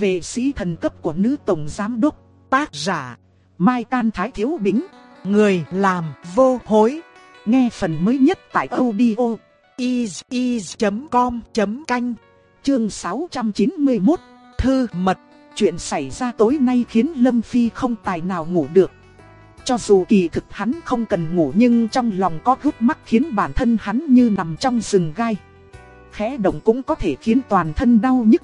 Về sĩ thần cấp của nữ tổng giám đốc, tác giả, Mai Can Thái Thiếu Bính, người làm vô hối. Nghe phần mới nhất tại audio is.com.canh, chương 691, thư mật. Chuyện xảy ra tối nay khiến Lâm Phi không tài nào ngủ được. Cho dù kỳ thực hắn không cần ngủ nhưng trong lòng có gút mắt khiến bản thân hắn như nằm trong rừng gai. Khẽ động cũng có thể khiến toàn thân đau nhức.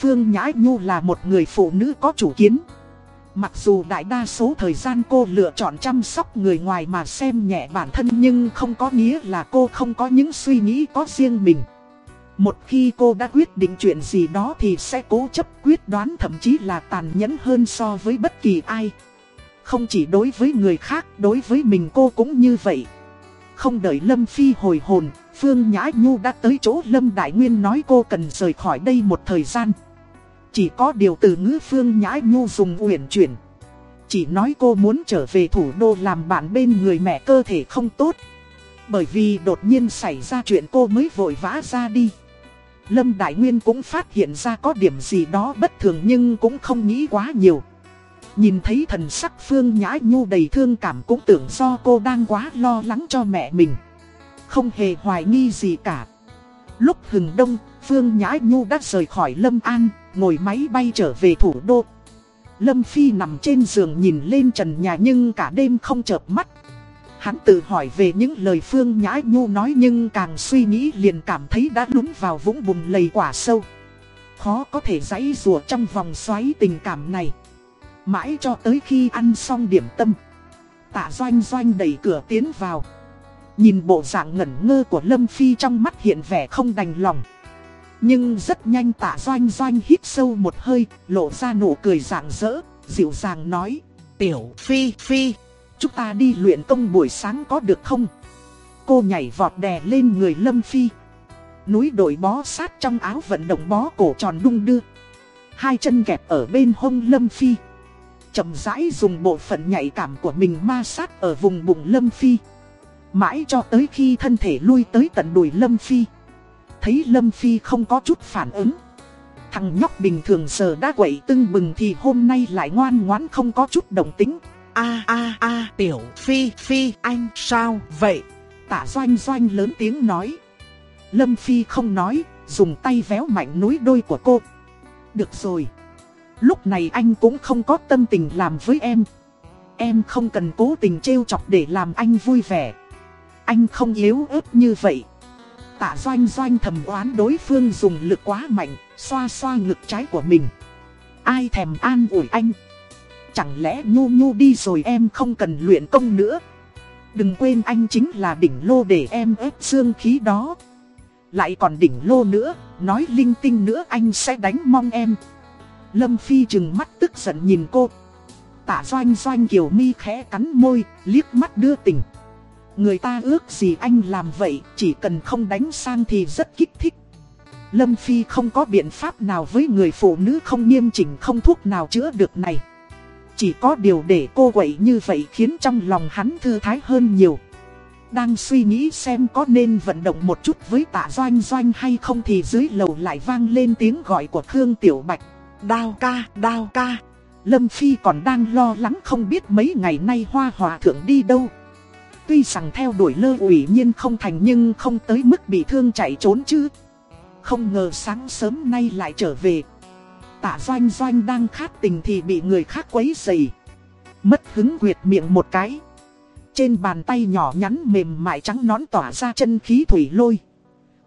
Phương Nhã Nhu là một người phụ nữ có chủ kiến. Mặc dù đại đa số thời gian cô lựa chọn chăm sóc người ngoài mà xem nhẹ bản thân nhưng không có nghĩa là cô không có những suy nghĩ có riêng mình. Một khi cô đã quyết định chuyện gì đó thì sẽ cố chấp quyết đoán thậm chí là tàn nhẫn hơn so với bất kỳ ai. Không chỉ đối với người khác, đối với mình cô cũng như vậy. Không đợi Lâm Phi hồi hồn, Phương Nhã Nhu đã tới chỗ Lâm Đại Nguyên nói cô cần rời khỏi đây một thời gian. Chỉ có điều từ ngữ Phương Nhã Nhu dùng uyển chuyển. Chỉ nói cô muốn trở về thủ đô làm bạn bên người mẹ cơ thể không tốt. Bởi vì đột nhiên xảy ra chuyện cô mới vội vã ra đi. Lâm Đại Nguyên cũng phát hiện ra có điểm gì đó bất thường nhưng cũng không nghĩ quá nhiều. Nhìn thấy thần sắc Phương Nhã Nhu đầy thương cảm cũng tưởng do cô đang quá lo lắng cho mẹ mình. Không hề hoài nghi gì cả. Lúc hừng đông, Phương Nhã Nhu đã rời khỏi Lâm An, ngồi máy bay trở về thủ đô. Lâm Phi nằm trên giường nhìn lên trần nhà nhưng cả đêm không chợp mắt. Hắn tự hỏi về những lời Phương Nhã Nhu nói nhưng càng suy nghĩ liền cảm thấy đã lún vào vũng bùn lầy quả sâu. Khó có thể giãy rùa trong vòng xoáy tình cảm này. Mãi cho tới khi ăn xong điểm tâm. Tạ doanh doanh đẩy cửa tiến vào. Nhìn bộ dạng ngẩn ngơ của Lâm Phi trong mắt hiện vẻ không đành lòng. Nhưng rất nhanh tạ doanh doanh hít sâu một hơi, lộ ra nụ cười rạng rỡ, dịu dàng nói. Tiểu Phi Phi, chúng ta đi luyện công buổi sáng có được không? Cô nhảy vọt đè lên người Lâm Phi. Núi đổi bó sát trong áo vận động bó cổ tròn đung đưa. Hai chân kẹp ở bên hông Lâm Phi. chậm rãi dùng bộ phận nhạy cảm của mình ma sát ở vùng bụng Lâm Phi. Mãi cho tới khi thân thể lui tới tận đùi Lâm Phi. Thấy Lâm Phi không có chút phản ứng. Thằng nhóc bình thường giờ đã quậy tưng bừng thì hôm nay lại ngoan ngoãn không có chút đồng tính. a a a tiểu Phi Phi anh sao vậy? Tạ doanh doanh lớn tiếng nói. Lâm Phi không nói, dùng tay véo mạnh núi đôi của cô. Được rồi. Lúc này anh cũng không có tâm tình làm với em. Em không cần cố tình trêu chọc để làm anh vui vẻ. Anh không yếu ớt như vậy. Tạ doanh doanh thầm oán đối phương dùng lực quá mạnh, xoa xoa ngực trái của mình. Ai thèm an ủi anh. Chẳng lẽ nhu nhu đi rồi em không cần luyện công nữa. Đừng quên anh chính là đỉnh lô để em ép dương khí đó. Lại còn đỉnh lô nữa, nói linh tinh nữa anh sẽ đánh mong em. Lâm Phi chừng mắt tức giận nhìn cô. Tạ doanh doanh kiều mi khẽ cắn môi, liếc mắt đưa tình. Người ta ước gì anh làm vậy, chỉ cần không đánh sang thì rất kích thích. Lâm Phi không có biện pháp nào với người phụ nữ không nghiêm chỉnh không thuốc nào chữa được này. Chỉ có điều để cô quậy như vậy khiến trong lòng hắn thư thái hơn nhiều. Đang suy nghĩ xem có nên vận động một chút với tạ doanh doanh hay không thì dưới lầu lại vang lên tiếng gọi của Khương Tiểu Bạch. Đao ca, đao ca. Lâm Phi còn đang lo lắng không biết mấy ngày nay hoa hòa thượng đi đâu. Tuy rằng theo đuổi lơ ủy nhiên không thành nhưng không tới mức bị thương chạy trốn chứ. Không ngờ sáng sớm nay lại trở về. Tạ doanh doanh đang khát tình thì bị người khác quấy dày. Mất hứng quyệt miệng một cái. Trên bàn tay nhỏ nhắn mềm mại trắng nón tỏa ra chân khí thủy lôi.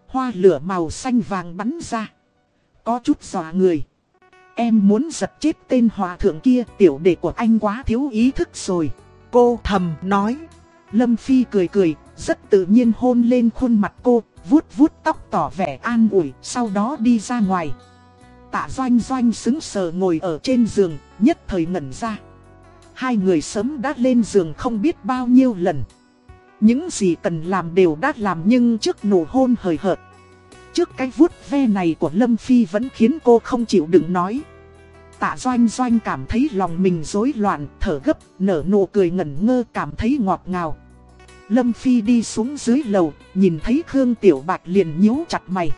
Hoa lửa màu xanh vàng bắn ra. Có chút giò người. Em muốn giật chết tên hòa thượng kia, tiểu đệ của anh quá thiếu ý thức rồi. Cô thầm nói. Lâm Phi cười cười, rất tự nhiên hôn lên khuôn mặt cô, vuốt vuốt tóc tỏ vẻ an ủi, sau đó đi ra ngoài. Tạ doanh doanh xứng sờ ngồi ở trên giường, nhất thời ngẩn ra. Hai người sớm đã lên giường không biết bao nhiêu lần. Những gì cần làm đều đã làm nhưng trước nụ hôn hời hợt. Trước cái vuốt ve này của Lâm Phi vẫn khiến cô không chịu đựng nói. Tạ doanh doanh cảm thấy lòng mình rối loạn, thở gấp, nở nụ cười ngẩn ngơ cảm thấy ngọt ngào. Lâm Phi đi xuống dưới lầu, nhìn thấy Khương Tiểu Bạch liền nhíu chặt mày.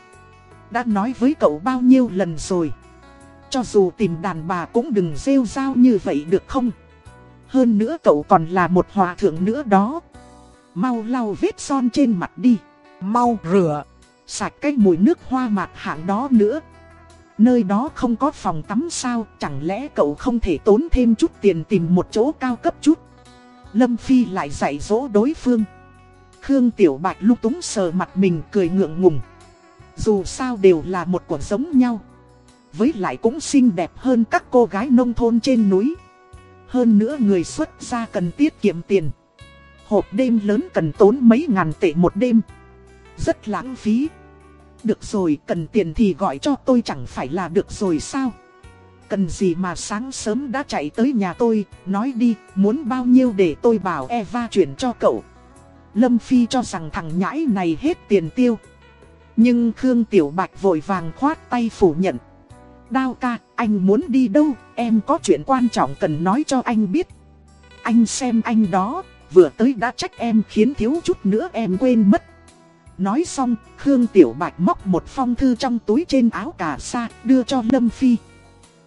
Đã nói với cậu bao nhiêu lần rồi. Cho dù tìm đàn bà cũng đừng rêu rao như vậy được không? Hơn nữa cậu còn là một hòa thượng nữa đó. Mau lau vết son trên mặt đi. Mau rửa. Sạch cái mùi nước hoa mạc hạng đó nữa. Nơi đó không có phòng tắm sao, chẳng lẽ cậu không thể tốn thêm chút tiền tìm một chỗ cao cấp chút. Lâm Phi lại dạy dỗ đối phương. Khương Tiểu Bạch lúc túng sờ mặt mình cười ngượng ngùng. Dù sao đều là một cuộc giống nhau. Với lại cũng xinh đẹp hơn các cô gái nông thôn trên núi. Hơn nữa người xuất gia cần tiết kiệm tiền. Hộp đêm lớn cần tốn mấy ngàn tệ một đêm. Rất lãng phí. Được rồi, cần tiền thì gọi cho tôi chẳng phải là được rồi sao? Cần gì mà sáng sớm đã chạy tới nhà tôi, nói đi, muốn bao nhiêu để tôi bảo Eva chuyển cho cậu. Lâm Phi cho rằng thằng nhãi này hết tiền tiêu. Nhưng Khương Tiểu Bạch vội vàng khoát tay phủ nhận. Đao ca, anh muốn đi đâu, em có chuyện quan trọng cần nói cho anh biết. Anh xem anh đó, vừa tới đã trách em khiến thiếu chút nữa em quên mất. Nói xong, Khương Tiểu Bạch móc một phong thư trong túi trên áo cà sa, đưa cho Lâm Phi.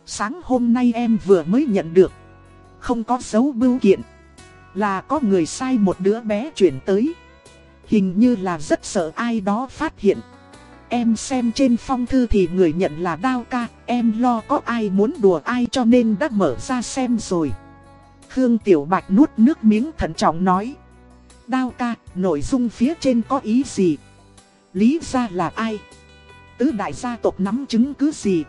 Sáng hôm nay em vừa mới nhận được. Không có dấu bưu kiện. Là có người sai một đứa bé chuyển tới. Hình như là rất sợ ai đó phát hiện. Em xem trên phong thư thì người nhận là Đao ca, em lo có ai muốn đùa ai cho nên đã mở ra xem rồi. Khương Tiểu Bạch nuốt nước miếng thận trọng nói. Đao ca, nội dung phía trên có ý gì? Lý ra là ai? Tứ đại gia tộc nắm chứng cứ gì?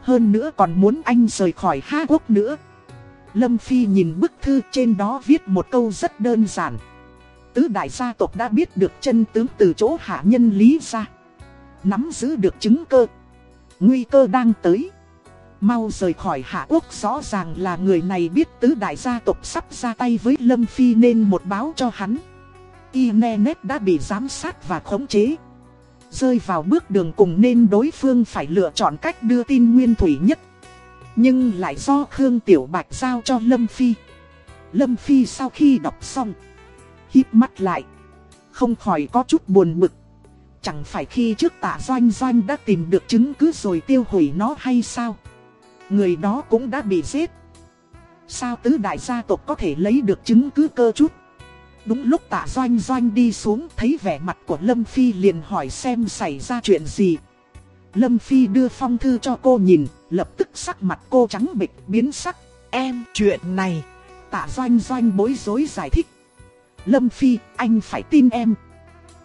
Hơn nữa còn muốn anh rời khỏi Ha Quốc nữa. Lâm Phi nhìn bức thư trên đó viết một câu rất đơn giản. Tứ đại gia tộc đã biết được chân tướng từ chỗ hạ nhân Lý ra. Nắm giữ được chứng cơ. Nguy cơ đang tới. Mau rời khỏi Hạ Quốc rõ ràng là người này biết tứ đại gia tộc sắp ra tay với Lâm Phi nên một báo cho hắn. Inenet đã bị giám sát và khống chế. Rơi vào bước đường cùng nên đối phương phải lựa chọn cách đưa tin nguyên thủy nhất. Nhưng lại do Khương Tiểu Bạch giao cho Lâm Phi. Lâm Phi sau khi đọc xong, hít mắt lại, không khỏi có chút buồn bực. Chẳng phải khi trước tạ doanh doanh đã tìm được chứng cứ rồi tiêu hủy nó hay sao? Người đó cũng đã bị giết. Sao tứ đại gia tộc có thể lấy được chứng cứ cơ chút? Đúng lúc tạ doanh doanh đi xuống thấy vẻ mặt của Lâm Phi liền hỏi xem xảy ra chuyện gì. Lâm Phi đưa phong thư cho cô nhìn, lập tức sắc mặt cô trắng bịch biến sắc. Em, chuyện này, tạ doanh doanh bối rối giải thích. Lâm Phi, anh phải tin em.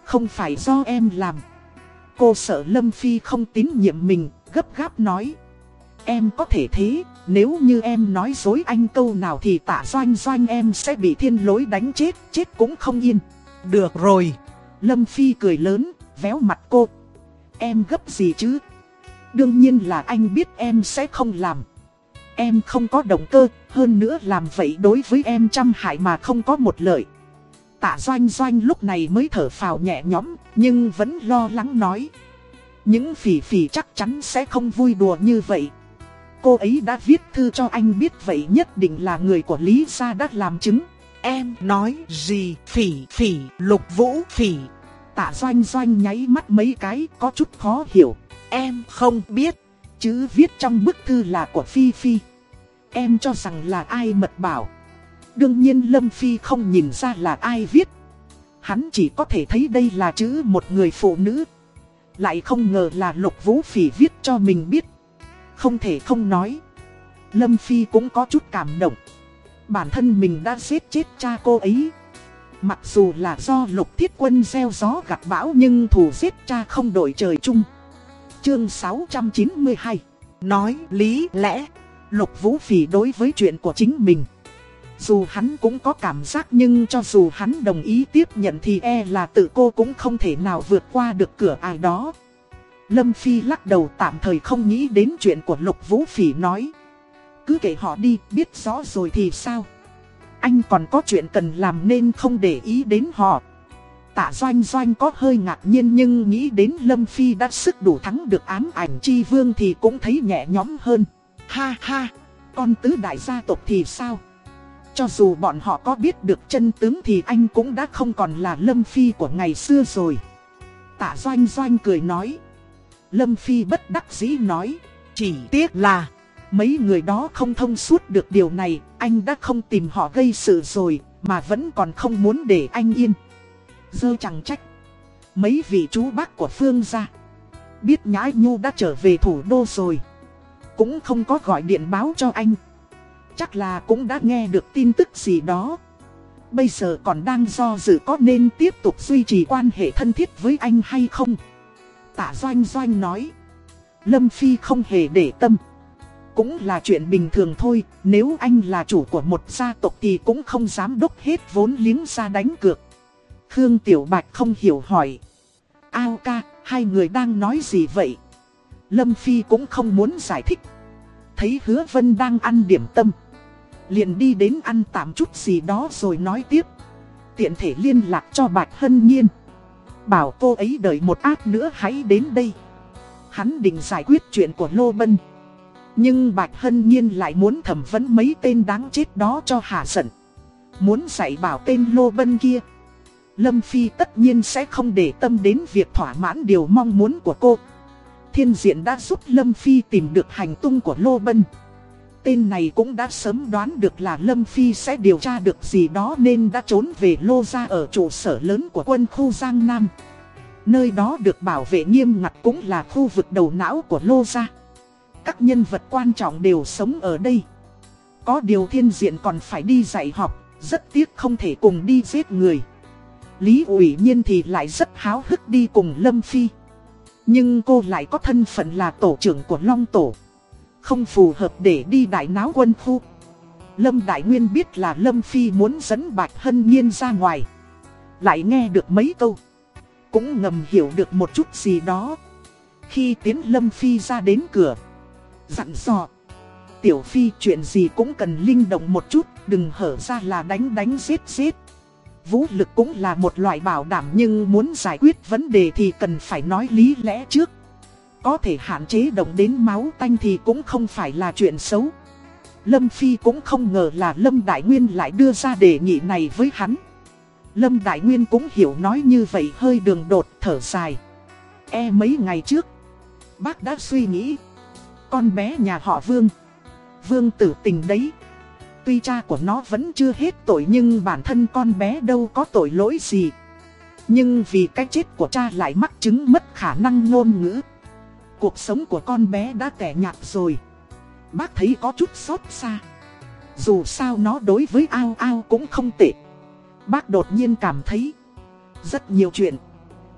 Không phải do em làm. Cô sợ Lâm Phi không tín nhiệm mình, gấp gáp nói. Em có thể thế, nếu như em nói dối anh câu nào thì tạ doanh doanh em sẽ bị thiên lối đánh chết, chết cũng không yên. Được rồi. Lâm Phi cười lớn, véo mặt cô. Em gấp gì chứ? Đương nhiên là anh biết em sẽ không làm. Em không có động cơ, hơn nữa làm vậy đối với em trăm hại mà không có một lợi. Tạ doanh doanh lúc này mới thở phào nhẹ nhõm, nhưng vẫn lo lắng nói. Những phỉ phỉ chắc chắn sẽ không vui đùa như vậy. Cô ấy đã viết thư cho anh biết vậy nhất định là người của Lý Gia đã làm chứng. Em nói gì phỉ phỉ, lục vũ, phỉ. Tạ doanh doanh nháy mắt mấy cái, có chút khó hiểu. Em không biết. Chứ viết trong bức thư là của Phi Phi. Em cho rằng là ai mật bảo. Đương nhiên Lâm Phi không nhìn ra là ai viết. Hắn chỉ có thể thấy đây là chữ một người phụ nữ. Lại không ngờ là Lục Vũ Phỉ viết cho mình biết. Không thể không nói. Lâm Phi cũng có chút cảm động. Bản thân mình đã giết chết cha cô ấy. Mặc dù là do lục thiết quân gieo gió gặt bão nhưng thủ giết cha không đổi trời chung. Chương 692 Nói lý lẽ Lục Vũ Phỉ đối với chuyện của chính mình Dù hắn cũng có cảm giác nhưng cho dù hắn đồng ý tiếp nhận thì e là tự cô cũng không thể nào vượt qua được cửa ai đó Lâm Phi lắc đầu tạm thời không nghĩ đến chuyện của Lục Vũ Phỉ nói. Cứ kể họ đi, biết rõ rồi thì sao? Anh còn có chuyện cần làm nên không để ý đến họ. Tạ Doanh Doanh có hơi ngạc nhiên nhưng nghĩ đến Lâm Phi đã sức đủ thắng được ám ảnh chi vương thì cũng thấy nhẹ nhõm hơn. Ha ha, con tứ đại gia tộc thì sao? Cho dù bọn họ có biết được chân tướng thì anh cũng đã không còn là Lâm Phi của ngày xưa rồi. Tạ Doanh Doanh cười nói. Lâm Phi bất đắc dĩ nói. Chỉ tiếc là mấy người đó không thông suốt được điều này, anh đã không tìm họ gây sự rồi, mà vẫn còn không muốn để anh yên. Dơ chẳng trách. Mấy vị chú bác của Phương gia biết nhãi Nhu đã trở về thủ đô rồi. Cũng không có gọi điện báo cho anh. Chắc là cũng đã nghe được tin tức gì đó. Bây giờ còn đang do dự có nên tiếp tục duy trì quan hệ thân thiết với anh hay không. Tạ Doanh Doanh nói. Lâm Phi không hề để tâm. Cũng là chuyện bình thường thôi, nếu anh là chủ của một gia tộc thì cũng không dám đốc hết vốn liếng ra đánh cược. Khương Tiểu Bạch không hiểu hỏi. Ao ca, hai người đang nói gì vậy? Lâm Phi cũng không muốn giải thích. Thấy hứa vân đang ăn điểm tâm. Liền đi đến ăn tạm chút gì đó rồi nói tiếp. Tiện thể liên lạc cho Bạch Hân Nhiên. Bảo cô ấy đợi một át nữa hãy đến đây. Hắn định giải quyết chuyện của Lô Bân. Nhưng Bạch Hân Nhiên lại muốn thẩm vấn mấy tên đáng chết đó cho hạ giận. Muốn dạy bảo tên Lô Bân kia. Lâm Phi tất nhiên sẽ không để tâm đến việc thỏa mãn điều mong muốn của cô. Thiên diện đã giúp Lâm Phi tìm được hành tung của Lô Bân. Tên này cũng đã sớm đoán được là Lâm Phi sẽ điều tra được gì đó nên đã trốn về Lô Gia ở trụ sở lớn của quân khu Giang Nam. Nơi đó được bảo vệ nghiêm ngặt cũng là khu vực đầu não của Lô Gia. Các nhân vật quan trọng đều sống ở đây. Có điều thiên diện còn phải đi dạy học, rất tiếc không thể cùng đi giết người. Lý ủy nhiên thì lại rất háo hức đi cùng Lâm Phi. Nhưng cô lại có thân phận là tổ trưởng của Long Tổ. Không phù hợp để đi đại náo quân khu. Lâm Đại Nguyên biết là Lâm Phi muốn dẫn Bạch Hân Nhiên ra ngoài. Lại nghe được mấy câu. Cũng ngầm hiểu được một chút gì đó. Khi tiến Lâm Phi ra đến cửa. Dặn dò. Tiểu Phi chuyện gì cũng cần linh động một chút. Đừng hở ra là đánh đánh giết giết. Vũ lực cũng là một loại bảo đảm nhưng muốn giải quyết vấn đề thì cần phải nói lý lẽ trước. Có thể hạn chế động đến máu tanh thì cũng không phải là chuyện xấu. Lâm Phi cũng không ngờ là Lâm Đại Nguyên lại đưa ra đề nghị này với hắn. Lâm Đại Nguyên cũng hiểu nói như vậy hơi đường đột thở dài. E mấy ngày trước, bác đã suy nghĩ. Con bé nhà họ Vương. Vương tử tình đấy. Tuy cha của nó vẫn chưa hết tội nhưng bản thân con bé đâu có tội lỗi gì. Nhưng vì cái chết của cha lại mắc chứng mất khả năng ngôn ngữ. Cuộc sống của con bé đã tẻ nhạt rồi. Bác thấy có chút xót xa. Dù sao nó đối với ao ao cũng không tệ. Bác đột nhiên cảm thấy rất nhiều chuyện.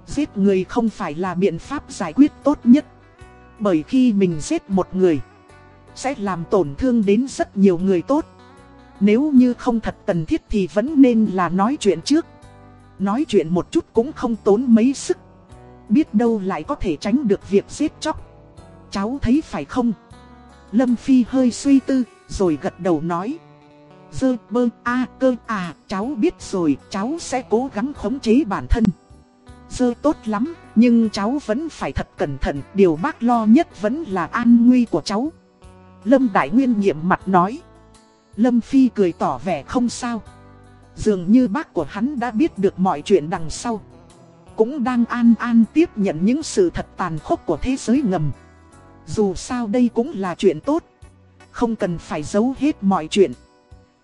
Giết người không phải là biện pháp giải quyết tốt nhất. Bởi khi mình giết một người, sẽ làm tổn thương đến rất nhiều người tốt. Nếu như không thật cần thiết thì vẫn nên là nói chuyện trước. Nói chuyện một chút cũng không tốn mấy sức. Biết đâu lại có thể tránh được việc giết chóc. Cháu thấy phải không? Lâm Phi hơi suy tư, rồi gật đầu nói. Dơ bơ a cơ à, cháu biết rồi, cháu sẽ cố gắng khống chế bản thân. Dơ tốt lắm, nhưng cháu vẫn phải thật cẩn thận, điều bác lo nhất vẫn là an nguy của cháu. Lâm Đại Nguyên nhiệm mặt nói. Lâm Phi cười tỏ vẻ không sao. Dường như bác của hắn đã biết được mọi chuyện đằng sau. Cũng đang an an tiếp nhận những sự thật tàn khốc của thế giới ngầm. Dù sao đây cũng là chuyện tốt. Không cần phải giấu hết mọi chuyện.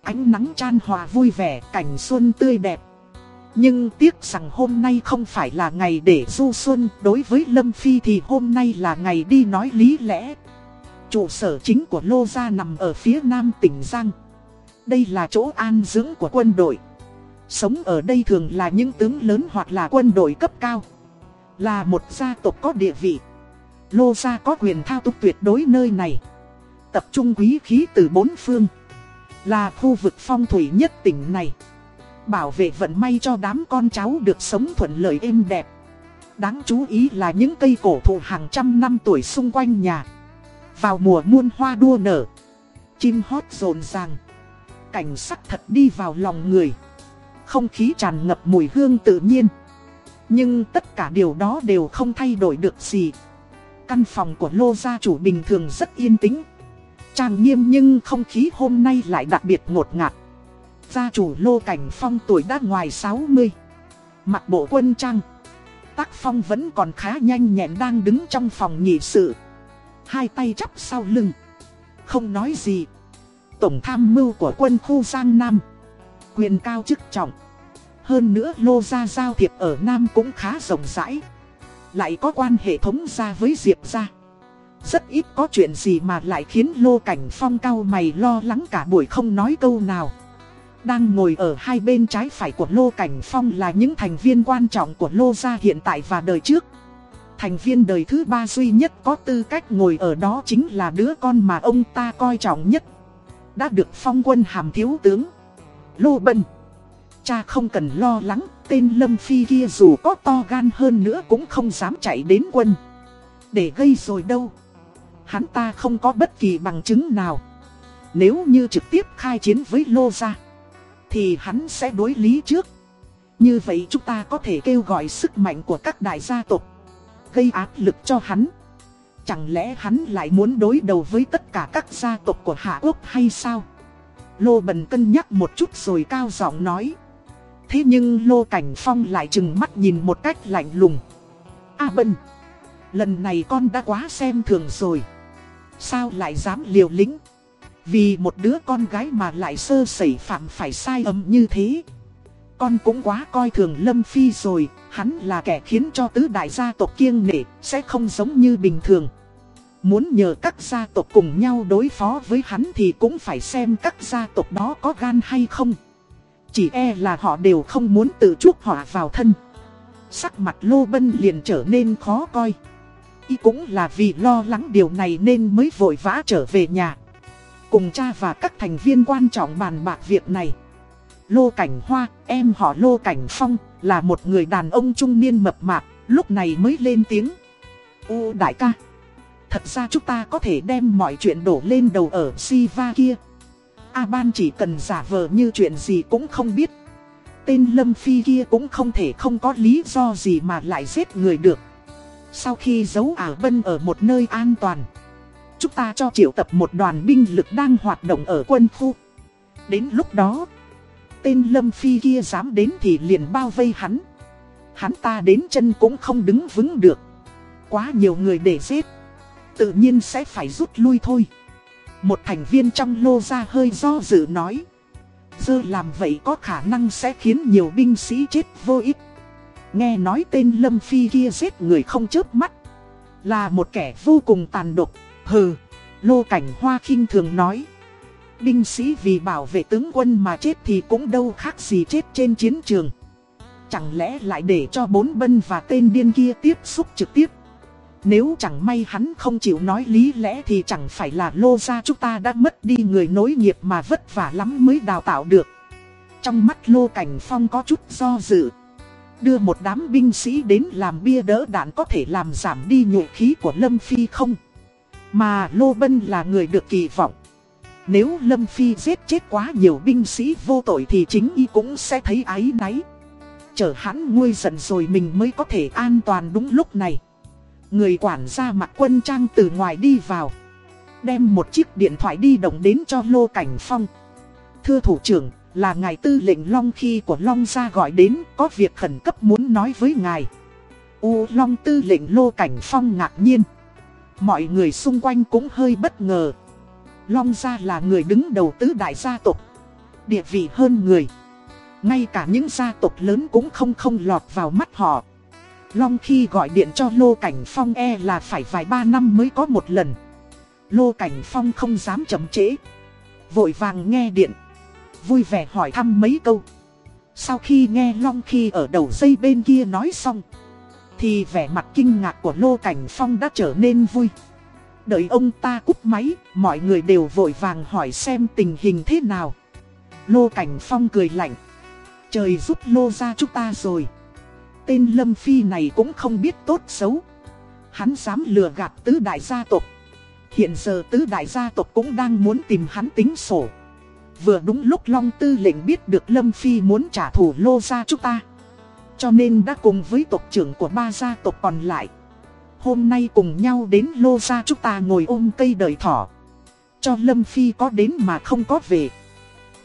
Ánh nắng chan hòa vui vẻ, cảnh xuân tươi đẹp. Nhưng tiếc rằng hôm nay không phải là ngày để du xuân, đối với Lâm Phi thì hôm nay là ngày đi nói lý lẽ. Trụ sở chính của Lô Gia nằm ở phía nam tỉnh Giang. Đây là chỗ an dưỡng của quân đội. Sống ở đây thường là những tướng lớn hoặc là quân đội cấp cao. Là một gia tộc có địa vị. Lô gia có quyền thao túng tuyệt đối nơi này. Tập trung quý khí từ bốn phương. Là khu vực phong thủy nhất tỉnh này. Bảo vệ vận may cho đám con cháu được sống thuận lợi êm đẹp. Đáng chú ý là những cây cổ thụ hàng trăm năm tuổi xung quanh nhà. Vào mùa muôn hoa đua nở. Chim hót rộn ràng cảnh sắc thật đi vào lòng người. Không khí tràn ngập mùi hương tự nhiên. Nhưng tất cả điều đó đều không thay đổi được gì. Căn phòng của lô gia chủ bình thường rất yên tĩnh. Trang nghiêm nhưng không khí hôm nay lại đặc biệt ngột ngạt. Gia chủ lô cảnh phong tuổi đã ngoài 60. Mặc bộ quân trang. Tác phong vẫn còn khá nhanh nhẹn đang đứng trong phòng nghị sự. Hai tay chắp sau lưng. Không nói gì. Tổng tham mưu của quân khu Giang Nam. Quyền cao chức trọng. Hơn nữa lô gia giao thiệp ở Nam cũng khá rộng rãi. Lại có quan hệ thống gia với Diệp gia. Rất ít có chuyện gì mà lại khiến Lô Cảnh Phong cao mày lo lắng cả buổi không nói câu nào. Đang ngồi ở hai bên trái phải của Lô Cảnh Phong là những thành viên quan trọng của Lô Gia hiện tại và đời trước. Thành viên đời thứ ba duy nhất có tư cách ngồi ở đó chính là đứa con mà ông ta coi trọng nhất. Đã được phong quân hàm thiếu tướng. Lô bần. Cha không cần lo lắng, tên Lâm Phi kia dù có to gan hơn nữa cũng không dám chạy đến quân. Để gây rồi đâu. Hắn ta không có bất kỳ bằng chứng nào. Nếu như trực tiếp khai chiến với Lô Gia thì hắn sẽ đối lý trước. Như vậy chúng ta có thể kêu gọi sức mạnh của các đại gia tộc, gây áp lực cho hắn. Chẳng lẽ hắn lại muốn đối đầu với tất cả các gia tộc của Hạ Quốc hay sao? Lô Bần cân nhắc một chút rồi cao giọng nói. Thế nhưng Lô Cảnh Phong lại chừng mắt nhìn một cách lạnh lùng. A Bần, lần này con đã quá xem thường rồi. Sao lại dám liều lĩnh? Vì một đứa con gái mà lại sơ sẩy phạm phải sai âm như thế Con cũng quá coi thường Lâm Phi rồi Hắn là kẻ khiến cho tứ đại gia tộc kiêng nể Sẽ không giống như bình thường Muốn nhờ các gia tộc cùng nhau đối phó với hắn Thì cũng phải xem các gia tộc đó có gan hay không. Chỉ e là họ đều không muốn tự chuốc họa vào thân. Sắc mặt Lô Bân liền trở nên khó coi. Y cũng là vì lo lắng điều này nên mới vội vã trở về nhà. Cùng cha và các thành viên quan trọng bàn bạc việc này. Lô Cảnh Hoa, em họ Lô Cảnh Phong, là một người đàn ông trung niên mập mạp, lúc này mới lên tiếng. U đại ca Thật ra chúng ta có thể đem mọi chuyện đổ lên đầu ở Siva kia A Ban chỉ cần giả vờ như chuyện gì cũng không biết Tên Lâm Phi kia cũng không thể không có lý do gì mà lại giết người được Sau khi giấu ả Vân ở một nơi an toàn Chúng ta cho triệu tập một đoàn binh lực đang hoạt động ở quân khu. Đến lúc đó, tên Lâm Phi kia dám đến thì liền bao vây hắn. Hắn ta đến chân cũng không đứng vững được. Quá nhiều người để giết. Tự nhiên sẽ phải rút lui thôi. Một thành viên trong lô ra hơi do dự nói. Dơ làm vậy có khả năng sẽ khiến nhiều binh sĩ chết vô ích. Nghe nói tên Lâm Phi kia giết người không chớp mắt. Là một kẻ vô cùng tàn độc. Hừ, Lô Cảnh Hoa khinh thường nói. Binh sĩ vì bảo vệ tướng quân mà chết thì cũng đâu khác gì chết trên chiến trường. Chẳng lẽ lại để cho bốn bân và tên điên kia tiếp xúc trực tiếp. Nếu chẳng may hắn không chịu nói lý lẽ thì chẳng phải là lô ra chúng ta đã mất đi người nối nghiệp mà vất vả lắm mới đào tạo được. Trong mắt lô cảnh phong có chút do dự. Đưa một đám binh sĩ đến làm bia đỡ đạn có thể làm giảm đi nhuệ khí của Lâm Phi không? Mà Lô Bân là người được kỳ vọng. Nếu Lâm Phi giết chết quá nhiều binh sĩ vô tội thì chính y cũng sẽ thấy áy náy. Chờ hắn nguôi giận rồi mình mới có thể an toàn đúng lúc này. Người quản gia mặc quân trang từ ngoài đi vào. Đem một chiếc điện thoại đi động đến cho Lô Cảnh Phong. Thưa thủ trưởng, là ngài tư lệnh Long khi của Long gia gọi đến, có việc khẩn cấp muốn nói với ngài. U Long tư lệnh Lô Cảnh Phong ngạc nhiên. Mọi người xung quanh cũng hơi bất ngờ. Long gia là người đứng đầu tứ đại gia tộc. Địa vị hơn người. Ngay cả những gia tộc lớn cũng không không lọt vào mắt họ. Long khi gọi điện cho Lô Cảnh Phong e là phải vài ba năm mới có một lần. Lô Cảnh Phong không dám chậm trễ. Vội vàng nghe điện. Vui vẻ hỏi thăm mấy câu. Sau khi nghe Long khi ở đầu dây bên kia nói xong. Thì vẻ mặt kinh ngạc của Lô Cảnh Phong đã trở nên vui. Đợi ông ta cúp máy, mọi người đều vội vàng hỏi xem tình hình thế nào. Lô Cảnh Phong cười lạnh. Trời giúp Lô ra chúng ta rồi. Tên Lâm Phi này cũng không biết tốt xấu. Hắn dám lừa gạt tứ đại gia tộc. Hiện giờ tứ đại gia tộc cũng đang muốn tìm hắn tính sổ. Vừa đúng lúc Long Tư lệnh biết được Lâm Phi muốn trả thù Lô ra chúng ta. Cho nên đã cùng với tộc trưởng của ba gia tộc còn lại Hôm nay cùng nhau đến lô gia chúng ta ngồi ôm cây đời thỏ Cho Lâm Phi có đến mà không có về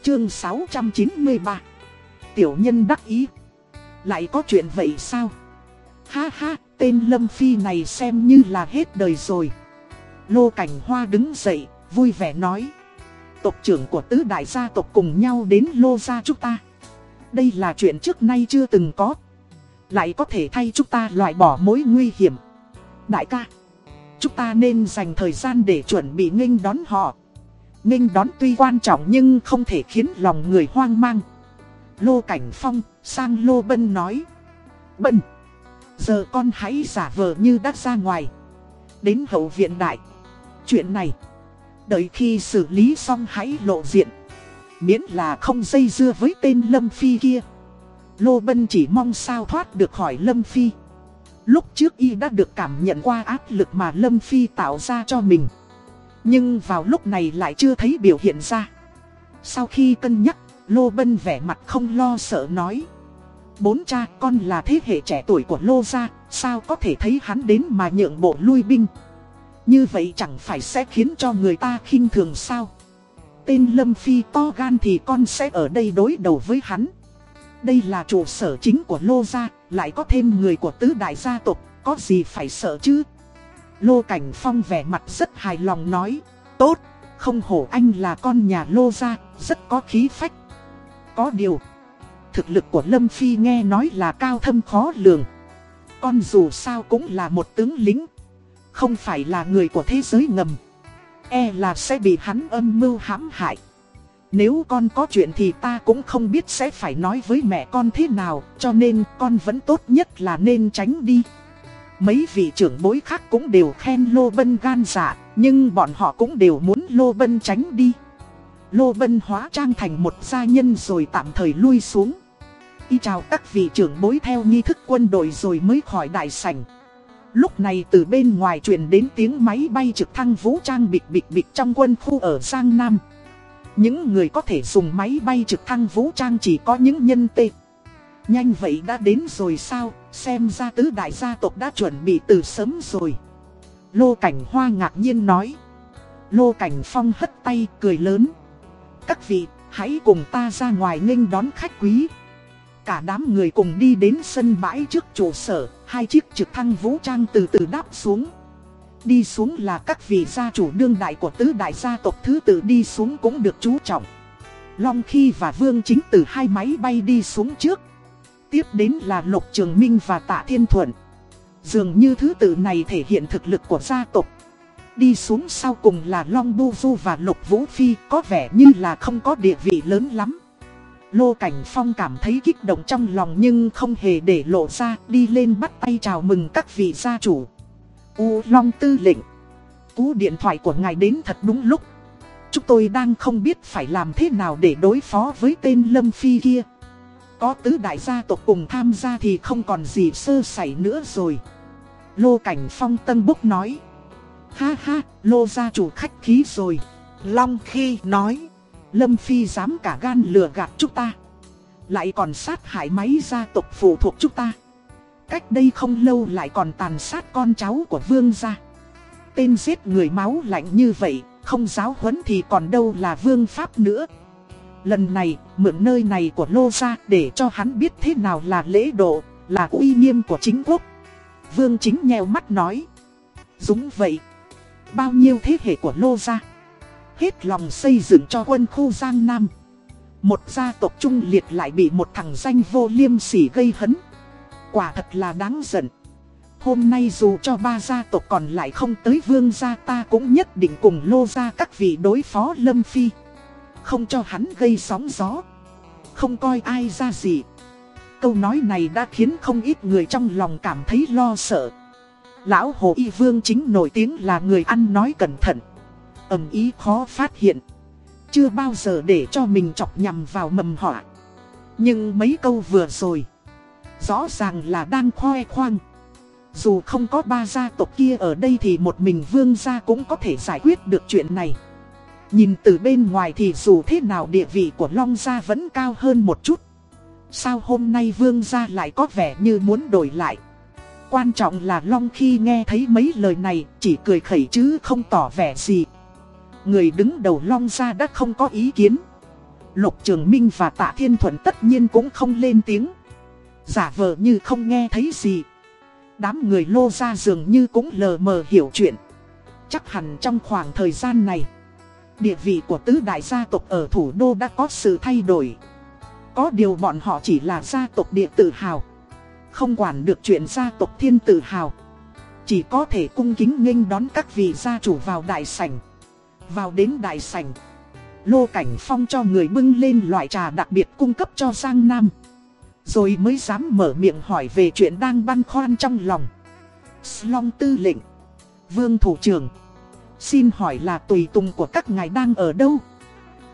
Chương 693 Tiểu nhân đắc ý lại có chuyện vậy sao Ha ha, tên Lâm Phi này xem như là hết đời rồi Lô Cảnh Hoa đứng dậy, vui vẻ nói. Tộc trưởng của tứ đại gia tộc cùng nhau đến lô gia chúng ta. Đây là chuyện trước nay chưa từng có. Lại có thể thay chúng ta loại bỏ mối nguy hiểm. Đại ca, chúng ta nên dành thời gian để chuẩn bị nghênh đón họ. Nghênh đón tuy quan trọng nhưng không thể khiến lòng người hoang mang. Lô Cảnh Phong, sang Lô Bân nói. Bân, giờ con hãy giả vờ như đã ra ngoài. Đến hậu viện đại. Chuyện này, đợi khi xử lý xong hãy lộ diện. Miễn là không dây dưa với tên Lâm Phi kia. Lô Bân chỉ mong sao thoát được khỏi Lâm Phi. Lúc trước y đã được cảm nhận qua áp lực mà Lâm Phi tạo ra cho mình. Nhưng vào lúc này lại chưa thấy biểu hiện ra. Sau khi cân nhắc, Lô Bân vẻ mặt không lo sợ nói. Bốn cha con là thế hệ trẻ tuổi của Lô Gia, sao có thể thấy hắn đến mà nhượng bộ lui binh. Như vậy chẳng phải sẽ khiến cho người ta khinh thường sao. Tên Lâm Phi to gan thì con sẽ ở đây đối đầu với hắn. Đây là trụ sở chính của Lô Gia, lại có thêm người của tứ đại gia tộc, có gì phải sợ chứ? Lô Cảnh Phong vẻ mặt rất hài lòng nói, tốt, không hổ anh là con nhà Lô Gia, rất có khí phách. Có điều, thực lực của Lâm Phi nghe nói là cao thâm khó lường. Con dù sao cũng là một tướng lính, không phải là người của thế giới ngầm. E là sẽ bị hắn âm mưu hãm hại. Nếu con có chuyện thì ta cũng không biết sẽ phải nói với mẹ con thế nào, cho nên con vẫn tốt nhất là nên tránh đi. Mấy vị trưởng bối khác cũng đều khen Lô Bân gan dạ, nhưng bọn họ cũng đều muốn Lô Bân tránh đi. Lô Vân hóa trang thành một gia nhân rồi tạm thời lui xuống. Y chào các vị trưởng bối theo nghi thức quân đội rồi mới khỏi đại sảnh. Lúc này từ bên ngoài truyền đến tiếng máy bay trực thăng vũ trang bịch bịch bịch trong quân khu ở Giang Nam. Những người có thể dùng máy bay trực thăng vũ trang chỉ có những nhân tệ. Nhanh vậy đã đến rồi sao, xem ra tứ đại gia tộc đã chuẩn bị từ sớm rồi. Lô Cảnh Hoa ngạc nhiên nói. Lô Cảnh Phong hất tay cười lớn. Các vị, hãy cùng ta ra ngoài nghênh đón khách quý. Cả đám người cùng đi đến sân bãi trước trụ sở, hai chiếc trực thăng vũ trang từ từ đáp xuống. Đi xuống là các vị gia chủ đương đại của tứ đại gia tộc thứ tự đi xuống cũng được chú trọng. Long Khi và Vương Chính từ hai máy bay đi xuống trước. Tiếp đến là Lục Trường Minh và Tạ Thiên Thuận. Dường như thứ tự này thể hiện thực lực của gia tộc. Đi xuống sau cùng là Long Bu Du và Lục Vũ Phi, có vẻ như là không có địa vị lớn lắm. Lô Cảnh Phong cảm thấy kích động trong lòng nhưng không hề để lộ ra, đi lên bắt tay chào mừng các vị gia chủ. U Long Tư lệnh. Cú điện thoại của ngài đến thật đúng lúc. Chúng tôi đang không biết phải làm thế nào để đối phó với tên Lâm Phi kia. Có tứ đại gia tộc cùng tham gia thì không còn gì sơ sẩy nữa rồi. Lô Cảnh Phong tân bốc nói. Ha ha, Lô gia chủ khách khí rồi. Long khi nói. Lâm Phi dám cả gan lừa gạt chúng ta. Lại còn sát hại máy gia tộc phụ thuộc chúng ta. Cách đây không lâu lại còn tàn sát con cháu của vương gia. Tên giết người máu lạnh như vậy, không giáo huấn thì còn đâu là vương pháp nữa. Lần này, mượn nơi này của Lô Gia để cho hắn biết thế nào là lễ độ, là uy nghiêm của chính quốc. Vương chính nheo mắt nói. dũng vậy. Bao nhiêu thế hệ của Lô Gia. Hết lòng xây dựng cho quân khu Giang Nam. Một gia tộc trung liệt lại bị một thằng danh vô liêm sỉ gây hấn. Quả thật là đáng giận. Hôm nay dù cho ba gia tộc còn lại không tới vương gia ta cũng nhất định cùng lô ra các vị đối phó Lâm Phi. Không cho hắn gây sóng gió. Không coi ai ra gì. Câu nói này đã khiến không ít người trong lòng cảm thấy lo sợ. Lão Hồ Y Vương chính nổi tiếng là người ăn nói cẩn thận. Ẩm ý khó phát hiện. Chưa bao giờ để cho mình chọc nhầm vào mầm họa. Nhưng mấy câu vừa rồi. Rõ ràng là đang khoe khoang. Dù không có ba gia tộc kia ở đây thì một mình vương gia cũng có thể giải quyết được chuyện này. Nhìn từ bên ngoài thì dù thế nào địa vị của Long gia vẫn cao hơn một chút. Sao hôm nay vương gia lại có vẻ như muốn đổi lại? Quan trọng là Long khi nghe thấy mấy lời này, chỉ cười khẩy chứ không tỏ vẻ gì. Người đứng đầu Long gia đã không có ý kiến. Lục Trường Minh và Tạ Thiên Thuận tất nhiên cũng không lên tiếng. Giả vờ như không nghe thấy gì. Đám người lô ra dường như cũng lờ mờ hiểu chuyện. Chắc hẳn trong khoảng thời gian này, Địa vị của tứ đại gia tộc ở thủ đô đã có sự thay đổi Có điều bọn họ chỉ là gia tộc địa tự hào không quản được chuyện gia tộc thiên tự hào. Chỉ có thể cung kính nghênh đón các vị gia chủ vào đại sảnh. Vào đến đại sảnh, Lô Cảnh Phong cho người bưng lên loại trà đặc biệt cung cấp cho Giang Nam. Rồi mới dám mở miệng hỏi về chuyện đang băn khoăn trong lòng. Slong tư lệnh, Vương thủ trưởng, Xin hỏi là tùy tùng của các ngài đang ở đâu?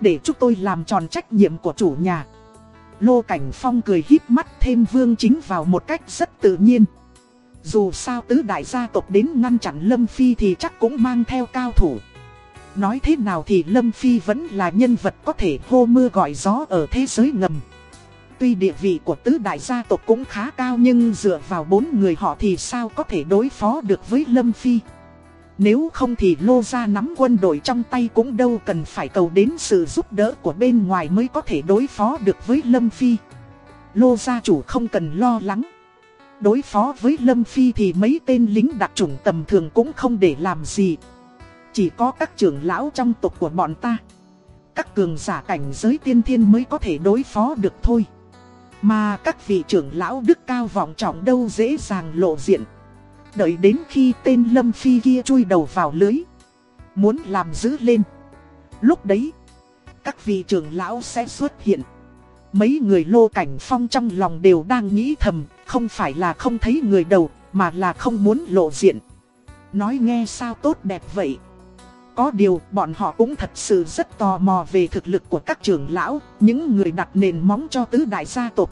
Để chúng tôi làm tròn trách nhiệm của chủ nhà. Lô Cảnh Phong cười híp mắt thêm vương chính vào một cách rất tự nhiên. Dù sao tứ đại gia tộc đến ngăn chặn Lâm Phi thì chắc cũng mang theo cao thủ. Nói thế nào thì Lâm Phi vẫn là nhân vật có thể hô mưa gọi gió ở thế giới ngầm. Tuy địa vị của tứ đại gia tộc cũng khá cao nhưng dựa vào bốn người họ thì sao có thể đối phó được với Lâm Phi? Nếu không thì Lô Gia nắm quân đội trong tay cũng đâu cần phải cầu đến sự giúp đỡ của bên ngoài mới có thể đối phó được với Lâm Phi. Lô Gia chủ không cần lo lắng. Đối phó với Lâm Phi thì mấy tên lính đặc chủng tầm thường cũng không để làm gì. Chỉ có các trưởng lão trong tộc của bọn ta. Các cường giả cảnh giới tiên thiên mới có thể đối phó được thôi. Mà các vị trưởng lão đức cao vọng trọng đâu dễ dàng lộ diện. Đợi đến khi tên Lâm Phi kia chui đầu vào lưới. Muốn làm giữ lên. Lúc đấy Các vị trưởng lão sẽ xuất hiện. Mấy người lô cảnh phong trong lòng đều đang nghĩ thầm Không phải là không thấy người đầu Mà là không muốn lộ diện. Nói nghe sao tốt đẹp vậy. Có điều bọn họ cũng thật sự rất tò mò về thực lực của các trưởng lão, những người đặt nền móng cho tứ đại gia tộc.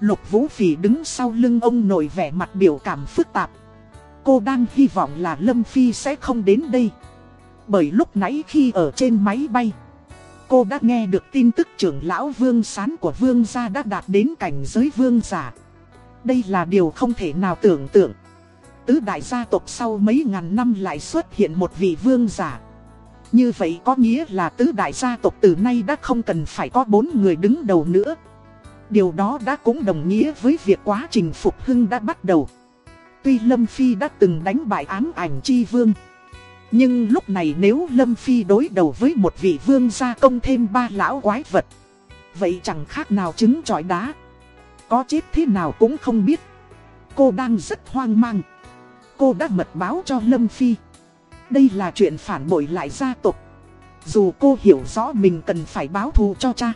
Lục Vũ Phỉ đứng sau lưng ông nổi vẻ mặt biểu cảm phức tạp. Cô đang hy vọng là Lâm Phi sẽ không đến đây. Bởi lúc nãy khi ở trên máy bay, cô đã nghe được tin tức trưởng lão Vương Sán của Vương gia đã đạt đến cảnh giới Vương giả. Đây là điều không thể nào tưởng tượng. Tứ đại gia tộc sau mấy ngàn năm lại xuất hiện một vị Vương giả. Như vậy có nghĩa là tứ đại gia tộc từ nay đã không cần phải có bốn người đứng đầu nữa. Điều đó đã cũng đồng nghĩa với việc quá trình phục hưng đã bắt đầu. Tuy Lâm Phi đã từng đánh bại ám ảnh chi vương. Nhưng lúc này nếu Lâm Phi đối đầu với một vị vương gia công thêm ba lão quái vật. Vậy chẳng khác nào trứng trọi đá. Có chết thế nào cũng không biết. Cô đang rất hoang mang. Cô đã mật báo cho Lâm Phi. Đây là chuyện phản bội lại gia tộc Dù cô hiểu rõ mình cần phải báo thù cho cha,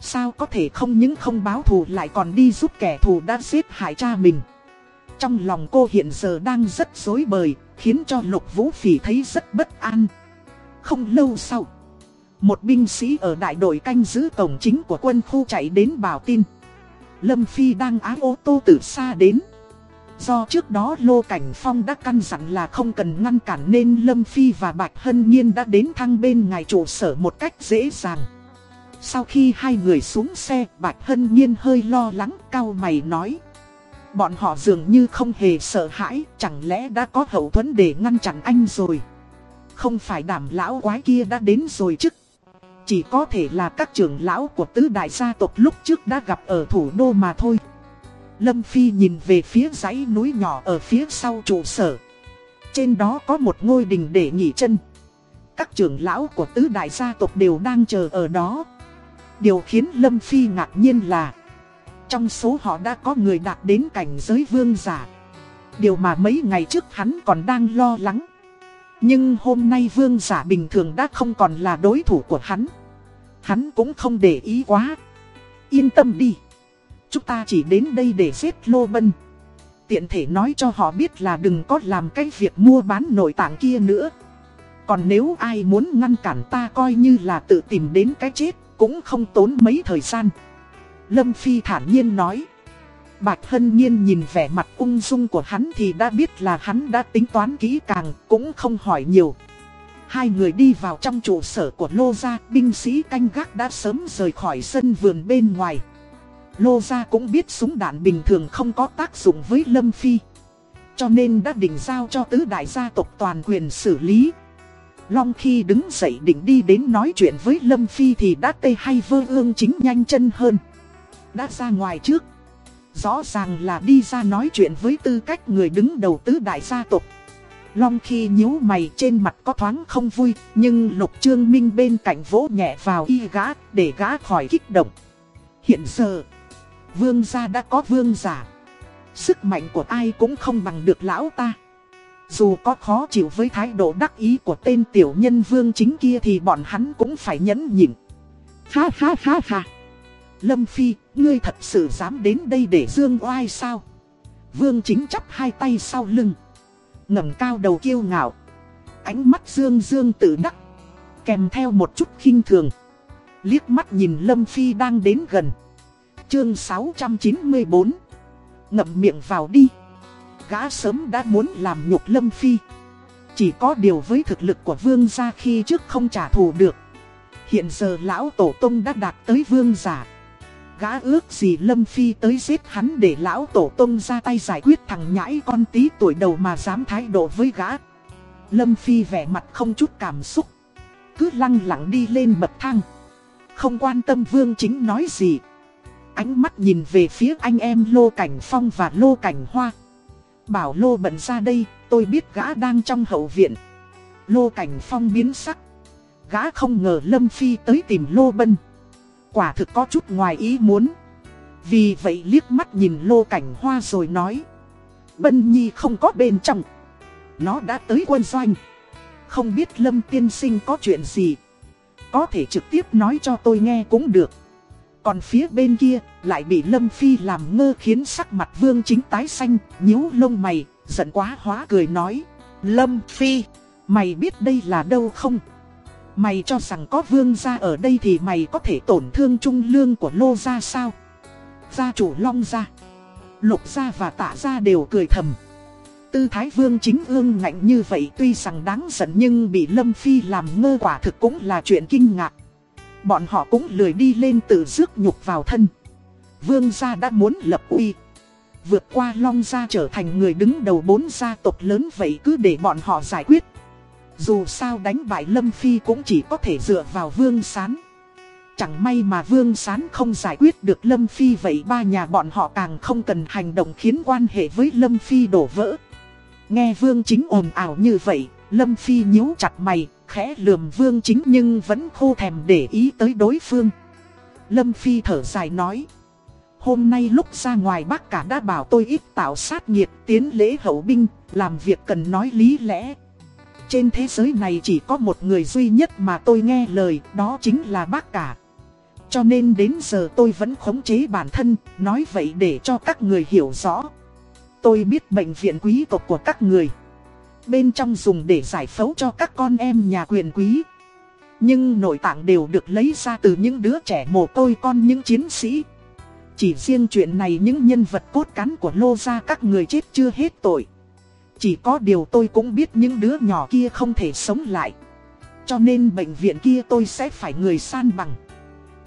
Sao có thể không những không báo thù lại còn đi giúp kẻ thù đã giết hại cha mình trong lòng cô hiện giờ đang rất dối bời Khiến cho lục vũ phỉ thấy rất bất an Không lâu sau Một binh sĩ ở đại đội canh giữ cổng chính của quân khu chạy đến bảo tin Lâm Phi đang ái ô tô từ xa đến Do trước đó Lô Cảnh Phong đã căn dặn là không cần ngăn cản nên Lâm Phi và Bạch Hân Nhiên đã đến thăng bên ngài trụ sở một cách dễ dàng. Sau khi hai người xuống xe, Bạch Hân Nhiên hơi lo lắng, cao mày nói. Bọn họ dường như không hề sợ hãi, chẳng lẽ đã có hậu thuẫn để ngăn chặn anh rồi. Không phải đảm lão quái kia đã đến rồi chứ. Chỉ có thể là các trưởng lão của tứ đại gia tộc lúc trước đã gặp ở thủ đô mà thôi. Lâm Phi nhìn về phía dãy núi nhỏ ở phía sau trụ sở. Trên đó có một ngôi đình để nghỉ chân. Các trưởng lão của tứ đại gia tộc đều đang chờ ở đó. Điều khiến Lâm Phi ngạc nhiên là trong số họ đã có người đạt đến cảnh giới vương giả Điều mà mấy ngày trước hắn còn đang lo lắng Nhưng hôm nay vương giả bình thường đã không còn là đối thủ của hắn Hắn cũng không để ý quá Yên tâm đi Chúng ta chỉ đến đây để giết Lô Bân. Tiện thể nói cho họ biết là đừng có làm cái việc mua bán nội tạng kia nữa. Còn nếu ai muốn ngăn cản ta coi như là tự tìm đến cái chết, cũng không tốn mấy thời gian. Lâm Phi thản nhiên nói. Bạch Hân Nhiên nhìn vẻ mặt ung dung của hắn thì đã biết là hắn đã tính toán kỹ càng, cũng không hỏi nhiều. Hai người đi vào trong trụ sở của Lô Gia, binh sĩ canh gác đã sớm rời khỏi sân vườn bên ngoài. Lô Gia cũng biết súng đạn bình thường không có tác dụng với Lâm Phi. Cho nên đã định giao cho tứ đại gia tộc toàn quyền xử lý. Long khi đứng dậy định đi đến nói chuyện với Lâm Phi thì đã tê hay vơ ương chính nhanh chân hơn. Đã ra ngoài trước. Rõ ràng là đi ra nói chuyện với tư cách người đứng đầu tứ đại gia tộc. Long khi nhíu mày trên mặt có thoáng không vui, nhưng Lục Trương Minh bên cạnh vỗ nhẹ vào y gã để gã khỏi kích động. Hiện giờ, vương gia đã có vương giả. Sức mạnh của ai cũng không bằng được lão ta. Dù có khó chịu với thái độ đắc ý của tên tiểu nhân vương chính kia thì bọn hắn cũng phải nhẫn nhịn. Ha ha ha ha. Lâm Phi, ngươi thật sự dám đến đây để dương oai sao? Vương chính chắp hai tay sau lưng. ngẩng cao đầu kiêu ngạo. Ánh mắt dương dương tự đắc. Kèm theo một chút khinh thường. Liếc mắt nhìn Lâm Phi đang đến gần. Chương 694 Ngậm miệng vào đi Gã sớm đã muốn làm nhục Lâm Phi Chỉ có điều với thực lực của vương gia khi trước không trả thù được Hiện giờ lão tổ tông đã đạt tới vương giả Gã ước gì Lâm Phi tới giết hắn để lão tổ tông ra tay giải quyết thằng nhãi con tí tuổi đầu mà dám thái độ với gã. Lâm Phi vẻ mặt không chút cảm xúc. Cứ lăng lặng đi lên bậc thang. Không quan tâm vương chính nói gì. Ánh mắt nhìn về phía anh em Lô Cảnh Phong và Lô Cảnh Hoa. Bảo Lô bận ra đây, tôi biết gã đang trong hậu viện. Lô Cảnh Phong biến sắc. Gã không ngờ Lâm Phi tới tìm Lô Bân. Quả thực có chút ngoài ý muốn. Vì vậy liếc mắt nhìn Lô Cảnh Hoa rồi nói. Bân Nhi không có bên trong. Nó đã tới quân doanh. Không biết Lâm Tiên Sinh có chuyện gì. Có thể trực tiếp nói cho tôi nghe cũng được. Còn phía bên kia lại bị Lâm Phi làm ngơ khiến sắc mặt vương chính tái xanh, nhíu lông mày, giận quá hóa cười nói. Lâm Phi, mày biết đây là đâu không? Mày cho rằng có vương gia ở đây thì mày có thể tổn thương trung lương của lô gia sao? Gia chủ long gia, lục gia và tạ gia đều cười thầm. Tư thái vương chính ương ngạnh như vậy tuy rằng đáng giận nhưng bị Lâm Phi làm ngơ quả thực cũng là chuyện kinh ngạc. Bọn họ cũng lười đi lên tự rước nhục vào thân Vương gia đã muốn lập uy Vượt qua Long gia trở thành người đứng đầu bốn gia tộc lớn vậy cứ để bọn họ giải quyết dù sao đánh bại Lâm Phi cũng chỉ có thể dựa vào Vương Sán Chẳng may mà Vương Sán không giải quyết được Lâm Phi vậy ba nhà bọn họ càng không cần hành động khiến quan hệ với Lâm Phi đổ vỡ Nghe Vương chính ồn ào như vậy, Lâm Phi nhíu chặt mày, khẽ lườm vương chính nhưng vẫn khô thèm để ý tới đối phương. Lâm Phi thở dài nói. Hôm nay lúc ra ngoài bác cả đã bảo tôi ít tạo sát nhiệt tiến lễ hậu binh, làm việc cần nói lý lẽ. Trên thế giới này chỉ có một người duy nhất mà tôi nghe lời, đó chính là bác cả. Cho nên đến giờ tôi vẫn khống chế bản thân, nói vậy để cho các người hiểu rõ. Tôi biết bệnh viện quý tộc của các người bên trong dùng để giải phẫu cho các con em nhà quyền quý. Nhưng nội tạng đều được lấy ra từ những đứa trẻ mồ côi con những chiến sĩ. Chỉ riêng chuyện này những nhân vật cốt cán của lô gia các người chết chưa hết tội. Chỉ có điều tôi cũng biết những đứa nhỏ kia không thể sống lại. Cho nên bệnh viện kia tôi sẽ phải người san bằng.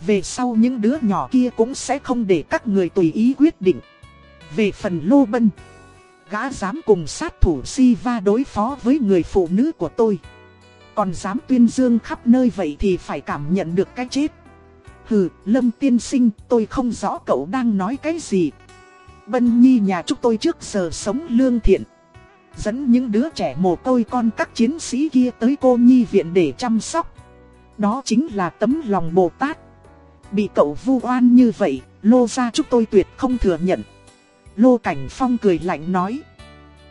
Về sau những đứa nhỏ kia cũng sẽ không để các người tùy ý quyết định. Về phần lô bân gã dám cùng sát thủ si va đối phó với người phụ nữ của tôi. Còn dám tuyên dương khắp nơi vậy thì phải cảm nhận được cái chết. Hừ, Lâm tiên sinh, tôi không rõ cậu đang nói cái gì. Bân Nhi nhà chúng tôi trước giờ sống lương thiện. Dẫn những đứa trẻ mồ côi con các chiến sĩ kia tới cô Nhi viện để chăm sóc. Đó chính là tấm lòng Bồ Tát. Bị cậu vu oan như vậy, lô ra chúng tôi tuyệt không thừa nhận. Lô Cảnh Phong cười lạnh nói.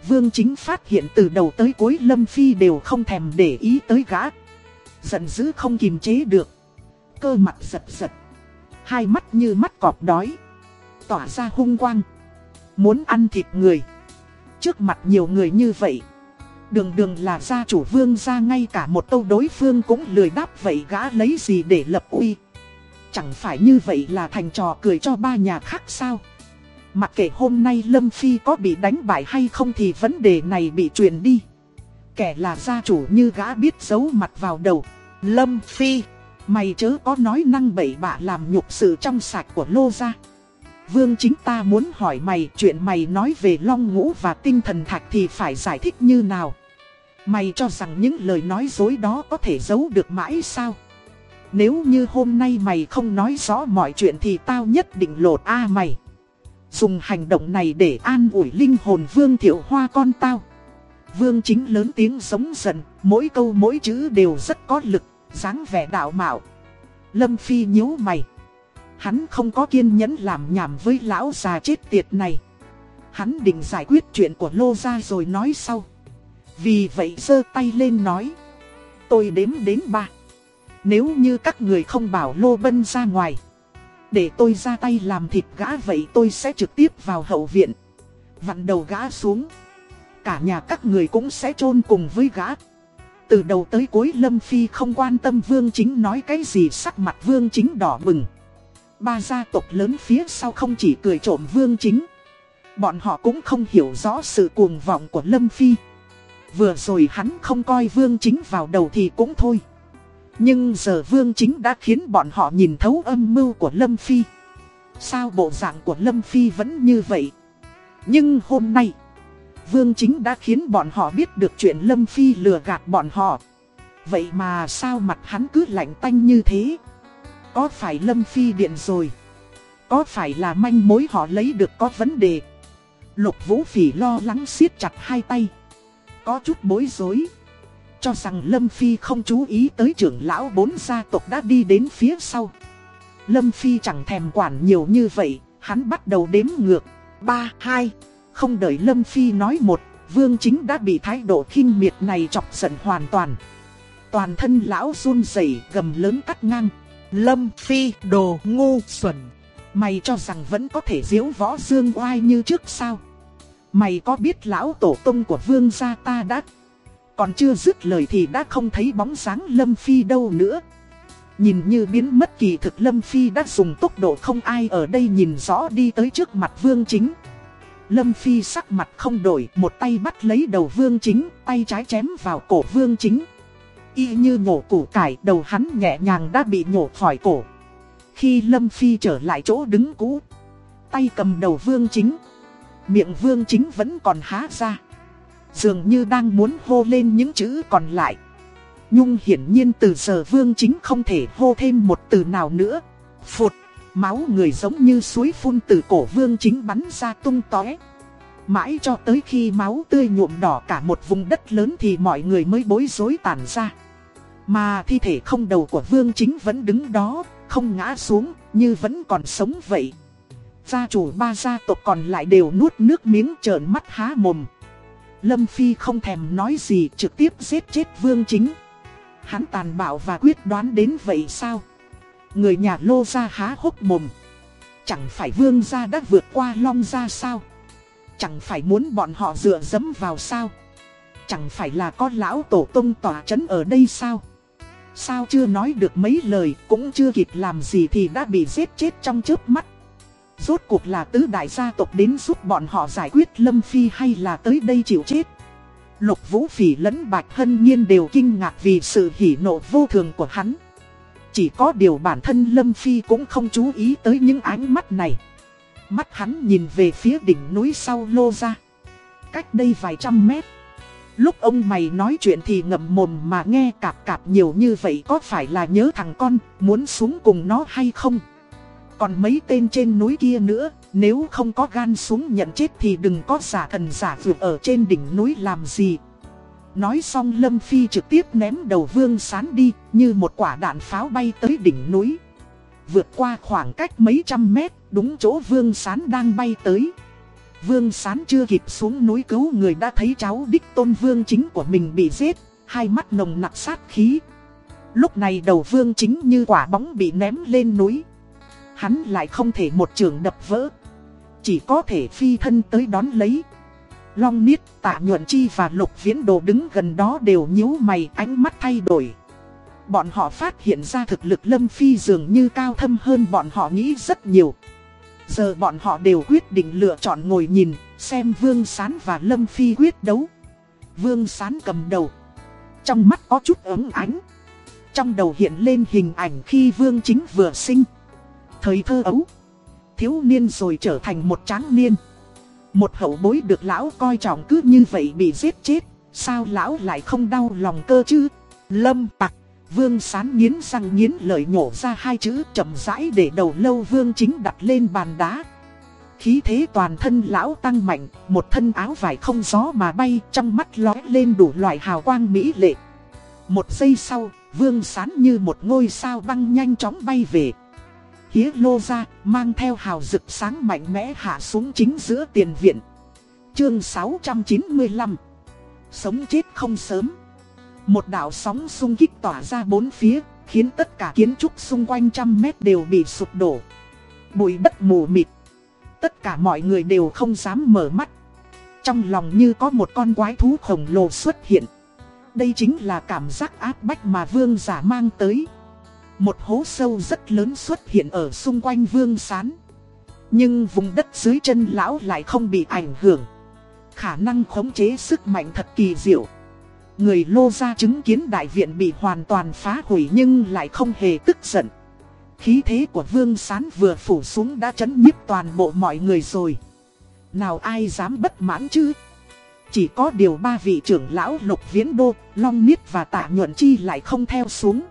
Vương chính phát hiện từ đầu tới cuối Lâm Phi đều không thèm để ý tới gã. Giận dữ không kìm chế được. Cơ mặt giật giật. Hai mắt như mắt cọp đói. Tỏa ra hung quang. Muốn ăn thịt người. Trước mặt nhiều người như vậy. Đường đường là gia chủ vương ra ngay cả một câu đối phương cũng lười đáp vậy gã lấy gì để lập uy. Chẳng phải như vậy là thành trò cười cho ba nhà khác sao. Mặc kệ hôm nay Lâm Phi có bị đánh bại hay không thì vấn đề này bị truyền đi. Kẻ là gia chủ như gã biết giấu mặt vào đầu. Lâm Phi, mày chớ có nói năng bậy bạ làm nhục sự trong sạch của Lô gia. Vương chính ta muốn hỏi mày chuyện mày nói về long ngũ và tinh thần thạch thì phải giải thích như nào. Mày cho rằng những lời nói dối đó có thể giấu được mãi sao? Nếu như hôm nay mày không nói rõ mọi chuyện thì tao nhất định lột a mày. Dùng hành động này để an ủi linh hồn vương thiệu hoa con tao Vương chính lớn tiếng giống giận, mỗi câu mỗi chữ đều rất có lực, dáng vẻ đạo mạo. Lâm Phi nhíu mày. Hắn không có kiên nhẫn làm nhảm với lão già chết tiệt này. Hắn định giải quyết chuyện của Lô Gia rồi nói sau. Vì vậy giơ tay lên nói. Tôi đếm đến ba. Nếu như các người không bảo Lô Bân ra ngoài. Để tôi ra tay làm thịt gã vậy tôi sẽ trực tiếp vào hậu viện. Vặn đầu gã xuống. Cả nhà các người cũng sẽ chôn cùng với gã. Từ đầu tới cuối Lâm Phi không quan tâm Vương Chính nói cái gì, sắc mặt Vương Chính đỏ bừng. Ba gia tộc lớn phía sau không chỉ cười trộm Vương Chính. Bọn họ cũng không hiểu rõ sự cuồng vọng của Lâm Phi. Vừa rồi hắn không coi Vương Chính vào đầu thì cũng thôi. Nhưng giờ Vương Chính đã khiến bọn họ nhìn thấu âm mưu của Lâm Phi. Sao bộ dạng của Lâm Phi vẫn như vậy? Nhưng hôm nay, Vương Chính đã khiến bọn họ biết được chuyện Lâm Phi lừa gạt bọn họ. Vậy mà sao mặt hắn cứ lạnh tanh như thế? Có phải Lâm Phi điện rồi? Có phải là manh mối họ lấy được có vấn đề? Lục Vũ Phỉ lo lắng siết chặt hai tay. Có chút bối rối. Cho rằng Lâm Phi không chú ý tới trưởng lão bốn gia tộc đã đi đến phía sau. Lâm Phi chẳng thèm quản nhiều như vậy, hắn bắt đầu đếm ngược. 3, 2, không đợi Lâm Phi nói một, Vương Chính đã bị thái độ khinh miệt này chọc giận hoàn toàn. Toàn thân lão run rẩy gầm lớn cắt ngang. Lâm Phi đồ ngu xuẩn. Mày cho rằng vẫn có thể diễu võ dương oai như trước sao? Mày có biết lão tổ tông của vương gia ta đã... Còn chưa dứt lời thì đã không thấy bóng dáng Lâm Phi đâu nữa. Nhìn như biến mất kỳ thực Lâm Phi đã dùng tốc độ không ai ở đây nhìn rõ đi tới trước mặt vương chính. Lâm Phi sắc mặt không đổi, một tay bắt lấy đầu vương chính, tay trái chém vào cổ vương chính. Y như nhổ củ cải, đầu hắn nhẹ nhàng đã bị nhổ khỏi cổ. Khi Lâm Phi trở lại chỗ đứng cũ, tay cầm đầu vương chính. Miệng vương chính vẫn còn há ra. Dường như đang muốn hô lên những chữ còn lại. Nhung hiển nhiên từ giờ vương chính không thể hô thêm một từ nào nữa. Phụt, máu người giống như suối phun từ cổ vương chính bắn ra tung tóe. Mãi cho tới khi máu tươi nhuộm đỏ cả một vùng đất lớn thì mọi người mới bối rối tản ra. Mà thi thể không đầu của vương chính vẫn đứng đó, không ngã xuống, như vẫn còn sống vậy. Gia chủ ba gia tộc còn lại đều nuốt nước miếng trợn mắt há mồm. Lâm Phi không thèm nói gì trực tiếp giết chết vương chính. Hắn tàn bạo và quyết đoán đến vậy sao? Người nhà lô ra há hốc mồm. Chẳng phải vương gia đã vượt qua long gia sao? Chẳng phải muốn bọn họ dựa dẫm vào sao? Chẳng phải là có lão tổ tông tỏa chấn ở đây sao? Sao chưa nói được mấy lời, cũng chưa kịp làm gì thì đã bị giết chết trong chớp mắt. Rốt cuộc là tứ đại gia tộc đến giúp bọn họ giải quyết Lâm Phi hay là tới đây chịu chết. Lục Vũ Phỉ lẫn Bạch Hân Nhiên đều kinh ngạc vì sự hỉ nộ vô thường của hắn. Chỉ có điều bản thân Lâm Phi cũng không chú ý tới những ánh mắt này. Mắt hắn nhìn về phía đỉnh núi sau lô ra. Cách đây vài trăm mét. Lúc ông mày nói chuyện thì ngậm mồm mà nghe cạp cạp nhiều như vậy có phải là nhớ thằng con muốn xuống cùng nó hay không? Còn mấy tên trên núi kia nữa, nếu không có gan xuống nhận chết thì đừng có giả thần giả vượt ở trên đỉnh núi làm gì. Nói xong Lâm Phi trực tiếp ném đầu vương sán đi, như một quả đạn pháo bay tới đỉnh núi. Vượt qua khoảng cách mấy trăm mét, đúng chỗ vương sán đang bay tới. Vương Sán chưa kịp xuống núi cứu người đã thấy cháu đích tôn vương chính của mình bị giết, hai mắt nồng nặc sát khí. Lúc này đầu vương chính như quả bóng bị ném lên núi. Hắn lại không thể một trường đập vỡ. Chỉ có thể phi thân tới đón lấy. Long Niết, Tạ Nhuận Chi và Lục Viễn Đồ đứng gần đó đều nhíu mày ánh mắt thay đổi. Bọn họ phát hiện ra thực lực Lâm Phi dường như cao thâm hơn bọn họ nghĩ rất nhiều. Giờ bọn họ đều quyết định lựa chọn ngồi nhìn, xem Vương Sán và Lâm Phi quyết đấu. Vương Sán cầm đầu. Trong mắt có chút ấm ánh. Trong đầu hiện lên hình ảnh khi Vương Chính vừa sinh. Thời thơ ấu. Thiếu niên rồi trở thành một tráng niên. Một hậu bối được lão coi trọng cứ như vậy bị giết chết. Sao lão lại không đau lòng cơ chứ? Lâm tặc. Vương sán nghiến răng nghiến lợi nhổ ra hai chữ chậm rãi để đầu lâu vương chính đặt lên bàn đá. Khí thế toàn thân lão tăng mạnh, một thân áo vải không gió mà bay trong mắt lóe lên đủ loại hào quang mỹ lệ. Một giây sau, vương sán như một ngôi sao băng nhanh chóng bay về. Hía lô ra, mang theo hào rực sáng mạnh mẽ hạ xuống chính giữa tiền viện. Chương 695 Sống chết không sớm một đạo sóng xung kích tỏa ra bốn phía, Khiến tất cả kiến trúc xung quanh trăm mét đều bị sụp đổ. Bụi đất mù mịt. Tất cả mọi người đều không dám mở mắt. Trong lòng như có một con quái thú khổng lồ xuất hiện. Đây chính là cảm giác áp bách mà vương giả mang tới. Một hố sâu rất lớn xuất hiện ở xung quanh vương sán. Nhưng vùng đất dưới chân lão lại không bị ảnh hưởng. Khả năng khống chế sức mạnh thật kỳ diệu. Người lô ra chứng kiến đại viện bị hoàn toàn phá hủy nhưng lại không hề tức giận. Khí thế của vương sán vừa phủ xuống đã chấn nhiếp toàn bộ mọi người rồi. Nào ai dám bất mãn chứ? Chỉ có điều ba vị trưởng lão lục viễn đô, long niết và tạ nhuận chi lại không theo xuống.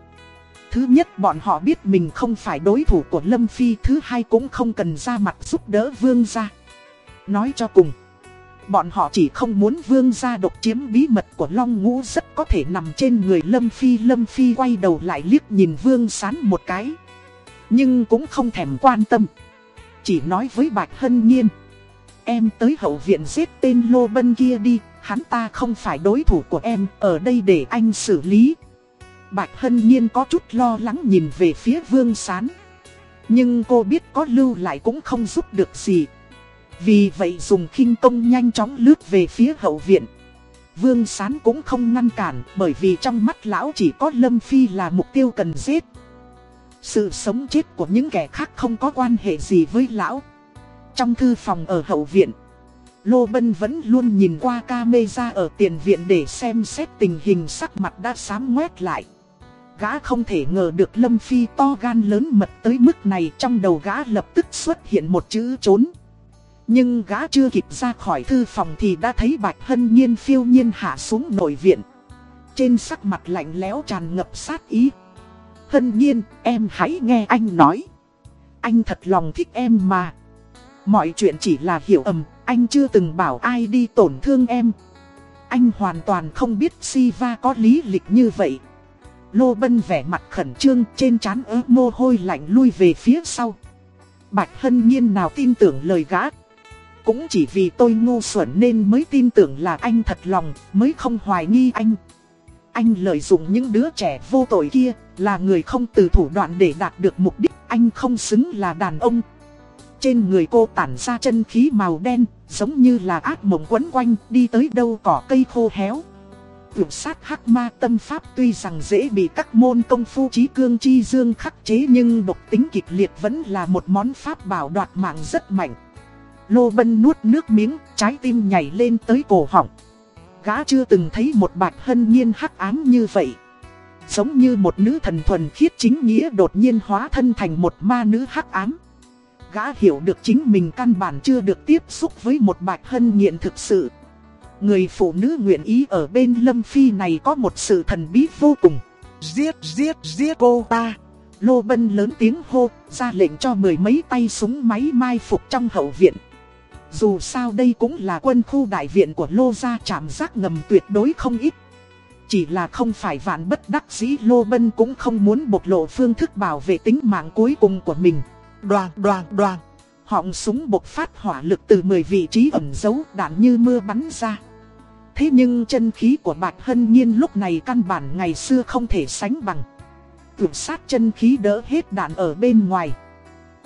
Thứ nhất bọn họ biết mình không phải đối thủ của Lâm Phi Thứ hai cũng không cần ra mặt giúp đỡ vương ra Nói cho cùng Bọn họ chỉ không muốn vương gia độc chiếm bí mật của Long Ngũ rất có thể nằm trên người Lâm Phi. Lâm Phi quay đầu lại liếc nhìn vương sán một cái. Nhưng cũng không thèm quan tâm. Chỉ nói với Bạch Hân Nhiên. Em tới hậu viện giết tên Lô Bân kia đi, hắn ta không phải đối thủ của em, ở đây để anh xử lý. Bạch Hân Nhiên có chút lo lắng nhìn về phía vương sán. Nhưng cô biết có lưu lại cũng không giúp được gì. Vì vậy dùng khinh công nhanh chóng lướt về phía hậu viện. Vương Sán cũng không ngăn cản bởi vì trong mắt lão chỉ có Lâm Phi là mục tiêu cần giết. Sự sống chết của những kẻ khác không có quan hệ gì với lão. Trong thư phòng ở hậu viện, Lô Bân vẫn luôn nhìn qua camera ở tiền viện để xem xét tình hình sắc mặt đã sám ngoét lại. Gã không thể ngờ được Lâm Phi to gan lớn mật tới mức này trong đầu gã lập tức xuất hiện một chữ trốn. Nhưng gã chưa kịp ra khỏi thư phòng thì đã thấy Bạch Hân Nhiên phiêu nhiên hạ xuống nội viện. Trên sắc mặt lạnh lẽo tràn ngập sát ý. Hân Nhiên, em hãy nghe anh nói. Anh thật lòng thích em mà. Mọi chuyện chỉ là hiểu ầm, anh chưa từng bảo ai đi tổn thương em. Anh hoàn toàn không biết Siva có lý lịch như vậy. Lô Bân vẻ mặt khẩn trương trên trán ớ mồ hôi lạnh lui về phía sau. Bạch Hân Nhiên nào tin tưởng lời gã. Cũng chỉ vì tôi ngu xuẩn nên mới tin tưởng là anh thật lòng, mới không hoài nghi anh. Anh lợi dụng những đứa trẻ vô tội kia, là người không từ thủ đoạn để đạt được mục đích, anh không xứng là đàn ông. Trên người cô tản ra chân khí màu đen, giống như là ác mộng quấn quanh, đi tới đâu cỏ cây khô héo. Vượt sát hắc ma tâm pháp tuy rằng dễ bị các môn công phu trí cương chi dương khắc chế nhưng độc tính kịch liệt vẫn là một món pháp bảo đoạt mạng rất mạnh. Lô Bân nuốt nước miếng, trái tim nhảy lên tới cổ họng. Gã chưa từng thấy một bạch hân nhiên hắc ám như vậy. Giống như một nữ thần thuần khiết chính nghĩa đột nhiên hóa thân thành một ma nữ hắc ám. Gã hiểu được chính mình căn bản chưa được tiếp xúc với một bạch hân nghiện thực sự. Người phụ nữ nguyện ý ở bên Lâm Phi này có một sự thần bí vô cùng. Giết giết giết cô ta. Lô Bân lớn tiếng hô, ra lệnh cho mười mấy tay súng máy mai phục trong hậu viện. Dù sao đây cũng là quân khu đại viện của Lô Gia chạm giác ngầm tuyệt đối không ít. Chỉ là không phải vạn bất đắc dĩ Lô Bân cũng không muốn bộc lộ phương thức bảo vệ tính mạng cuối cùng của mình. Đoàn đoàn đoàn, họng súng bộc phát hỏa lực từ 10 vị trí ẩn giấu đạn như mưa bắn ra. Thế nhưng chân khí của Bạch Hân Nhiên lúc này căn bản ngày xưa không thể sánh bằng. Tuyệt sát chân khí đỡ hết đạn ở bên ngoài.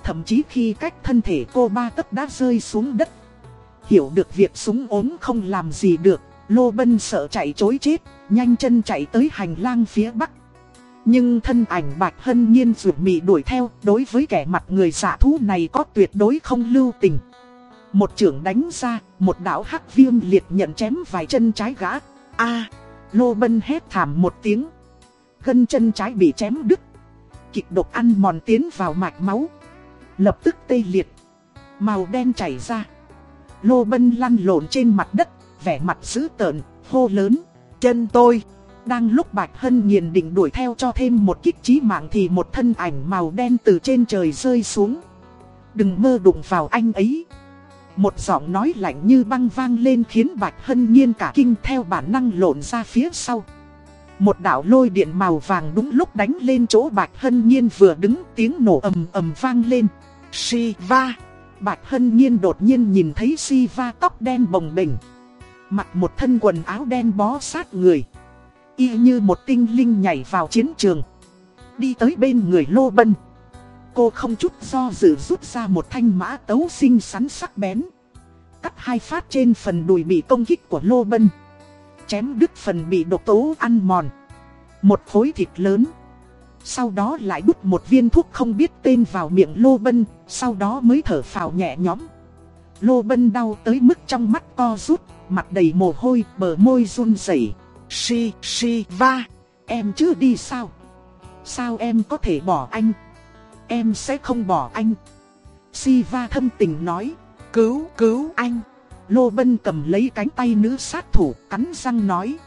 Thậm chí khi cách thân thể cô ba tấc đã rơi xuống đất. Hiểu được việc súng ốm không làm gì được, Lô Bân sợ chạy chối chết, Nhanh chân chạy tới hành lang phía bắc. Nhưng thân ảnh Bạch Hân Nhiên rủ mị đuổi theo, Đối với kẻ mặt người giả thú này có tuyệt đối không lưu tình. Một trưởng đánh ra, Một đảo hắc viêm liệt nhận chém vài chân trái gã. A, Lô Bân hét thảm một tiếng. Gân chân trái bị chém đứt. Kịch độc ăn mòn tiến vào mạch máu. Lập tức tê liệt. Màu đen chảy ra. Lô Bân lăn lộn trên mặt đất Vẻ mặt dữ tợn, hô lớn Chân tôi! Đang lúc Bạch Hân nghiền định đuổi theo cho thêm một kích trí mạng Thì một thân ảnh màu đen từ trên trời rơi xuống. Đừng mơ đụng vào anh ấy. Một giọng nói lạnh như băng vang lên khiến Bạch Hân Nhiên cả kinh theo bản năng lộn ra phía sau. Một đạo lôi điện màu vàng đúng lúc đánh lên chỗ Bạch Hân Nhiên vừa đứng, tiếng nổ ầm ầm vang lên. Shiva! Bạch Hân Nhiên đột nhiên nhìn thấy Shiva tóc đen bồng bềnh. Mặc một thân quần áo đen bó sát người. Y như một tinh linh nhảy vào chiến trường. Đi tới bên người Lô Bân. Cô không chút do dự rút ra một thanh mã tấu xinh xắn sắc bén. Cắt hai phát trên phần đùi bị công kích của Lô Bân. Chém đứt phần bị độc tố ăn mòn. Một khối thịt lớn. Sau đó lại đút một viên thuốc không biết tên vào miệng Lô Bân, sau đó mới thở phào nhẹ nhõm. Lô Bân đau tới mức trong mắt co rút, mặt đầy mồ hôi, bờ môi run rẩy. Si, si, va, em chưa đi sao? Sao em có thể bỏ anh? Em sẽ không bỏ anh. Siva thâm tình nói, cứu, cứu anh. Lô Bân cầm lấy cánh tay nữ sát thủ, cắn răng nói.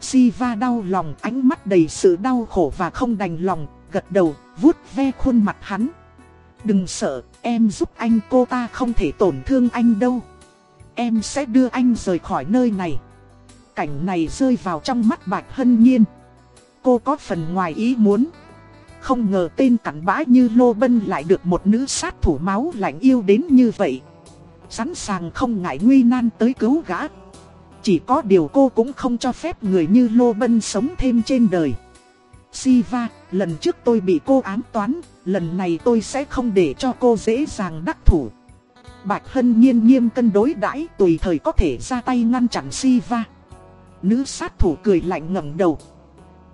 Siva đau lòng, ánh mắt đầy sự đau khổ và không đành lòng, gật đầu, vuốt ve khuôn mặt hắn. Đừng sợ, em giúp anh cô ta không thể tổn thương anh đâu. Em sẽ đưa anh rời khỏi nơi này. Cảnh này rơi vào trong mắt Bạch Hân Nhiên. Cô có phần ngoài ý muốn. Không ngờ tên cặn bã như Lô Bân lại được một nữ sát thủ máu lạnh yêu đến như vậy. Sẵn sàng không ngại nguy nan tới cứu gã. Chỉ có điều cô cũng không cho phép người như Lô Bân sống thêm trên đời. Siva, lần trước tôi bị cô ám toán, lần này tôi sẽ không để cho cô dễ dàng đắc thủ. Bạch Hân nhiên nghiêm cân đối đãi tùy thời có thể ra tay ngăn chặn Siva. Nữ sát thủ cười lạnh ngẩng đầu.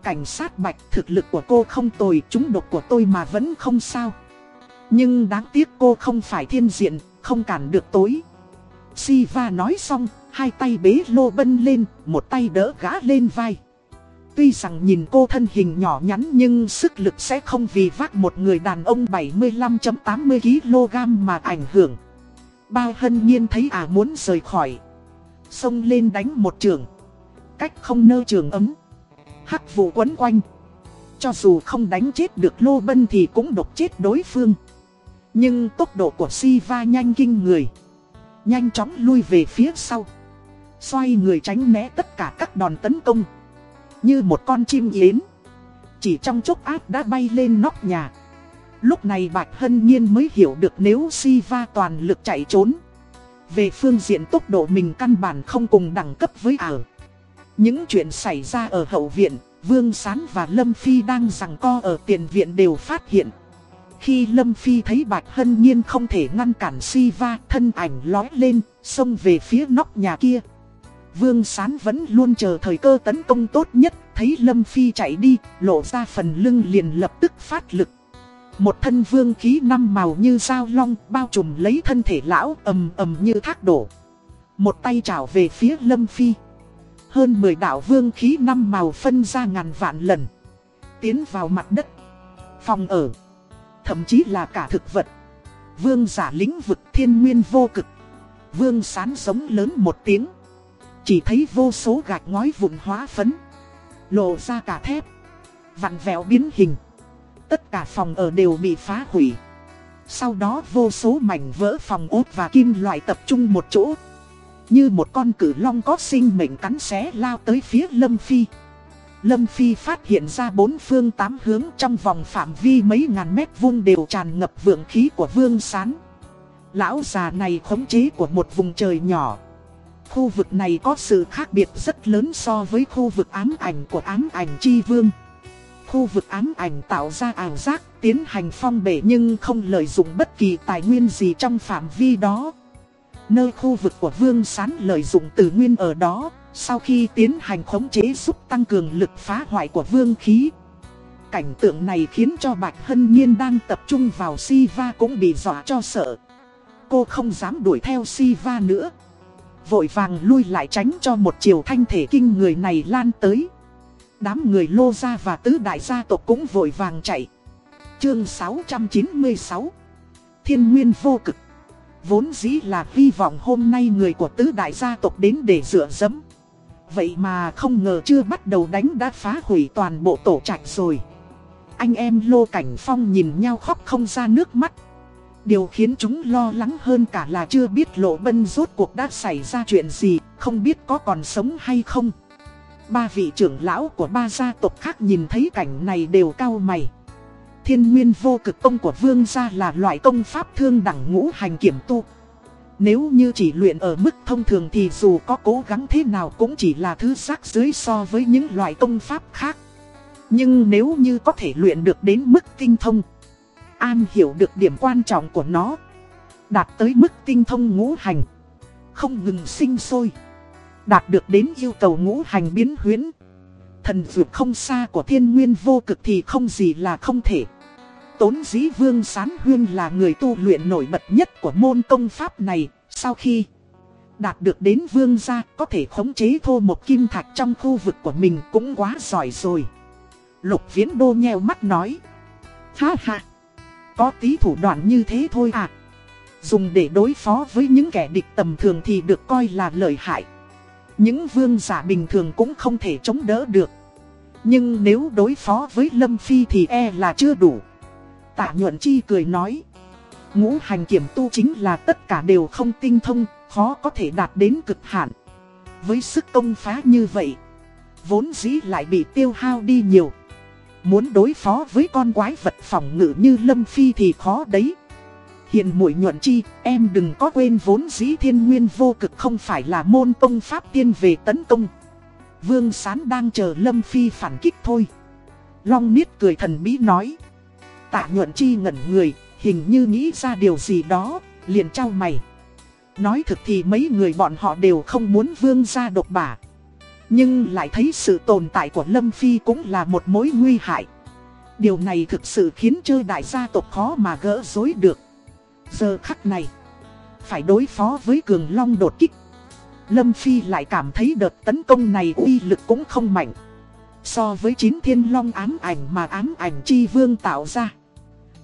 Cảnh sát Bạch thực lực của cô không tồi, chúng độc của tôi mà vẫn không sao. Nhưng đáng tiếc cô không phải thiên diện, không cản được tối. Siva nói xong, hai tay bế Lô Bân lên, một tay đỡ gã lên vai. Tuy rằng nhìn cô thân hình nhỏ nhắn nhưng sức lực sẽ không vì vác một người đàn ông 75.80kg mà ảnh hưởng. Bao hân nhiên thấy à muốn rời khỏi. Xông lên đánh một trường. Cách không nơ trường ấm. Hắc vụ quấn quanh. Cho dù không đánh chết được Lô Bân thì cũng độc chết đối phương. Nhưng tốc độ của Siva nhanh kinh người. Nhanh chóng lui về phía sau. Xoay người tránh né tất cả các đòn tấn công. Như một con chim yến. Chỉ trong chốc áp đã bay lên nóc nhà. Lúc này Bạch Hân Nhiên mới hiểu được nếu Siva toàn lực chạy trốn. Về phương diện tốc độ mình căn bản không cùng đẳng cấp với ảo. Những chuyện xảy ra ở hậu viện, Vương Sán và Lâm Phi đang rằng co ở tiền viện đều phát hiện. Khi Lâm Phi thấy Bạch Hân Nhiên không thể ngăn cản Siva, thân ảnh lói lên, xông về phía nóc nhà kia. Vương Sán vẫn luôn chờ thời cơ tấn công tốt nhất, thấy Lâm Phi chạy đi, lộ ra phần lưng liền lập tức phát lực. Một thân vương khí năm màu như dao long bao trùm lấy thân thể lão ầm ầm như thác đổ. Một tay trảo về phía Lâm Phi. Hơn 10 đạo vương khí năm màu phân ra ngàn vạn lần. Tiến vào mặt đất. Phòng ở. Thậm chí là cả thực vật. Vương giả lĩnh vực thiên nguyên vô cực. Vương sán sống lớn một tiếng. Chỉ thấy vô số gạch ngói vụn hóa phấn. Lộ ra cả thép. Vặn vẹo biến hình. Tất cả phòng ở đều bị phá hủy. Sau đó vô số mảnh vỡ phòng ốt và kim loại tập trung một chỗ. Như một con cử long có sinh mệnh cắn xé lao tới phía Lâm Phi. Lâm Phi phát hiện ra bốn phương tám hướng trong vòng phạm vi mấy ngàn mét vuông đều tràn ngập vượng khí của Vương Sán. Lão già này khống chế của một vùng trời nhỏ. Khu vực này có sự khác biệt rất lớn so với khu vực ám ảnh của ám ảnh chi vương. Khu vực ám ảnh tạo ra ảo giác, tiến hành phong bể nhưng không lợi dụng bất kỳ tài nguyên gì trong phạm vi đó. Nơi khu vực của Vương Sán lợi dụng từ nguyên ở đó, sau khi tiến hành khống chế giúp tăng cường lực phá hoại của vương khí. Cảnh tượng này khiến cho Bạch Hân Nhiên đang tập trung vào Siva cũng bị dọa cho sợ. Cô không dám đuổi theo Siva nữa. Vội vàng lui lại tránh cho một chiều thanh thể kinh người này lan tới. Đám người lô gia và tứ đại gia tộc cũng vội vàng chạy. Chương 696 Thiên Nguyên vô cực Vốn dĩ là hy vọng hôm nay người của tứ đại gia tộc đến để dựa dẫm Vậy mà không ngờ chưa bắt đầu đánh đã phá hủy toàn bộ tổ trạch rồi Anh em Lô Cảnh Phong nhìn nhau khóc không ra nước mắt Điều khiến chúng lo lắng hơn cả là chưa biết lộ bân rốt cuộc đã xảy ra chuyện gì, không biết có còn sống hay không. Ba vị trưởng lão của ba gia tộc khác nhìn thấy cảnh này đều cao mày. Thiên nguyên vô cực công của vương gia là loại công pháp thương đẳng ngũ hành kiểm tu. Nếu như chỉ luyện ở mức thông thường thì dù có cố gắng thế nào cũng chỉ là thứ rác dưới so với những loại công pháp khác. Nhưng nếu như có thể luyện được đến mức tinh thông, an hiểu được điểm quan trọng của nó, đạt tới mức tinh thông ngũ hành, không ngừng sinh sôi, đạt được đến yêu cầu ngũ hành biến huyến. Thần vượt không xa của thiên nguyên vô cực thì không gì là không thể. Tốn dĩ vương sán huyên là người tu luyện nổi bật nhất của môn công pháp này, sau khi đạt được đến vương gia có thể khống chế thô một kim thạch trong khu vực của mình cũng quá giỏi rồi. Lục viễn đô nheo mắt nói. Ha ha, có tí thủ đoạn như thế thôi à. Dùng để đối phó với những kẻ địch tầm thường thì được coi là lợi hại. Những vương giả bình thường cũng không thể chống đỡ được. Nhưng nếu đối phó với Lâm Phi thì e là chưa đủ. Tạ nhuận chi cười nói. Ngũ hành kiểm tu chính là tất cả đều không tinh thông, khó có thể đạt đến cực hạn. Với sức công phá như vậy, vốn dĩ lại bị tiêu hao đi nhiều. Muốn đối phó với con quái vật phòng ngự như Lâm Phi thì khó đấy. Hiện mũi nhuận chi, em đừng có quên vốn dĩ thiên nguyên vô cực không phải là môn công pháp tiên về tấn công. Vương Sán đang chờ Lâm Phi phản kích thôi. Long Niết cười thần bí nói. Tạ nhuận chi ngẩn người, hình như nghĩ ra điều gì đó, liền trao mày. Nói thực thì mấy người bọn họ đều không muốn vương ra độc bả. Nhưng lại thấy sự tồn tại của Lâm Phi cũng là một mối nguy hại. Điều này thực sự khiến chơi đại gia tộc khó mà gỡ dối được. Giờ khắc này, phải đối phó với cường long đột kích. Lâm Phi lại cảm thấy đợt tấn công này uy lực cũng không mạnh. So với chín thiên long ám ảnh mà ám ảnh chi vương tạo ra.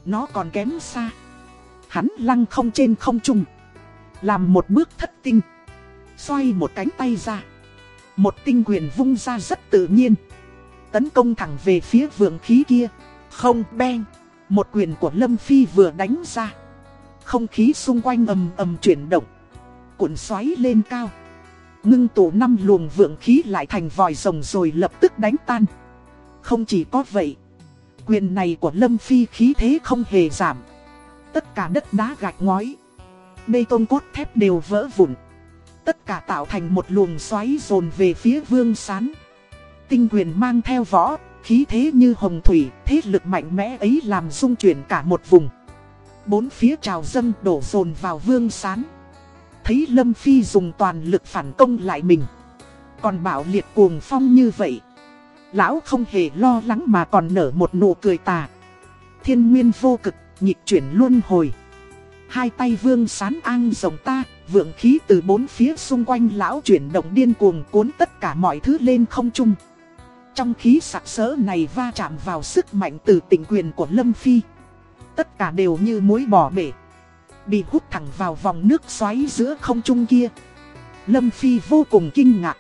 Nó còn kém xa. Hắn lăng không trên không trung. Làm một bước thất tinh. Xoay một cánh tay ra. Một tinh quyền vung ra rất tự nhiên. Tấn công thẳng về phía vượng khí kia. Không, beng. Một quyền của Lâm Phi vừa đánh ra. Không khí xung quanh ầm ầm chuyển động. Cuộn xoáy lên cao. Ngưng tụ năm luồng vượng khí lại thành vòi rồng rồi lập tức đánh tan. Không chỉ có vậy. Quyền này của Lâm Phi khí thế không hề giảm. Tất cả đất đá gạch ngói. Bê tông cốt thép đều vỡ vụn. Tất cả tạo thành một luồng xoáy dồn về phía vương sán. Tinh quyền mang theo võ, khí thế như hồng thủy, thế lực mạnh mẽ ấy làm rung chuyển cả một vùng. Bốn phía trào dâng đổ dồn vào vương sán. Thấy Lâm Phi dùng toàn lực phản công lại mình. Còn bảo liệt cuồng phong như vậy. Lão không hề lo lắng mà còn nở một nụ cười tà. Thiên nguyên vô cực, nhịp chuyển luân hồi. Hai tay vương sán an rồng ta, vượng khí từ bốn phía xung quanh lão chuyển động điên cuồng cuốn tất cả mọi thứ lên không trung. Trong khí sặc sỡ này va chạm vào sức mạnh từ tình quyền của Lâm Phi. Tất cả đều như muối bỏ bể. Bị hút thẳng vào vòng nước xoáy giữa không trung kia. Lâm Phi vô cùng kinh ngạc.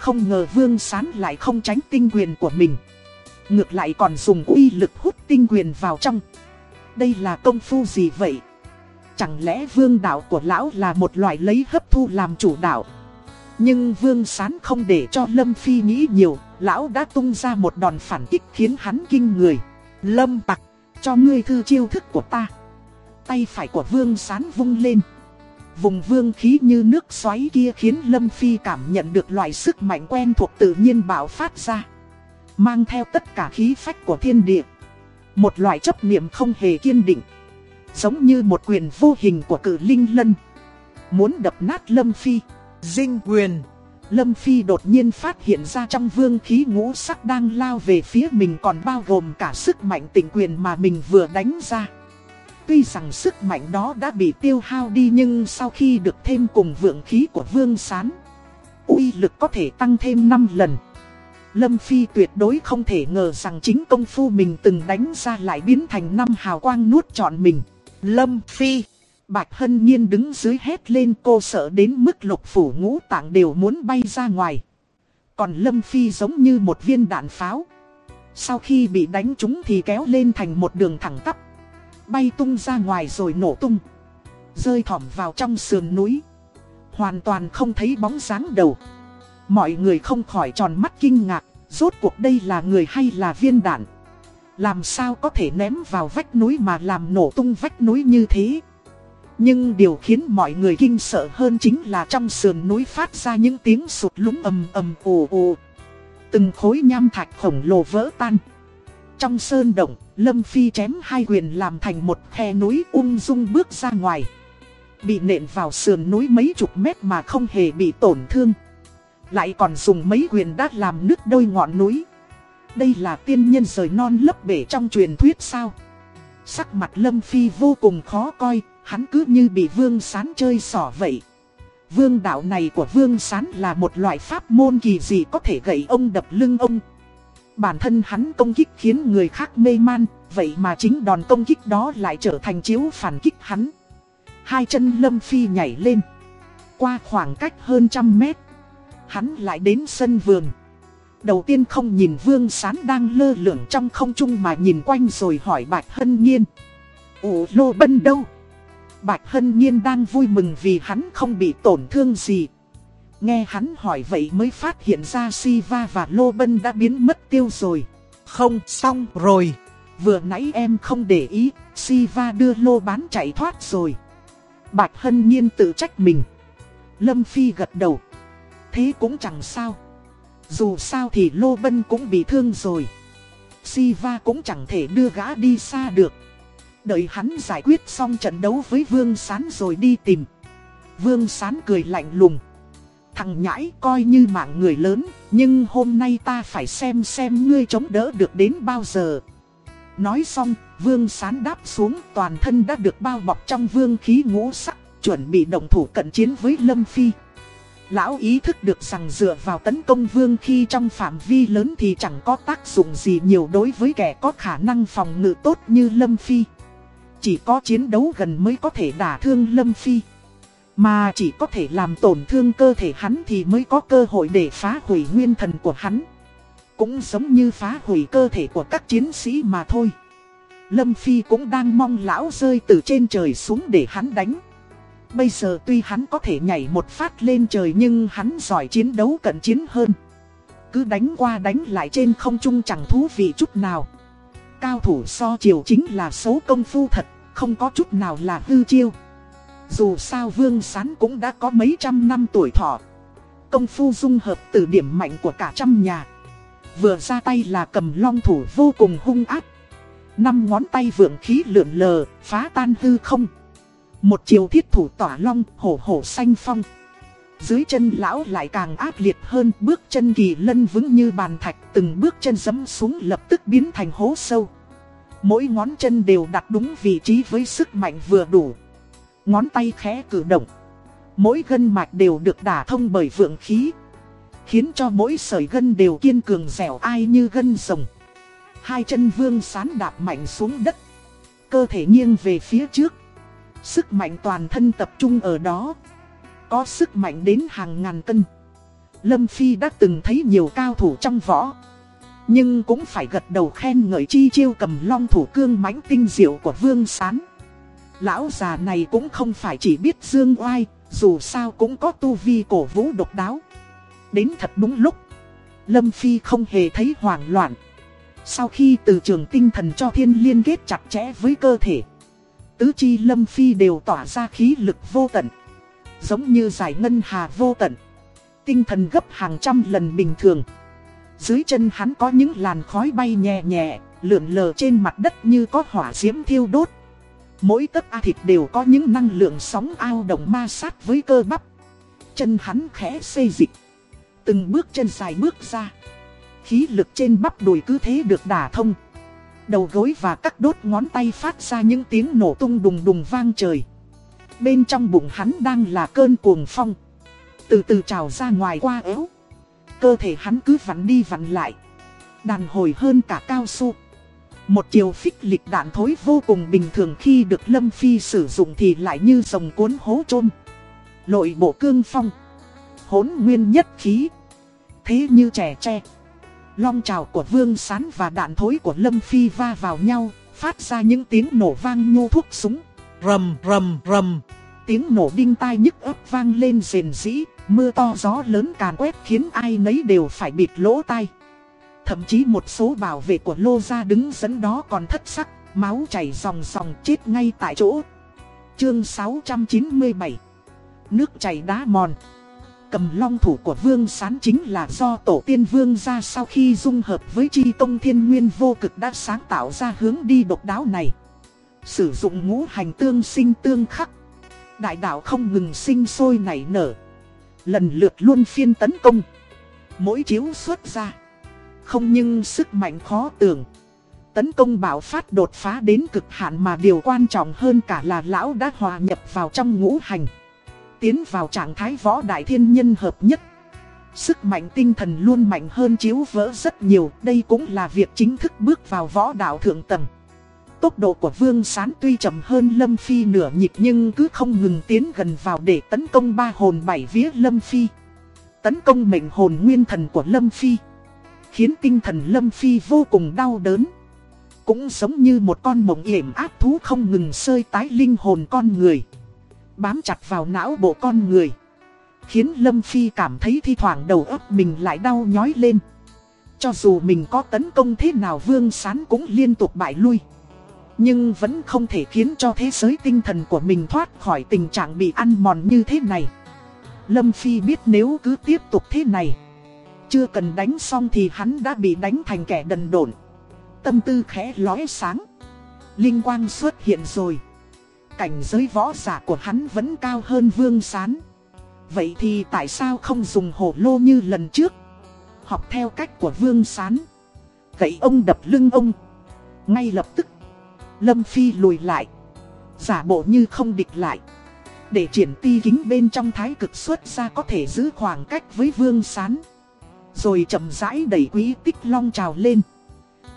Không ngờ Vương Sán lại không tránh tinh quyền của mình. Ngược lại còn dùng uy lực hút tinh quyền vào trong. Đây là công phu gì vậy? Chẳng lẽ vương đạo của lão là một loại lấy hấp thu làm chủ đạo? Nhưng vương sán không để cho Lâm Phi nghĩ nhiều, lão đã tung ra một đòn phản kích khiến hắn kinh người. Lâm tặc, cho ngươi thư chiêu thức của ta. Tay phải của vương sán vung lên. Vùng vương khí như nước xoáy kia khiến Lâm Phi cảm nhận được loại sức mạnh quen thuộc tự nhiên bạo phát ra. Mang theo tất cả khí phách của thiên địa. Một loại chấp niệm không hề kiên định. Giống như một quyền vô hình của cử linh lân. Muốn đập nát Lâm Phi. Dinh quyền. Lâm Phi đột nhiên phát hiện ra trong vương khí ngũ sắc đang lao về phía mình còn bao gồm cả sức mạnh tỉnh quyền mà mình vừa đánh ra. Tuy rằng sức mạnh đó đã bị tiêu hao đi nhưng sau khi được thêm cùng vượng khí của vương sán, uy lực có thể tăng thêm 5 lần. Lâm Phi tuyệt đối không thể ngờ rằng chính công phu mình từng đánh ra lại biến thành năm hào quang nuốt trọn mình. Lâm Phi, Bạch Hân Nhiên đứng dưới hét lên cô sợ đến mức lục phủ ngũ tạng đều muốn bay ra ngoài. Còn Lâm Phi giống như một viên đạn pháo. Sau khi bị đánh trúng thì kéo lên thành một đường thẳng tắp bay tung ra ngoài rồi nổ tung. Rơi thỏm vào trong sườn núi. Hoàn toàn không thấy bóng dáng đầu. Mọi người không khỏi tròn mắt kinh ngạc, rốt cuộc đây là người hay là viên đạn. Làm sao có thể ném vào vách núi mà làm nổ tung vách núi như thế. Nhưng điều khiến mọi người kinh sợ hơn chính là trong sườn núi phát ra những tiếng sụt lúng ầm ầm ồ ồ. Từng khối nham thạch khổng lồ vỡ tan. Trong sơn động, Lâm Phi chém hai quyền làm thành một khe núi ung dung bước ra ngoài. Bị nện vào sườn núi mấy chục mét mà không hề bị tổn thương. Lại còn dùng mấy quyền đát làm nứt đôi ngọn núi. Đây là tiên nhân rời non lấp bể trong truyền thuyết sao? Sắc mặt Lâm Phi vô cùng khó coi, hắn cứ như bị vương sán chơi xỏ vậy. Vương đạo này của vương sán là một loại pháp môn kỳ gì có thể gậy ông đập lưng ông. Bản thân hắn công kích khiến người khác mê man, vậy mà chính đòn công kích đó lại trở thành chiếu phản kích hắn. Hai chân Lâm Phi nhảy lên. Qua khoảng cách hơn trăm mét. Hắn lại đến sân vườn. Đầu tiên không nhìn Vương Sán đang lơ lửng trong không trung mà nhìn quanh rồi hỏi Bạch Hân Nhiên. Ủa Lô Bân đâu? Bạch Hân Nhiên đang vui mừng vì hắn không bị tổn thương gì. Nghe hắn hỏi vậy mới phát hiện ra Siva và Lô Bân đã biến mất tiêu rồi. Không, xong rồi. Vừa nãy em không để ý, Siva đưa Lô bán chạy thoát rồi. Bạch Hân Nhiên tự trách mình. Lâm Phi gật đầu. Thế cũng chẳng sao. Dù sao thì Lô Bân cũng bị thương rồi. Siva cũng chẳng thể đưa gã đi xa được. Đợi hắn giải quyết xong trận đấu với Vương Sán rồi đi tìm. Vương Sán cười lạnh lùng. Thằng nhãi coi như mạng người lớn, nhưng hôm nay ta phải xem xem ngươi chống đỡ được đến bao giờ. Nói xong, Vương Sán đáp xuống toàn thân đã được bao bọc trong vương khí ngũ sắc, chuẩn bị động thủ cận chiến với Lâm Phi. Lão ý thức được rằng dựa vào tấn công vương khi trong phạm vi lớn thì chẳng có tác dụng gì nhiều đối với kẻ có khả năng phòng ngự tốt như Lâm Phi. Chỉ có chiến đấu gần mới có thể đả thương Lâm Phi. Mà chỉ có thể làm tổn thương cơ thể hắn thì mới có cơ hội để phá hủy nguyên thần của hắn. Cũng giống như phá hủy cơ thể của các chiến sĩ mà thôi. Lâm Phi cũng đang mong lão rơi từ trên trời xuống để hắn đánh. Bây giờ tuy hắn có thể nhảy một phát lên trời nhưng hắn giỏi chiến đấu cận chiến hơn. Cứ đánh qua đánh lại trên không trung chẳng thú vị chút nào. Cao thủ so chiều chính là xấu công phu thật, không có chút nào là hư chiêu. Dù sao Vương Sán cũng đã có mấy trăm năm tuổi thọ. Công phu dung hợp từ điểm mạnh của cả trăm nhà. Vừa ra tay là cầm long thủ vô cùng hung ác. Năm ngón tay vượng khí lượn lờ, phá tan hư không. Một chiều thiết thủ tỏa long, hổ hổ xanh phong. Dưới chân lão lại càng ác liệt hơn, bước chân kỳ lân vững như bàn thạch, từng bước chân dấm xuống lập tức biến thành hố sâu. Mỗi ngón chân đều đặt đúng vị trí với sức mạnh vừa đủ. Ngón tay khẽ cử động. Mỗi gân mạch đều được đả thông bởi vượng khí. Khiến cho mỗi sợi gân đều kiên cường dẻo ai như gân rồng. Hai chân vương sán đạp mạnh xuống đất. Cơ thể nghiêng về phía trước. Sức mạnh toàn thân tập trung ở đó. Có sức mạnh đến hàng ngàn cân. Lâm Phi đã từng thấy nhiều cao thủ trong võ. Nhưng cũng phải gật đầu khen ngợi chi chiêu cầm long thủ cương mãnh tinh diệu của Vương Sán. Lão già này cũng không phải chỉ biết dương oai, dù sao cũng có tu vi cổ vũ độc đáo. Đến thật đúng lúc, Lâm Phi không hề thấy hoảng loạn. Sau khi từ trường tinh thần cho thiên liên kết chặt chẽ với cơ thể, tứ chi Lâm Phi đều tỏa ra khí lực vô tận. Giống như giải ngân hà vô tận. Tinh thần gấp hàng trăm lần bình thường. Dưới chân hắn có những làn khói bay nhẹ nhẹ, lượn lờ trên mặt đất như có hỏa diễm thiêu đốt. Mỗi tấc a thịt đều có những năng lượng sóng ao động ma sát với cơ bắp. Chân hắn khẽ xây dịch. Từng bước chân dài bước ra. Khí lực trên bắp đùi cứ thế được đả thông. Đầu gối và các đốt ngón tay phát ra những tiếng nổ tung đùng đùng vang trời. Bên trong bụng hắn đang là cơn cuồng phong. Từ từ trào ra ngoài qua éo. Cơ thể hắn cứ vặn đi vặn lại. Đàn hồi hơn cả cao su. Một chiều phích lịch đạn thối vô cùng bình thường khi được Lâm Phi sử dụng thì lại như dòng cuốn hố trôm. Lội bộ cương phong. Hốn nguyên nhất khí. Thế như trẻ tre. Long trào của Vương Sán và đạn thối của Lâm Phi va vào nhau, phát ra những tiếng nổ vang nhô thuốc súng. Rầm rầm rầm. Tiếng nổ đinh tai nhức ấp vang lên rền rĩ, mưa to gió lớn càn quét khiến ai nấy đều phải bịt lỗ tai. Thậm chí một số bảo vệ của Lô Gia đứng dẫn đó còn thất sắc, máu chảy ròng ròng chết ngay tại chỗ. Chương 697 Nước chảy đá mòn Cầm long thủ của vương sán chính là do tổ tiên vương ra sau khi dung hợp với chi tông thiên nguyên vô cực đã sáng tạo ra hướng đi độc đáo này. Sử dụng ngũ hành tương sinh tương khắc. Đại đạo không ngừng sinh sôi nảy nở. Lần lượt luôn phiên tấn công. Mỗi chiếu xuất ra. Không nhưng sức mạnh khó tưởng. Tấn công bạo phát đột phá đến cực hạn mà điều quan trọng hơn cả là lão đã hòa nhập vào trong ngũ hành. Tiến vào trạng thái võ đại thiên nhân hợp nhất. Sức mạnh tinh thần luôn mạnh hơn chiếu vỡ rất nhiều, đây cũng là việc chính thức bước vào võ đạo thượng tầng. Tốc độ của Vương Sán tuy chậm hơn Lâm Phi nửa nhịp nhưng cứ không ngừng tiến gần vào để tấn công ba hồn bảy vía Lâm Phi. Tấn công mệnh hồn nguyên thần của Lâm Phi. Khiến tinh thần Lâm Phi vô cùng đau đớn. Cũng giống như một con mộng yểm áp thú không ngừng sơi tái linh hồn con người. Bám chặt vào não bộ con người. Khiến Lâm Phi cảm thấy thi thoảng đầu óc mình lại đau nhói lên. Cho dù mình có tấn công thế nào Vương Sán cũng liên tục bại lui. Nhưng vẫn không thể khiến cho thế giới tinh thần của mình thoát khỏi tình trạng bị ăn mòn như thế này. Lâm Phi biết nếu cứ tiếp tục thế này. Chưa cần đánh xong thì hắn đã bị đánh thành kẻ đần độn. Tâm tư khẽ lóe sáng. Linh quang xuất hiện rồi. Cảnh giới võ giả của hắn vẫn cao hơn vương sán. Vậy thì tại sao không dùng hổ lô như lần trước? Học theo cách của vương sán. Gậy ông đập lưng ông. Ngay lập tức. Lâm Phi lùi lại. Giả bộ như không địch lại. Để triển ti kính bên trong thái cực xuất ra có thể giữ khoảng cách với vương sán. Rồi chậm rãi đẩy quý tích long trào lên.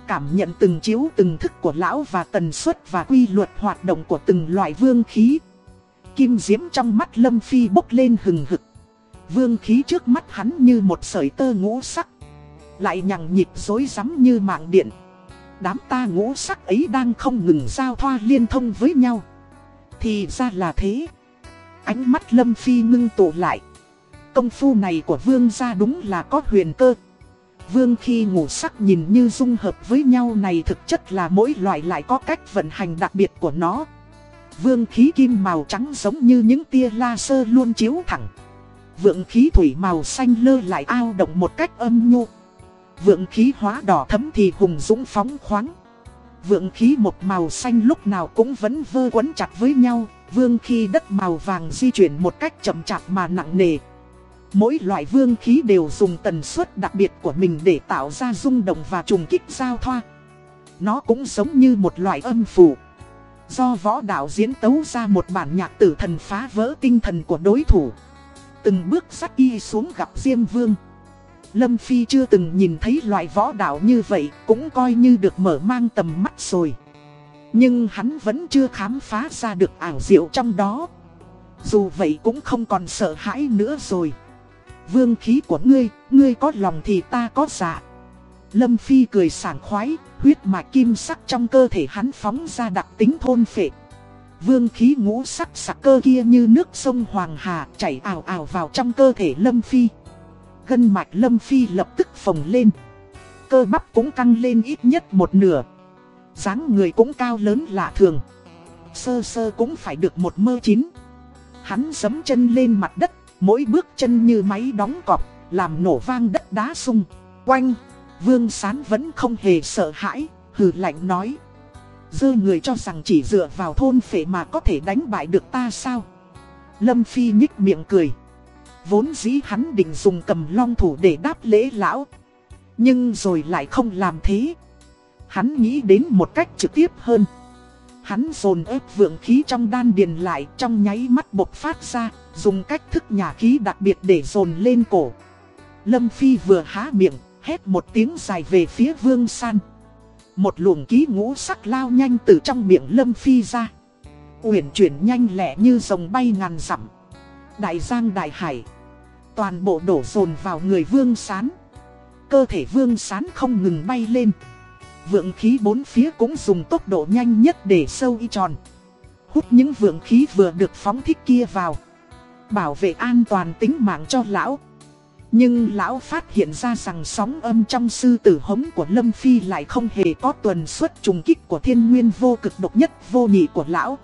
Cảm nhận từng chiếu, từng thức của lão và tần suất và quy luật hoạt động của từng loại vương khí. Kim diễm trong mắt Lâm Phi bốc lên hừng hực. Vương khí trước mắt hắn như một sợi tơ ngũ sắc. Lại nhằng nhịp dối rắm như mạng điện. Đám ta ngũ sắc ấy đang không ngừng giao thoa liên thông với nhau. Thì ra là thế. Ánh mắt Lâm Phi ngưng tụ lại. Công phu này của vương gia đúng là có huyền cơ. Vương khi ngủ sắc nhìn như dung hợp với nhau này thực chất là mỗi loại lại có cách vận hành đặc biệt của nó. Vương khí kim màu trắng giống như những tia laser luôn chiếu thẳng. Vượng khí thủy màu xanh lơ lại ao động một cách âm nhu. Vượng khí hóa đỏ thấm thì hùng dũng phóng khoáng. Vượng khí một màu xanh lúc nào cũng vẫn vơ quấn chặt với nhau. Vương khi đất màu vàng di chuyển một cách chậm chạp mà nặng nề. Mỗi loại vương khí đều dùng tần suất đặc biệt của mình để tạo ra rung động và trùng kích giao thoa. Nó cũng giống như một loại âm phù. Do võ đạo diễn tấu ra một bản nhạc tử thần phá vỡ tinh thần của đối thủ. Từng bước sắc y xuống gặp Diêm Vương. Lâm Phi chưa từng nhìn thấy loại võ đạo như vậy, cũng coi như được mở mang tầm mắt rồi. Nhưng hắn vẫn chưa khám phá ra được ảo diệu trong đó. Dù vậy cũng không còn sợ hãi nữa rồi. Vương khí của ngươi, ngươi có lòng thì ta có dạ. Lâm Phi cười sảng khoái, huyết mạch kim sắc trong cơ thể hắn phóng ra đặc tính thôn phệ. Vương khí ngũ sắc sặc cơ kia như nước sông Hoàng Hà chảy ảo ảo vào trong cơ thể Lâm Phi. Gân mạch Lâm Phi lập tức phồng lên. Cơ bắp cũng căng lên ít nhất một nửa. dáng người cũng cao lớn lạ thường. Sơ sơ cũng phải được một mơ chín. Hắn giấm chân lên mặt đất Mỗi bước chân như máy đóng cọp, làm nổ vang đất đá sung. Quanh, Vương Sán vẫn không hề sợ hãi, hừ lạnh nói. Dơ người cho rằng chỉ dựa vào thôn phệ mà có thể đánh bại được ta sao? Lâm Phi nhích miệng cười. Vốn dĩ hắn định dùng cầm long thủ để đáp lễ lão. Nhưng rồi lại không làm thế. Hắn nghĩ đến một cách trực tiếp hơn. Hắn dồn ép vượng khí trong đan điền lại trong nháy mắt bộc phát ra, dùng cách thức nhà khí đặc biệt để dồn lên cổ. Lâm Phi vừa há miệng, hét một tiếng dài về phía vương san. Một luồng khí ngũ sắc lao nhanh từ trong miệng Lâm Phi ra. Uyển chuyển nhanh lẹ như rồng bay ngàn dặm. Đại giang đại hải. Toàn bộ đổ dồn vào người vương sán. Cơ thể vương sán không ngừng bay lên. Vượng khí bốn phía cũng dùng tốc độ nhanh nhất để sâu y tròn. Hút những vượng khí vừa được phóng thích kia vào. Bảo vệ an toàn tính mạng cho lão. Nhưng lão phát hiện ra rằng sóng âm trong sư tử hống của Lâm Phi lại không hề có tuần suất trùng kích của thiên nguyên vô cực độc nhất vô nhị của lão.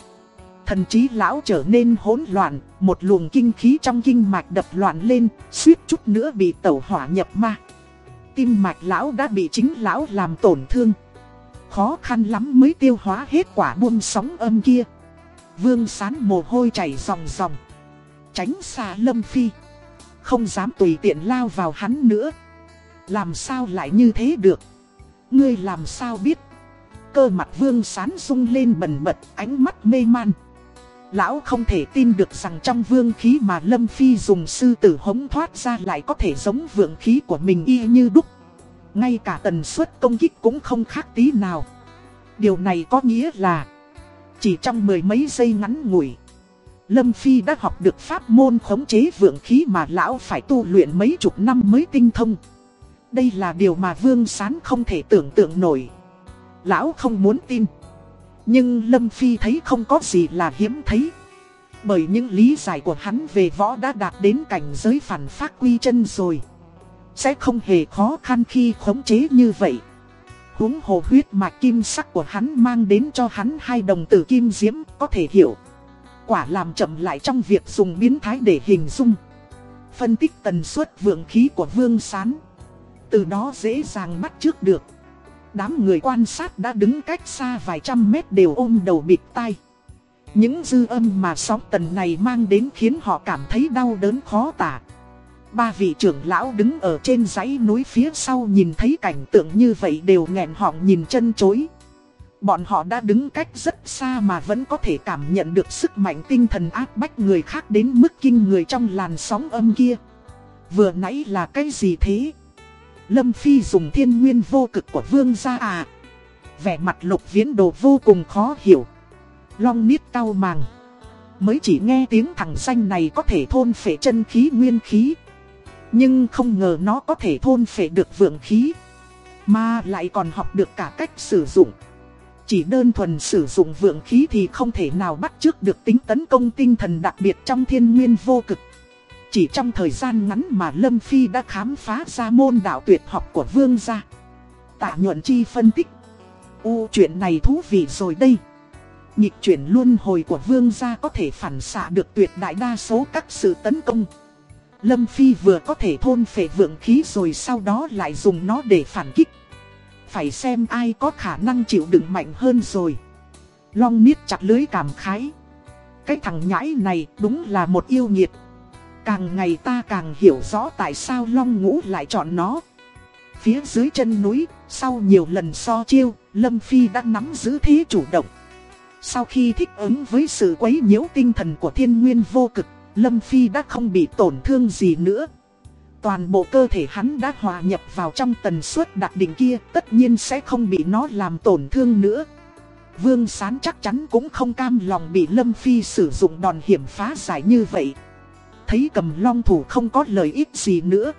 Thần trí lão trở nên hỗn loạn, một luồng kinh khí trong kinh mạch đập loạn lên, suýt chút nữa bị tẩu hỏa nhập ma. Tim mạch lão đã bị chính lão làm tổn thương. Khó khăn lắm mới tiêu hóa hết quả buông sóng âm kia. Vương sán mồ hôi chảy ròng ròng. Tránh xa Lâm Phi. Không dám tùy tiện lao vào hắn nữa. Làm sao lại như thế được? Ngươi làm sao biết? Cơ mặt vương sán rung lên bần bật, ánh mắt mê man. Lão không thể tin được rằng trong vương khí mà Lâm Phi dùng sư tử hống thoát ra lại có thể giống vượng khí của mình y như đúc. Ngay cả tần suất công kích cũng không khác tí nào. Điều này có nghĩa là chỉ trong mười mấy giây ngắn ngủi Lâm Phi đã học được pháp môn khống chế vượng khí mà lão phải tu luyện mấy chục năm mới tinh thông. Đây là điều mà Vương Sán không thể tưởng tượng nổi. Lão không muốn tin. Nhưng Lâm Phi thấy không có gì là hiếm thấy. Bởi những lý giải của hắn về võ đã đạt đến cảnh giới phản phát quy chân rồi. Sẽ không hề khó khăn khi khống chế như vậy. Húng hồ huyết mà kim sắc của hắn mang đến cho hắn hai đồng tử kim diễm có thể hiểu quả làm chậm lại trong việc dùng biến thái để hình dung. Phân tích tần suất vượng khí của Vương Sán. Từ đó dễ dàng bắt trước được. Đám người quan sát đã đứng cách xa vài trăm mét đều ôm đầu bịt tai. Những dư âm mà sóng tần này mang đến khiến họ cảm thấy đau đớn khó tả. Ba vị trưởng lão đứng ở trên dãy núi phía sau nhìn thấy cảnh tượng như vậy đều nghẹn họng nhìn chân chối. Bọn họ đã đứng cách rất xa mà vẫn có thể cảm nhận được sức mạnh tinh thần áp bách người khác đến mức kinh người trong làn sóng âm kia. Vừa nãy là cái gì thế? Lâm Phi dùng thiên nguyên vô cực của vương gia à? Vẻ mặt lục viễn đồ vô cùng khó hiểu. Long niết cao màng. Mới chỉ nghe tiếng thằng xanh này có thể thôn phệ chân khí nguyên khí. Nhưng không ngờ nó có thể thôn phệ được vượng khí. Mà lại còn học được cả cách sử dụng. Chỉ đơn thuần sử dụng vượng khí thì không thể nào bắt trước được tính tấn công tinh thần đặc biệt trong thiên nguyên vô cực. Chỉ trong thời gian ngắn mà Lâm Phi đã khám phá ra môn đạo tuyệt học của vương gia. Tạ nhuận chi phân tích. U chuyện này thú vị rồi đây. Nhịp chuyển luân hồi của vương gia có thể phản xạ được tuyệt đại đa số các sự tấn công. Lâm Phi vừa có thể thôn phệ vượng khí rồi sau đó lại dùng nó để phản kích. Phải xem ai có khả năng chịu đựng mạnh hơn rồi. Long niết chặt lưới cảm khái. Cái thằng nhãi này đúng là một yêu nghiệt. Càng ngày ta càng hiểu rõ tại sao Long Ngũ lại chọn nó. Phía dưới chân núi, sau nhiều lần so chiêu, Lâm Phi đã nắm giữ thế chủ động. Sau khi thích ứng với sự quấy nhiễu tinh thần của thiên nguyên vô cực Lâm Phi đã không bị tổn thương gì nữa. Toàn bộ cơ thể hắn đã hòa nhập vào trong tần suất đặc định kia tất nhiên sẽ không bị nó làm tổn thương nữa. Vương Sán chắc chắn cũng không cam lòng bị Lâm Phi sử dụng đòn hiểm phá giải như vậy. Thấy cầm long thủ không có lợi ích gì nữa.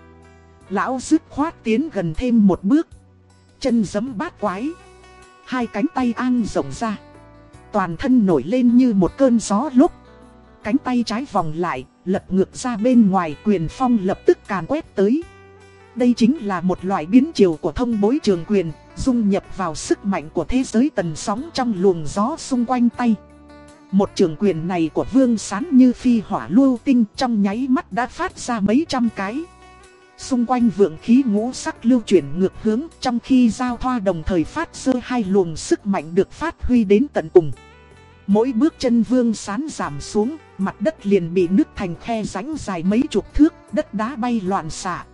Lão dứt khoát tiến gần thêm một bước. Chân giấm bát quái. Hai cánh tay an rộng ra. Toàn thân nổi lên như một cơn gió lúc. Cánh tay trái vòng lại, lật ngược ra bên ngoài quyền phong lập tức càn quét tới. Đây chính là một loại biến chiều của thông bối trường quyền, dung nhập vào sức mạnh của thế giới tần sóng trong luồng gió xung quanh tay. Một trường quyền này của vương sán như phi hỏa lưu tinh trong nháy mắt đã phát ra mấy trăm cái. Xung quanh vượng khí ngũ sắc lưu chuyển ngược hướng trong khi giao thoa đồng thời phát sơ hai luồng sức mạnh được phát huy đến tận cùng. Mỗi bước chân vương sán giảm xuống, mặt đất liền bị nứt thành khe rãnh dài mấy chục thước, đất đá bay loạn xạ.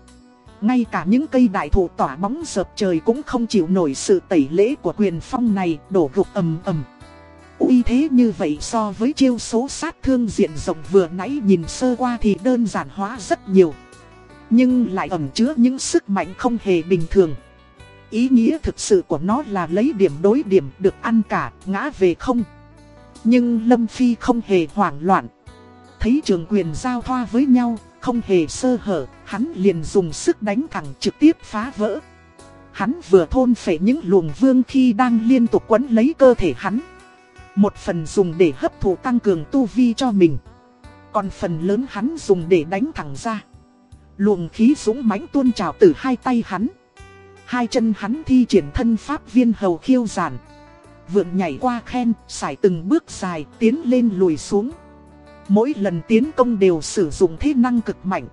Ngay cả những cây đại thụ tỏa bóng dợp trời cũng không chịu nổi sự tẩy lễ của quyền phong này, đổ gục ầm ầm. uy thế như vậy so với chiêu số sát thương diện rộng vừa nãy nhìn sơ qua thì đơn giản hóa rất nhiều. Nhưng lại ẩn chứa những sức mạnh không hề bình thường. Ý nghĩa thực sự của nó là lấy điểm đối điểm được ăn cả, ngã về không. Nhưng Lâm Phi không hề hoảng loạn. Thấy trường quyền giao thoa với nhau, không hề sơ hở, hắn liền dùng sức đánh thẳng trực tiếp phá vỡ. Hắn vừa thôn phệ những luồng vương khi đang liên tục quấn lấy cơ thể hắn. Một phần dùng để hấp thụ tăng cường tu vi cho mình. Còn phần lớn hắn dùng để đánh thẳng ra. Luồng khí súng mãnh tuôn trào từ hai tay hắn. Hai chân hắn thi triển thân pháp viên hầu khiêu giản. Vượng nhảy qua khen, xài từng bước dài, tiến lên lùi xuống. Mỗi lần tiến công đều sử dụng thế năng cực mạnh.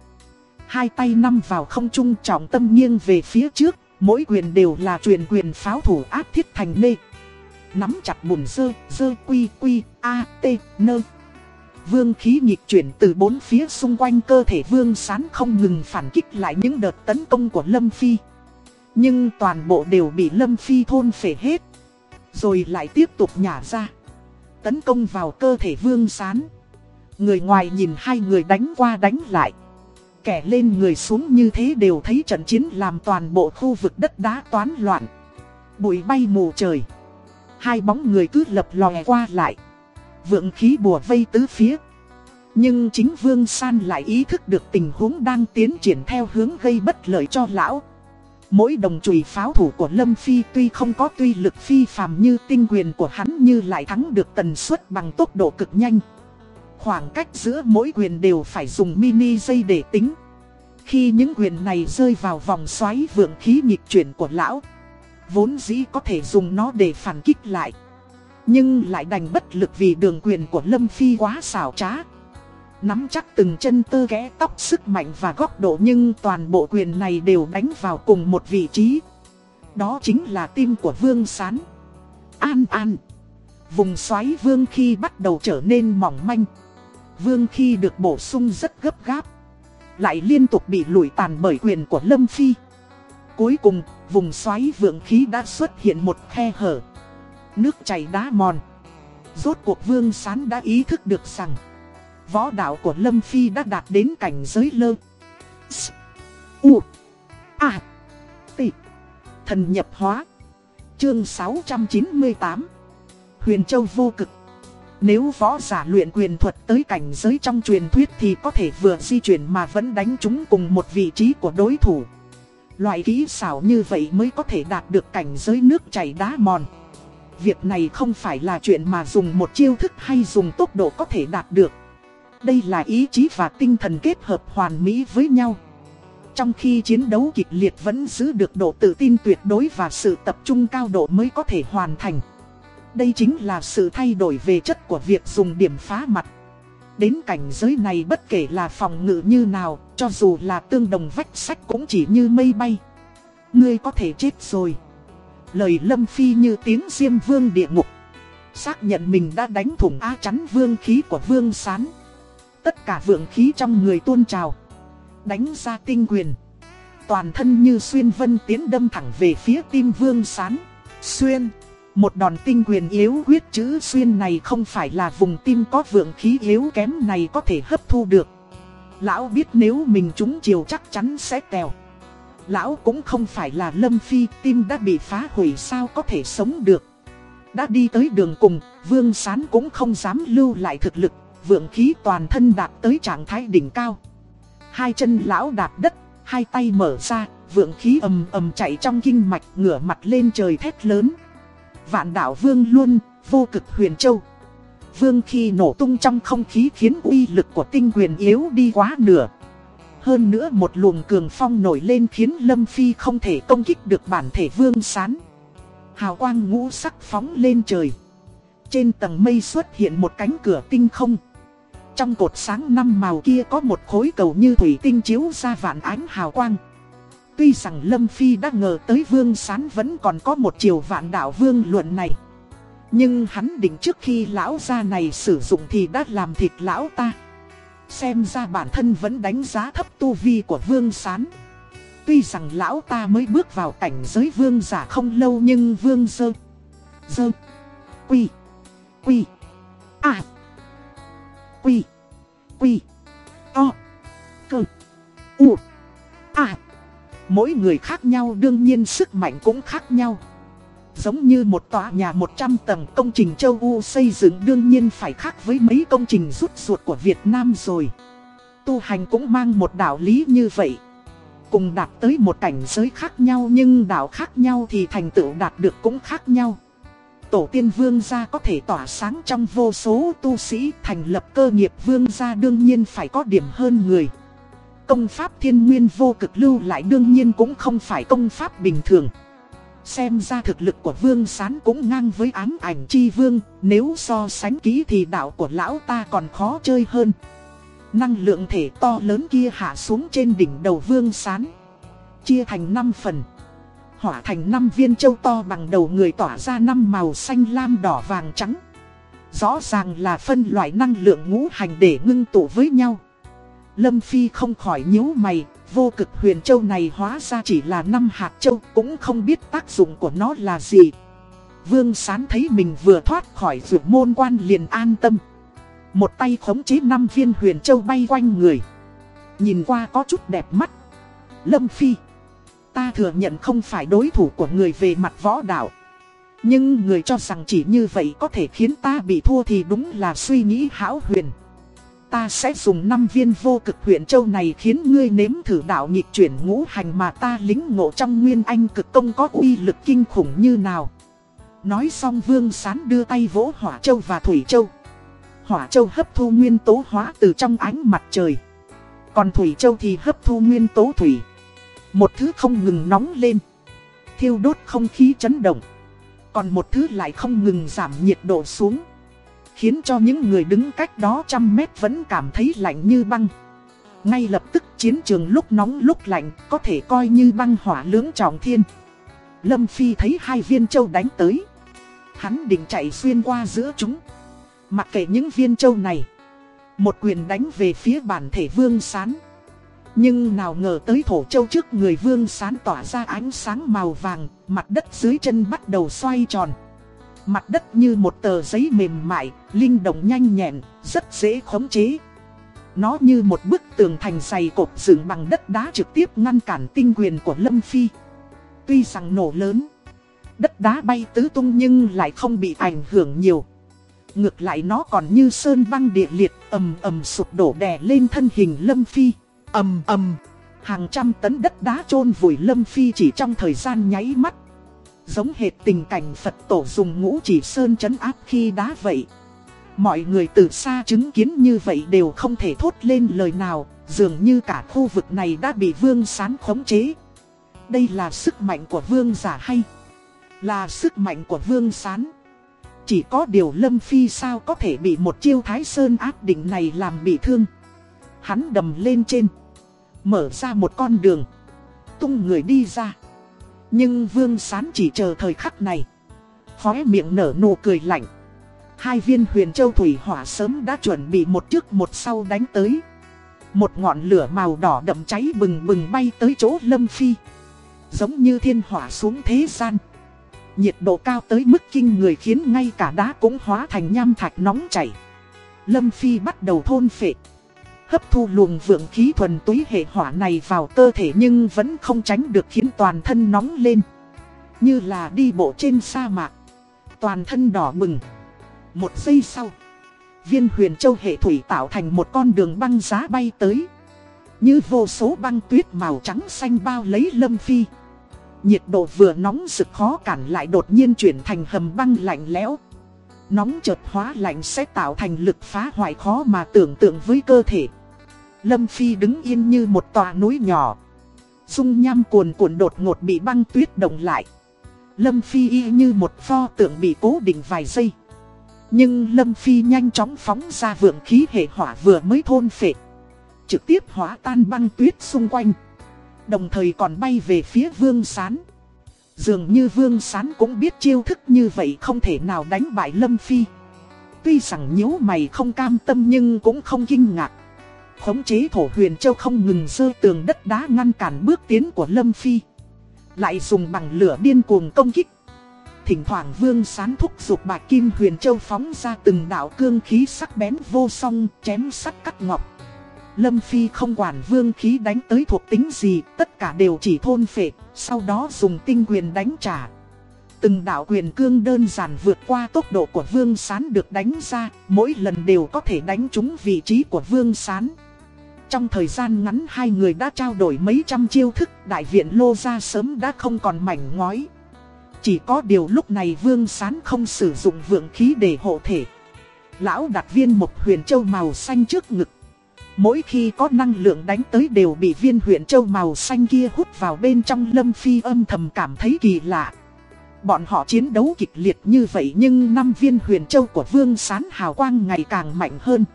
Hai tay nắm vào không trung trọng tâm nghiêng về phía trước, mỗi quyền đều là truyền quyền pháo thủ áp thiết thành nê. Nắm chặt bùn dơ, dơ quy quy, a, t, nơ. Vương khí nhịp chuyển từ bốn phía xung quanh cơ thể vương sán không ngừng phản kích lại những đợt tấn công của Lâm Phi. Nhưng toàn bộ đều bị Lâm Phi thôn phể hết. Rồi lại tiếp tục nhả ra. Tấn công vào cơ thể vương sán. Người ngoài nhìn hai người đánh qua đánh lại. Kẻ lên người xuống như thế đều thấy trận chiến làm toàn bộ khu vực đất đá toán loạn. Bụi bay mù trời. Hai bóng người cứ lập lòe qua lại. Vượng khí bùa vây tứ phía. Nhưng chính Vương San lại ý thức được tình huống đang tiến triển theo hướng gây bất lợi cho lão. Mỗi đồng chùy pháo thủ của Lâm Phi tuy không có tuy lực phi phàm như tinh quyền của hắn như lại thắng được tần suất bằng tốc độ cực nhanh. Khoảng cách giữa mỗi quyền đều phải dùng mini dây để tính. Khi những quyền này rơi vào vòng xoáy vượng khí nhịp chuyển của lão, vốn dĩ có thể dùng nó để phản kích lại. Nhưng lại đành bất lực vì đường quyền của Lâm Phi quá xảo trá. Nắm chắc từng chân tơ ghé tóc sức mạnh và góc độ nhưng toàn bộ quyền này đều đánh vào cùng một vị trí. Đó chính là tim của Vương Sán. An an. Vùng xoáy Vương khi bắt đầu trở nên mỏng manh. Vương khi được bổ sung rất gấp gáp. Lại liên tục bị lùi tàn bởi quyền của Lâm Phi. Cuối cùng, vùng xoáy vượng khí đã xuất hiện một khe hở. Nước chảy đá mòn. Rốt cuộc Vương Sán đã ý thức được rằng Võ đạo của Lâm Phi đã đạt đến cảnh giới lơ. S, U, A, T. Thần nhập hóa. Chương 698 Huyền Châu vô cực. Nếu võ giả luyện quyền thuật tới cảnh giới trong truyền thuyết thì có thể vừa di chuyển mà vẫn đánh chúng cùng một vị trí của đối thủ. Loại kỹ xảo như vậy mới có thể đạt được cảnh giới nước chảy đá mòn. Việc này không phải là chuyện mà dùng một chiêu thức hay dùng tốc độ có thể đạt được đây là ý chí và tinh thần kết hợp hoàn mỹ với nhau. Trong khi chiến đấu kịch liệt vẫn giữ được độ tự tin tuyệt đối và sự tập trung cao độ mới có thể hoàn thành. Đây chính là sự thay đổi về chất của việc dùng điểm phá mặt. Đến cảnh giới này bất kể là phòng ngự như nào, cho dù là tương đồng vách sách cũng chỉ như mây bay. Ngươi có thể chết rồi. Lời lâm phi như tiếng diêm vương địa ngục. Xác nhận mình đã đánh thủng á chắn vương khí của vương sán. Tất cả vượng khí trong người tuôn trào. Đánh ra tinh quyền. Toàn thân như xuyên vân tiến đâm thẳng về phía tim vương sán. Xuyên. Một đòn tinh quyền yếu quyết chữ xuyên này không phải là vùng tim có vượng khí yếu kém này có thể hấp thu được. Lão biết nếu mình trúng chiều chắc chắn sẽ tèo. Lão cũng không phải là lâm phi tim đã bị phá hủy sao có thể sống được. Đã đi tới đường cùng, vương sán cũng không dám lưu lại thực lực vượng khí toàn thân đạt tới trạng thái đỉnh cao. Hai chân lão đạp đất, hai tay mở ra, vượng khí ầm ầm chạy trong kinh mạch ngửa mặt lên trời thét lớn. Vạn đảo vương luôn, vô cực huyền châu. Vương khi nổ tung trong không khí khiến uy lực của tinh quyền yếu đi quá nửa. Hơn nữa một luồng cường phong nổi lên khiến Lâm Phi không thể công kích được bản thể vương sán. Hào quang ngũ sắc phóng lên trời. Trên tầng mây xuất hiện một cánh cửa tinh không. Trong cột sáng năm màu kia có một khối cầu như thủy tinh chiếu ra vạn ánh hào quang. Tuy rằng Lâm Phi đã ngờ tới Vương Sán vẫn còn có một chiều vạn đạo Vương luận này. Nhưng hắn định trước khi lão gia này sử dụng thì đã làm thịt lão ta. Xem ra bản thân vẫn đánh giá thấp tu vi của Vương Sán. Tuy rằng lão ta mới bước vào cảnh giới Vương giả không lâu nhưng Vương Dơ, Dơ, Quy, Quy, À Quy. Quy. o Cơ. U. À. Mỗi người khác nhau, đương nhiên sức mạnh cũng khác nhau. Giống như một tòa nhà 100 tầng công trình châu U xây dựng, đương nhiên phải khác với mấy công trình rút ruột của Việt Nam rồi. Tu hành cũng mang một đạo lý như vậy. cùng đạt tới một cảnh giới khác nhau, nhưng đạo khác nhau thì thành tựu đạt được cũng khác nhau. Tổ tiên vương gia có thể tỏa sáng trong vô số tu sĩ thành lập cơ nghiệp vương gia đương nhiên phải có điểm hơn người. Công pháp thiên nguyên vô cực lưu lại đương nhiên cũng không phải công pháp bình thường. Xem ra thực lực của vương sán cũng ngang với ám ảnh chi vương, nếu so sánh kỹ thì đạo của lão ta còn khó chơi hơn. Năng lượng thể to lớn kia hạ xuống trên đỉnh đầu vương sán. Chia thành 5 phần. Hỏa thành năm viên châu to bằng đầu người tỏa ra năm màu xanh lam đỏ vàng trắng. Rõ ràng là phân loại năng lượng ngũ hành để ngưng tụ với nhau. Lâm Phi không khỏi nhíu mày, vô cực huyền châu này hóa ra chỉ là năm hạt châu, cũng không biết tác dụng của nó là gì. Vương Sán thấy mình vừa thoát khỏi vượt môn quan liền an tâm. Một tay khống chế năm viên huyền châu bay quanh người. Nhìn qua có chút đẹp mắt. Lâm Phi, ta thừa nhận không phải đối thủ của người về mặt võ đạo. Nhưng người cho rằng chỉ như vậy có thể khiến ta bị thua thì đúng là suy nghĩ hão huyền. Ta sẽ dùng 5 viên vô cực huyện châu này khiến ngươi nếm thử đạo nhịp chuyển ngũ hành mà ta lính ngộ trong nguyên anh cực công có uy lực kinh khủng như nào. Nói xong vương sán đưa tay vỗ hỏa châu và thủy châu. Hỏa châu hấp thu nguyên tố hóa từ trong ánh mặt trời. Còn thủy châu thì hấp thu nguyên tố thủy. Một thứ không ngừng nóng lên. Thiêu đốt không khí chấn động. Còn một thứ lại không ngừng giảm nhiệt độ xuống. Khiến cho những người đứng cách đó trăm mét vẫn cảm thấy lạnh như băng Ngay lập tức chiến trường lúc nóng lúc lạnh có thể coi như băng hỏa lưỡng trọng thiên Lâm Phi thấy hai viên châu đánh tới Hắn định chạy xuyên qua giữa chúng Mặc kệ những viên châu này Một quyền đánh về phía bản thể vương sán nhưng nào ngờ tới thổ châu trước người vương sán tỏa ra ánh sáng màu vàng Mặt đất dưới chân bắt đầu xoay tròn Mặt đất như một tờ giấy mềm mại, linh động nhanh nhẹn, rất dễ khống chế. Nó như một bức tường thành dày cột dựng bằng đất đá trực tiếp ngăn cản tinh quyền của Lâm Phi. Tuy rằng nổ lớn, đất đá bay tứ tung nhưng lại không bị ảnh hưởng nhiều. Ngược lại nó còn như sơn băng địa liệt ầm ầm sụp đổ đè lên thân hình Lâm Phi ầm ầm, hàng trăm tấn đất đá chôn vùi Lâm Phi chỉ trong thời gian nháy mắt. Giống hệt tình cảnh Phật tổ dùng ngũ chỉ sơn chấn áp khi đá vậy. Mọi người từ xa chứng kiến như vậy đều không thể thốt lên lời nào Dường như cả khu vực này đã bị vương sán khống chế. Đây là sức mạnh của vương giả hay? Là sức mạnh của vương sán. Chỉ có điều Lâm Phi sao có thể bị một chiêu thái sơn áp định này làm bị thương? Hắn đầm lên trên. Mở ra một con đường Tung người đi ra nhưng Vương Sán chỉ chờ thời khắc này. Khóe miệng nở nụ cười lạnh. Hai viên huyền châu thủy hỏa sớm đã chuẩn bị một trước một sau đánh tới. Một ngọn lửa màu đỏ đậm cháy bừng bừng bay tới chỗ Lâm Phi. Giống như thiên hỏa xuống thế gian. Nhiệt độ cao tới mức kinh người khiến ngay cả đá cũng hóa thành nham thạch nóng chảy. Lâm Phi bắt đầu thôn phệ hấp thu luồng vượng khí thuần túy hệ hỏa này vào cơ thể nhưng vẫn không tránh được khiến toàn thân nóng lên. Như là đi bộ trên sa mạc. Toàn thân đỏ bừng. Một giây sau, viên huyền châu hệ thủy tạo thành một con đường băng giá bay tới. Như vô số băng tuyết màu trắng xanh bao lấy lâm phi. Nhiệt độ vừa nóng rực khó cản lại đột nhiên chuyển thành hầm băng lạnh lẽo. Nóng chợt hóa lạnh sẽ tạo thành lực phá hoại khó mà tưởng tượng với cơ thể. Lâm Phi đứng yên như một tòa núi nhỏ. Dung nham cuồn cuộn đột ngột bị băng tuyết động lại. Lâm Phi y như một pho tượng bị cố định vài giây. Nhưng Lâm Phi nhanh chóng phóng ra vượng khí hệ hỏa vừa mới thôn phệ. Trực tiếp hóa tan băng tuyết xung quanh. Đồng thời còn bay về phía vương sán. Dường như vương sán cũng biết chiêu thức như vậy không thể nào đánh bại Lâm Phi. Tuy rằng nhíu mày không cam tâm nhưng cũng không kinh ngạc. Khống chế thổ huyền châu không ngừng dơ tường đất đá ngăn cản bước tiến của Lâm Phi. Lại dùng bằng lửa điên cuồng công kích. Thỉnh thoảng vương sán thúc dục bạc kim huyền châu phóng ra từng đạo cương khí sắc bén vô song chém sắt cắt ngọc. Lâm Phi không quản vương khí đánh tới thuộc tính gì, tất cả đều chỉ thôn phệ, sau đó dùng tinh quyền đánh trả. Từng đạo quyền cương đơn giản vượt qua tốc độ của vương sán được đánh ra, mỗi lần đều có thể đánh trúng vị trí của vương sán trong thời gian ngắn hai người đã trao đổi mấy trăm chiêu thức, Đại viện lô ra sớm đã không còn mảnh ngói. Chỉ có điều lúc này Vương Sán không sử dụng vượng khí để hộ thể. Lão đặt viên một huyền châu màu xanh trước ngực. Mỗi khi có năng lượng đánh tới đều bị viên huyền châu màu xanh kia hút vào bên trong lâm phi âm thầm cảm thấy kỳ lạ. Bọn họ chiến đấu kịch liệt như vậy nhưng năm viên huyền châu của Vương Sán hào quang ngày càng mạnh hơn.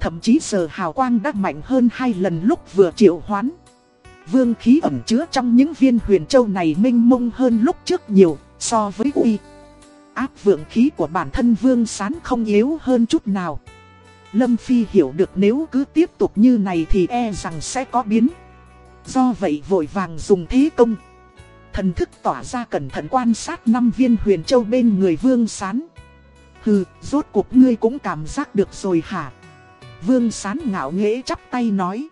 Thậm chí giờ hào quang đã mạnh hơn hai lần lúc vừa triệu hoán. Vương khí ẩm chứa trong những viên huyền châu này minh mông hơn lúc trước nhiều so với uy. Áp vượng khí của bản thân Vương Sán không yếu hơn chút nào. Lâm Phi hiểu được nếu cứ tiếp tục như này thì e rằng sẽ có biến. Do vậy vội vàng dùng thế công. Thần thức tỏa ra cẩn thận quan sát năm viên huyền châu bên người Vương Sán. Hừ, rốt cuộc ngươi cũng cảm giác được rồi hả? Vương Sán ngạo nghễ chắp tay nói.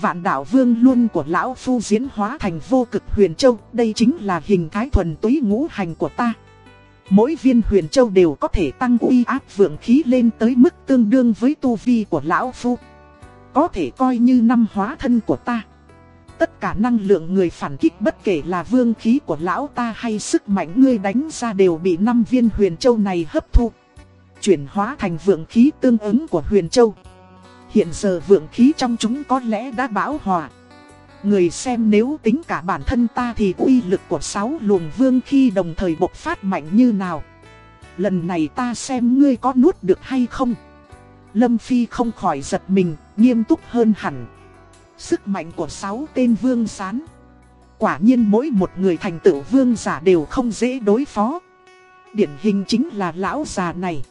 Vạn đạo vương luôn của lão phu diễn hóa thành vô cực huyền châu, Đây chính là hình thái thuần túy ngũ hành của ta. Mỗi viên huyền châu đều có thể tăng uy áp vượng khí lên tới mức tương đương với tu vi của lão phu. Có thể coi như năm hóa thân của ta. Tất cả năng lượng người phản kích bất kể là vương khí của lão ta hay sức mạnh ngươi đánh ra đều bị năm viên huyền châu này hấp thu, Chuyển hóa thành vượng khí tương ứng của huyền châu. Hiện giờ vượng khí trong chúng có lẽ đã bão hòa. Người xem nếu tính cả bản thân ta thì uy lực của sáu luồng vương khi đồng thời bộc phát mạnh như nào. Lần này ta xem ngươi có nuốt được hay không? Lâm Phi không khỏi giật mình, nghiêm túc hơn hẳn. Sức mạnh của sáu tên vương sán. Quả nhiên mỗi một người thành tựu vương giả đều không dễ đối phó. Điển hình chính là lão già này.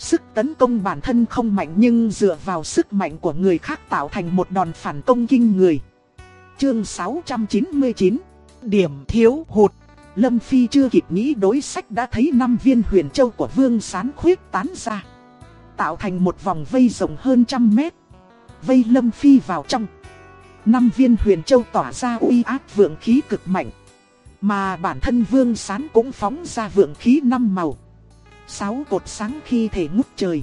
Sức tấn công bản thân không mạnh nhưng dựa vào sức mạnh của người khác tạo thành một đòn phản công kinh người. Chương 699 Điểm thiếu hụt. Lâm Phi chưa kịp nghĩ đối sách đã thấy năm viên huyền châu của Vương Sán khuyết tán ra, Tạo thành một vòng vây rộng hơn trăm mét. Vây Lâm Phi vào trong. Năm viên huyền châu tỏa ra uy áp vượng khí cực mạnh, Mà bản thân Vương Sán cũng phóng ra vượng khí năm màu. Sáu cột sáng khi thể ngút trời.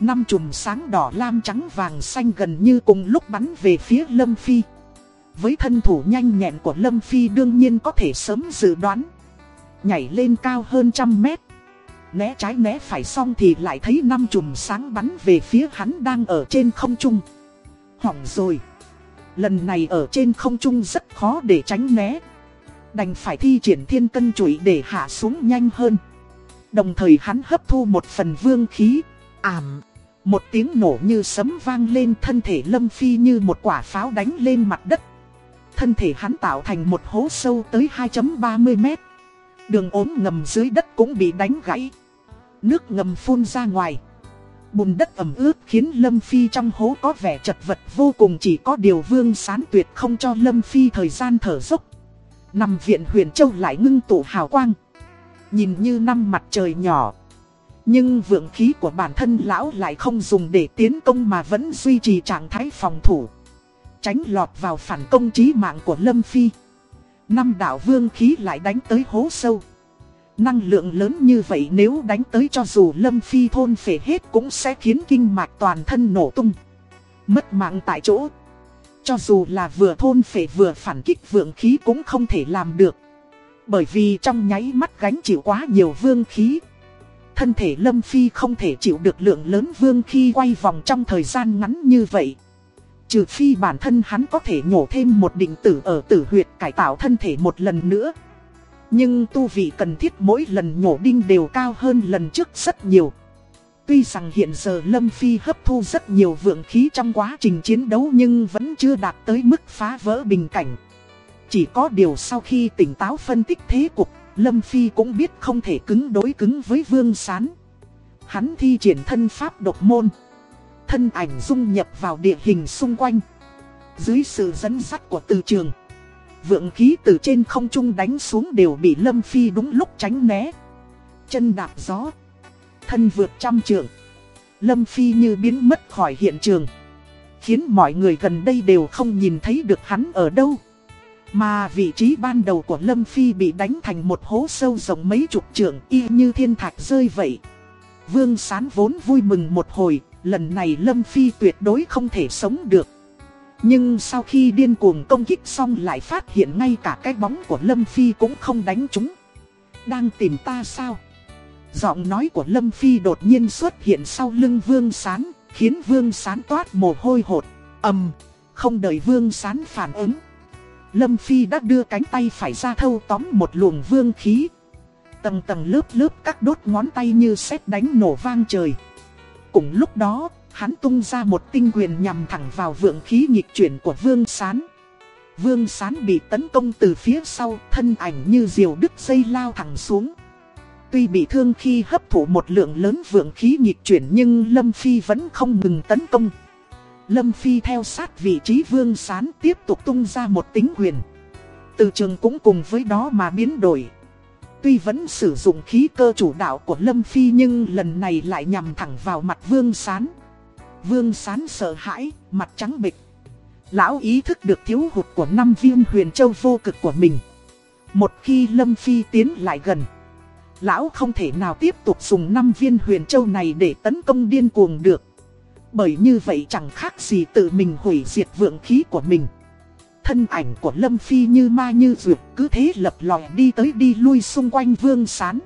Năm chùm sáng đỏ lam trắng vàng xanh gần như cùng lúc bắn về phía Lâm Phi. Với thân thủ nhanh nhẹn của Lâm Phi đương nhiên có thể sớm dự đoán. Nhảy lên cao hơn trăm mét. Né trái né phải xong thì lại thấy năm chùm sáng bắn về phía hắn đang ở trên không trung. Hỏng rồi. Lần này ở trên không trung rất khó để tránh né. Đành phải thi triển thiên cân chuỗi để hạ xuống nhanh hơn. Đồng thời hắn hấp thu một phần vương khí Ảm Một tiếng nổ như sấm vang lên, thân thể Lâm Phi như một quả pháo đánh lên mặt đất Thân thể hắn tạo thành một hố sâu tới 2.30 mét. Đường ốm ngầm dưới đất cũng bị đánh gãy. Nước ngầm phun ra ngoài. Bùn đất ẩm ướt khiến Lâm Phi trong hố có vẻ chật vật, vô cùng chỉ có điều vương sán tuyệt không cho Lâm Phi thời gian thở dốc. Nằm viện huyền châu lại ngưng tụ hào quang. Nhìn như năm mặt trời nhỏ. Nhưng vượng khí của bản thân lão lại không dùng để tiến công mà vẫn duy trì trạng thái phòng thủ. Tránh lọt vào phản công trí mạng của Lâm Phi. Năm đạo vương khí lại đánh tới hố sâu. Năng lượng lớn như vậy nếu đánh tới cho dù Lâm Phi thôn phể hết cũng sẽ khiến kinh mạch toàn thân nổ tung. Mất mạng tại chỗ. Cho dù là vừa thôn phể vừa phản kích vượng khí cũng không thể làm được. Bởi vì trong nháy mắt gánh chịu quá nhiều vương khí Thân thể Lâm Phi không thể chịu được lượng lớn vương khi quay vòng trong thời gian ngắn như vậy Trừ phi bản thân hắn có thể nhổ thêm một định tử ở tử huyệt cải tạo thân thể một lần nữa. Nhưng tu vị cần thiết mỗi lần nhổ đinh đều cao hơn lần trước rất nhiều. Tuy rằng hiện giờ Lâm Phi hấp thu rất nhiều vượng khí trong quá trình chiến đấu nhưng vẫn chưa đạt tới mức phá vỡ bình cảnh. Chỉ có điều sau khi tỉnh táo phân tích thế cục, Lâm Phi cũng biết không thể cứng đối cứng với Vương Sán. Hắn thi triển thân pháp độc môn thân ảnh dung nhập vào địa hình xung quanh. Dưới sự dẫn dắt của từ trường, vượng khí từ trên không trung đánh xuống đều bị Lâm Phi đúng lúc tránh né. Chân đạp gió, thân vượt trăm trường. Lâm Phi như biến mất khỏi hiện trường. Khiến mọi người gần đây đều không nhìn thấy được hắn ở đâu. Mà vị trí ban đầu của Lâm Phi bị đánh thành một hố sâu rộng mấy chục trượng y như thiên thạch rơi vậy. Vương Sán vốn vui mừng một hồi, lần này Lâm Phi tuyệt đối không thể sống được. Nhưng sau khi điên cuồng công kích xong lại phát hiện ngay cả cái bóng của Lâm Phi cũng không đánh chúng. Đang tìm ta sao? Giọng nói của Lâm Phi đột nhiên xuất hiện sau lưng Vương Sán, khiến Vương Sán toát mồ hôi hột, ầm, không đợi Vương Sán phản ứng. Lâm Phi đã đưa cánh tay phải ra thâu tóm một luồng vương khí. Tầng tầng lớp lớp các đốt ngón tay như sét đánh nổ vang trời. Cùng lúc đó, hắn tung ra một tinh quyền nhằm thẳng vào vượng khí nghịch chuyển của Vương Sán. Vương Sán bị tấn công từ phía sau, thân ảnh như diều đứt dây lao thẳng xuống. Tuy bị thương khi hấp thụ một lượng lớn vượng khí nghịch chuyển nhưng Lâm Phi vẫn không ngừng tấn công. Lâm Phi theo sát vị trí Vương Sán tiếp tục tung ra một tính quyền. Từ trường cũng cùng với đó mà biến đổi. Tuy vẫn sử dụng khí cơ chủ đạo của Lâm Phi nhưng lần này lại nhằm thẳng vào mặt Vương Sán. Vương Sán sợ hãi, mặt trắng bịch. Lão ý thức được thiếu hụt của năm viên huyền châu vô cực của mình. Một khi Lâm Phi tiến lại gần, Lão không thể nào tiếp tục dùng năm viên huyền châu này để tấn công điên cuồng được. Bởi như vậy chẳng khác gì tự mình hủy diệt vượng khí của mình. Thân ảnh của Lâm Phi như ma như dược cứ thế lập lòi đi tới đi lui xung quanh vương sán.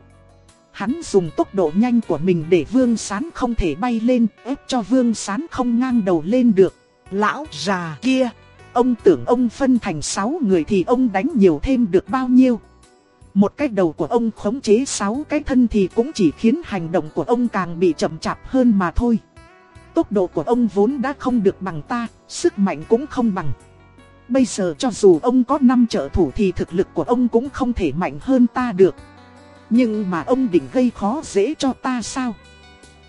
Hắn dùng tốc độ nhanh của mình để vương sán không thể bay lên, ép cho vương sán không ngang đầu lên được. Lão già kia, ông tưởng ông phân thành 6 người thì ông đánh nhiều thêm được bao nhiêu. Một cái đầu của ông khống chế 6 cái thân thì cũng chỉ khiến hành động của ông càng bị chậm chạp hơn mà thôi. Tốc độ của ông vốn đã không được bằng ta, sức mạnh cũng không bằng. Bây giờ cho dù ông có 5 trợ thủ thì thực lực của ông cũng không thể mạnh hơn ta được. Nhưng mà ông định gây khó dễ cho ta sao?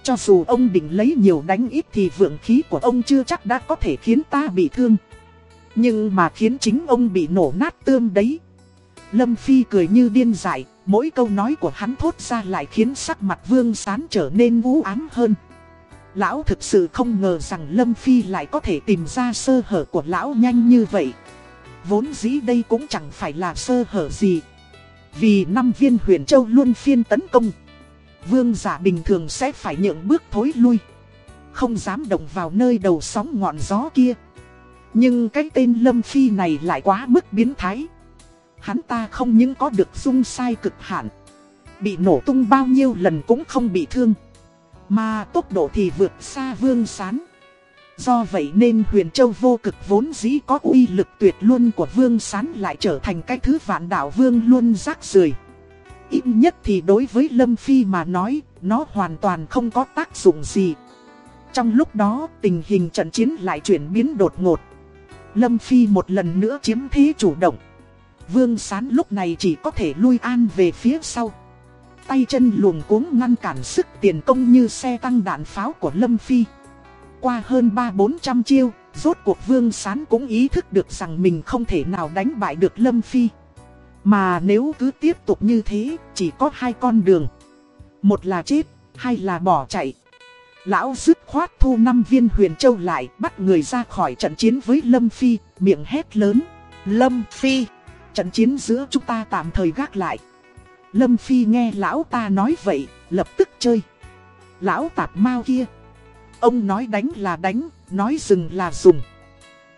Cho dù ông định lấy nhiều đánh ít thì vượng khí của ông chưa chắc đã có thể khiến ta bị thương. Nhưng mà khiến chính ông bị nổ nát tương đấy. Lâm Phi cười như điên dại, mỗi câu nói của hắn thốt ra lại khiến sắc mặt vương sán trở nên vũ ám hơn. Lão thực sự không ngờ rằng Lâm Phi lại có thể tìm ra sơ hở của lão nhanh như vậy. Vốn dĩ đây cũng chẳng phải là sơ hở gì. Vì năm viên huyền châu luôn phiên tấn công. Vương giả bình thường sẽ phải nhượng bước thối lui. Không dám động vào nơi đầu sóng ngọn gió kia. Nhưng cái tên Lâm Phi này lại quá mức biến thái. Hắn ta không những có được dung sai cực hạn. Bị nổ tung bao nhiêu lần cũng không bị thương. Mà tốc độ thì vượt xa vương sán. Do vậy nên huyền châu vô cực vốn dĩ có uy lực tuyệt luân của vương sán lại trở thành cái thứ vạn đạo vương luôn rác rưởi Ít nhất thì đối với Lâm Phi mà nói, nó hoàn toàn không có tác dụng gì. Trong lúc đó, tình hình trận chiến lại chuyển biến đột ngột. Lâm Phi một lần nữa chiếm thế chủ động. Vương Sán lúc này chỉ có thể lui an về phía sau. Tay chân luồng cuống ngăn cản sức tiền công như xe tăng đạn pháo của Lâm Phi. Qua hơn 3-400 chiêu, rốt cuộc Vương Sán cũng ý thức được rằng mình không thể nào đánh bại được Lâm Phi. Mà nếu cứ tiếp tục như thế, chỉ có hai con đường. Một là chết, hai là bỏ chạy. Lão dứt khoát thu năm viên huyền châu lại, bắt người ra khỏi trận chiến với Lâm Phi, miệng hét lớn. Lâm Phi, trận chiến giữa chúng ta tạm thời gác lại. Lâm Phi nghe lão ta nói vậy, lập tức chơi. Lão tạp mau kia. Ông nói đánh là đánh, nói dừng là dùng.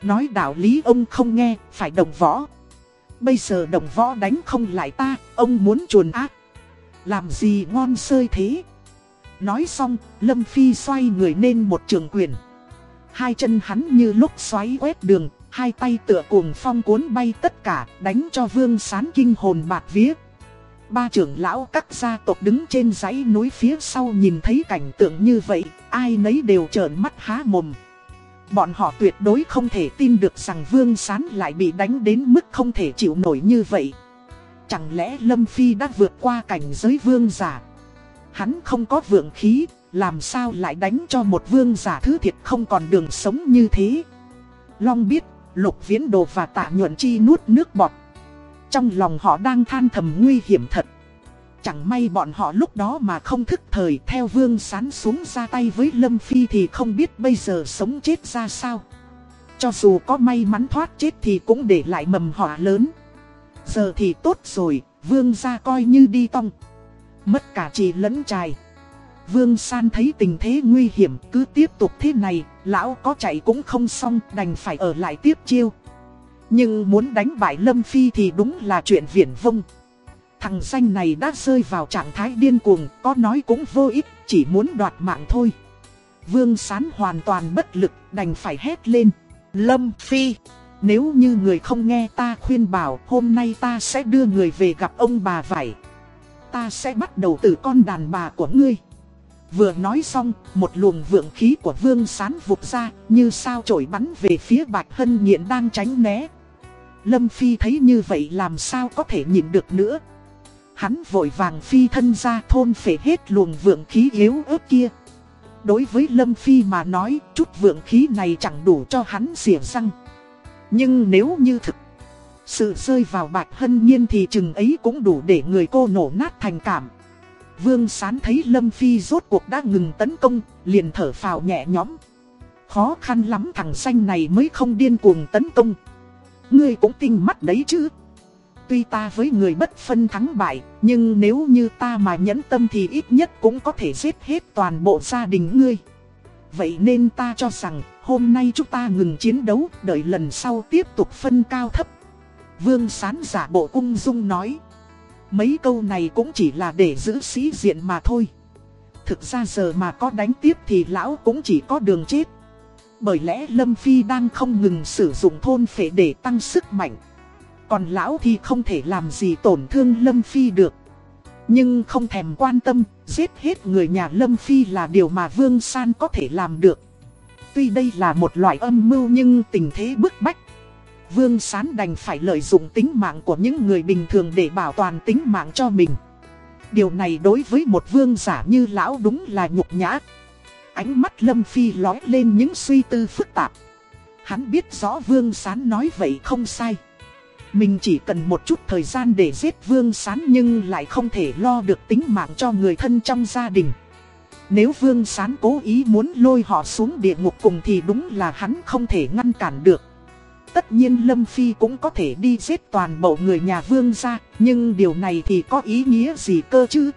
Nói đạo lý ông không nghe, phải đồng võ. Bây giờ đồng võ đánh không lại ta, ông muốn chuồn ác. Làm gì ngon sơi thế? Nói xong, Lâm Phi xoay người nên một trường quyền. Hai chân hắn như lúc xoáy quét đường, hai tay tựa cuồng phong cuốn bay tất cả, đánh cho vương sán kinh hồn bạc vía. Ba trưởng lão các gia tộc đứng trên dãy núi phía sau nhìn thấy cảnh tượng như vậy, ai nấy đều trợn mắt há mồm. Bọn họ tuyệt đối không thể tin được rằng Vương Sán lại bị đánh đến mức không thể chịu nổi như vậy. Chẳng lẽ Lâm Phi đã vượt qua cảnh giới vương giả? Hắn không có vượng khí, làm sao lại đánh cho một vương giả thứ thiệt không còn đường sống như thế? Long biết, Lục Viễn Đồ và Tạ Nhuận Chi nuốt nước bọt trong lòng họ đang than thầm nguy hiểm thật. Chẳng may bọn họ lúc đó mà không thức thời theo vương sán xuống ra tay với Lâm Phi thì không biết bây giờ sống chết ra sao. Cho dù có may mắn thoát chết thì cũng để lại mầm họa lớn. Giờ thì tốt rồi, vương ra coi như đi tong. Mất cả chị lẫn trài. Vương San thấy tình thế nguy hiểm cứ tiếp tục thế này, lão có chạy cũng không xong đành phải ở lại tiếp chiêu. Nhưng muốn đánh bại Lâm Phi thì đúng là chuyện viển vông. Thằng danh này đã rơi vào trạng thái điên cuồng, có nói cũng vô ích, chỉ muốn đoạt mạng thôi. Vương Sán hoàn toàn bất lực, đành phải hét lên. Lâm Phi, nếu như người không nghe ta khuyên bảo, hôm nay ta sẽ đưa người về gặp ông bà vậy. Ta sẽ bắt đầu từ con đàn bà của ngươi. Vừa nói xong, một luồng vượng khí của Vương Sán vụt ra, như sao trổi bắn về phía Bạch Hân Nghiện đang tránh né. Lâm Phi thấy như vậy làm sao có thể nhìn được nữa. Hắn vội vàng phi thân ra thôn phể hết luồng vượng khí yếu ớt kia. Đối với Lâm Phi mà nói, chút vượng khí này chẳng đủ cho hắn xỉa răng. Nhưng nếu như thực sự rơi vào bạch hân nhiên thì chừng ấy cũng đủ để người cô nổ nát thành cảm. Vương Sán thấy Lâm Phi rốt cuộc đã ngừng tấn công, liền thở phào nhẹ nhõm. Khó khăn lắm thằng xanh này mới không điên cuồng tấn công. Ngươi cũng tinh mắt đấy chứ. Tuy ta với người bất phân thắng bại, nhưng nếu như ta mà nhẫn tâm thì ít nhất cũng có thể giết hết toàn bộ gia đình ngươi. Vậy nên ta cho rằng, hôm nay chúng ta ngừng chiến đấu, đợi lần sau tiếp tục phân cao thấp. Vương Sán giả bộ cung dung nói. Mấy câu này cũng chỉ là để giữ sĩ diện mà thôi. Thực ra giờ mà có đánh tiếp thì lão cũng chỉ có đường chết. Bởi lẽ Lâm Phi đang không ngừng sử dụng thôn phệ để tăng sức mạnh. Còn lão thì không thể làm gì tổn thương Lâm Phi được. Nhưng không thèm quan tâm, giết hết người nhà Lâm Phi là điều mà Vương San có thể làm được. Tuy đây là một loại âm mưu nhưng tình thế bức bách. Vương Sán đành phải lợi dụng tính mạng của những người bình thường để bảo toàn tính mạng cho mình. Điều này đối với một vương giả như lão đúng là nhục nhã. Ánh mắt Lâm Phi lói lên những suy tư phức tạp. Hắn biết rõ Vương Sán nói vậy không sai. Mình chỉ cần một chút thời gian để giết Vương Sán nhưng lại không thể lo được tính mạng cho người thân trong gia đình. Nếu Vương Sán cố ý muốn lôi họ xuống địa ngục cùng thì đúng là hắn không thể ngăn cản được. Tất nhiên Lâm Phi cũng có thể đi giết toàn bộ người nhà Vương ra, nhưng điều này thì có ý nghĩa gì cơ chứ?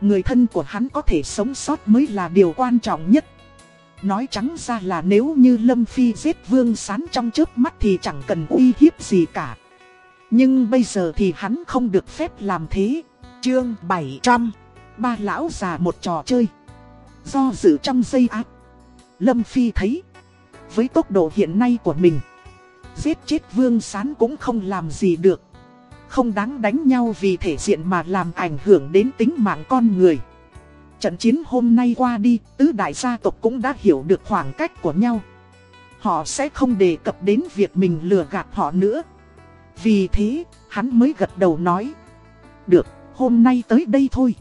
Người thân của hắn có thể sống sót mới là điều quan trọng nhất. Nói trắng ra là nếu như Lâm Phi giết Vương Sán trong trước mắt thì chẳng cần uy hiếp gì cả. Nhưng bây giờ thì hắn không được phép làm thế. Chương 700 Ba lão già một trò chơi Do dự trong giây ác, Lâm Phi thấy, Với tốc độ hiện nay của mình, Giết chết vương sán cũng không làm gì được không đáng đánh nhau vì thể diện mà làm ảnh hưởng đến tính mạng con người. Trận chiến hôm nay qua đi Tứ đại gia tộc cũng đã hiểu được khoảng cách của nhau. Họ sẽ không đề cập đến việc mình lừa gạt họ nữa. Vì thế hắn mới gật đầu nói Được hôm nay tới đây thôi.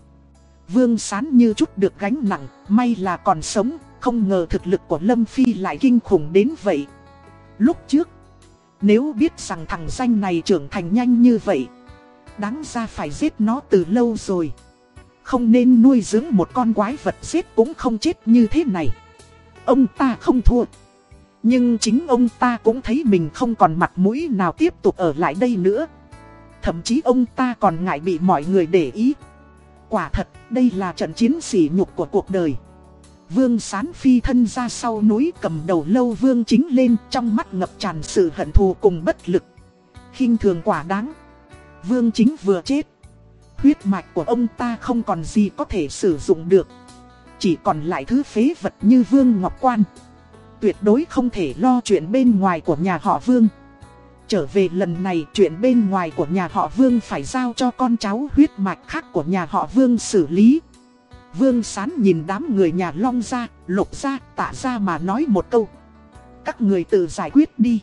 Vương Sán như chút được gánh nặng, may là còn sống, không ngờ thực lực của Lâm Phi lại kinh khủng đến vậy. Lúc trước, nếu biết rằng thằng danh này trưởng thành nhanh như vậy, đáng ra phải giết nó từ lâu rồi. Không nên nuôi dưỡng một con quái vật giết cũng không chết như thế này. Ông ta không thua. Nhưng chính ông ta cũng thấy mình không còn mặt mũi nào tiếp tục ở lại đây nữa. Thậm chí ông ta còn ngại bị mọi người để ý. Quả thật, đây là trận chiến sỉ nhục của cuộc đời. Vương sán phi thân ra sau núi cầm đầu lâu vương chính lên, trong mắt ngập tràn sự hận thù cùng bất lực. khinh thường quả đáng. Vương chính vừa chết. Huyết mạch của ông ta không còn gì có thể sử dụng được. Chỉ còn lại thứ phế vật như Vương Ngọc Quan. Tuyệt đối không thể lo chuyện bên ngoài của nhà họ Vương. Trở về lần này, chuyện bên ngoài của nhà họ Vương phải giao cho con cháu huyết mạch khác của nhà họ Vương xử lý. Vương Sán nhìn đám người nhà Long ra, lục ra, tạ ra mà nói một câu. Các người tự giải quyết đi.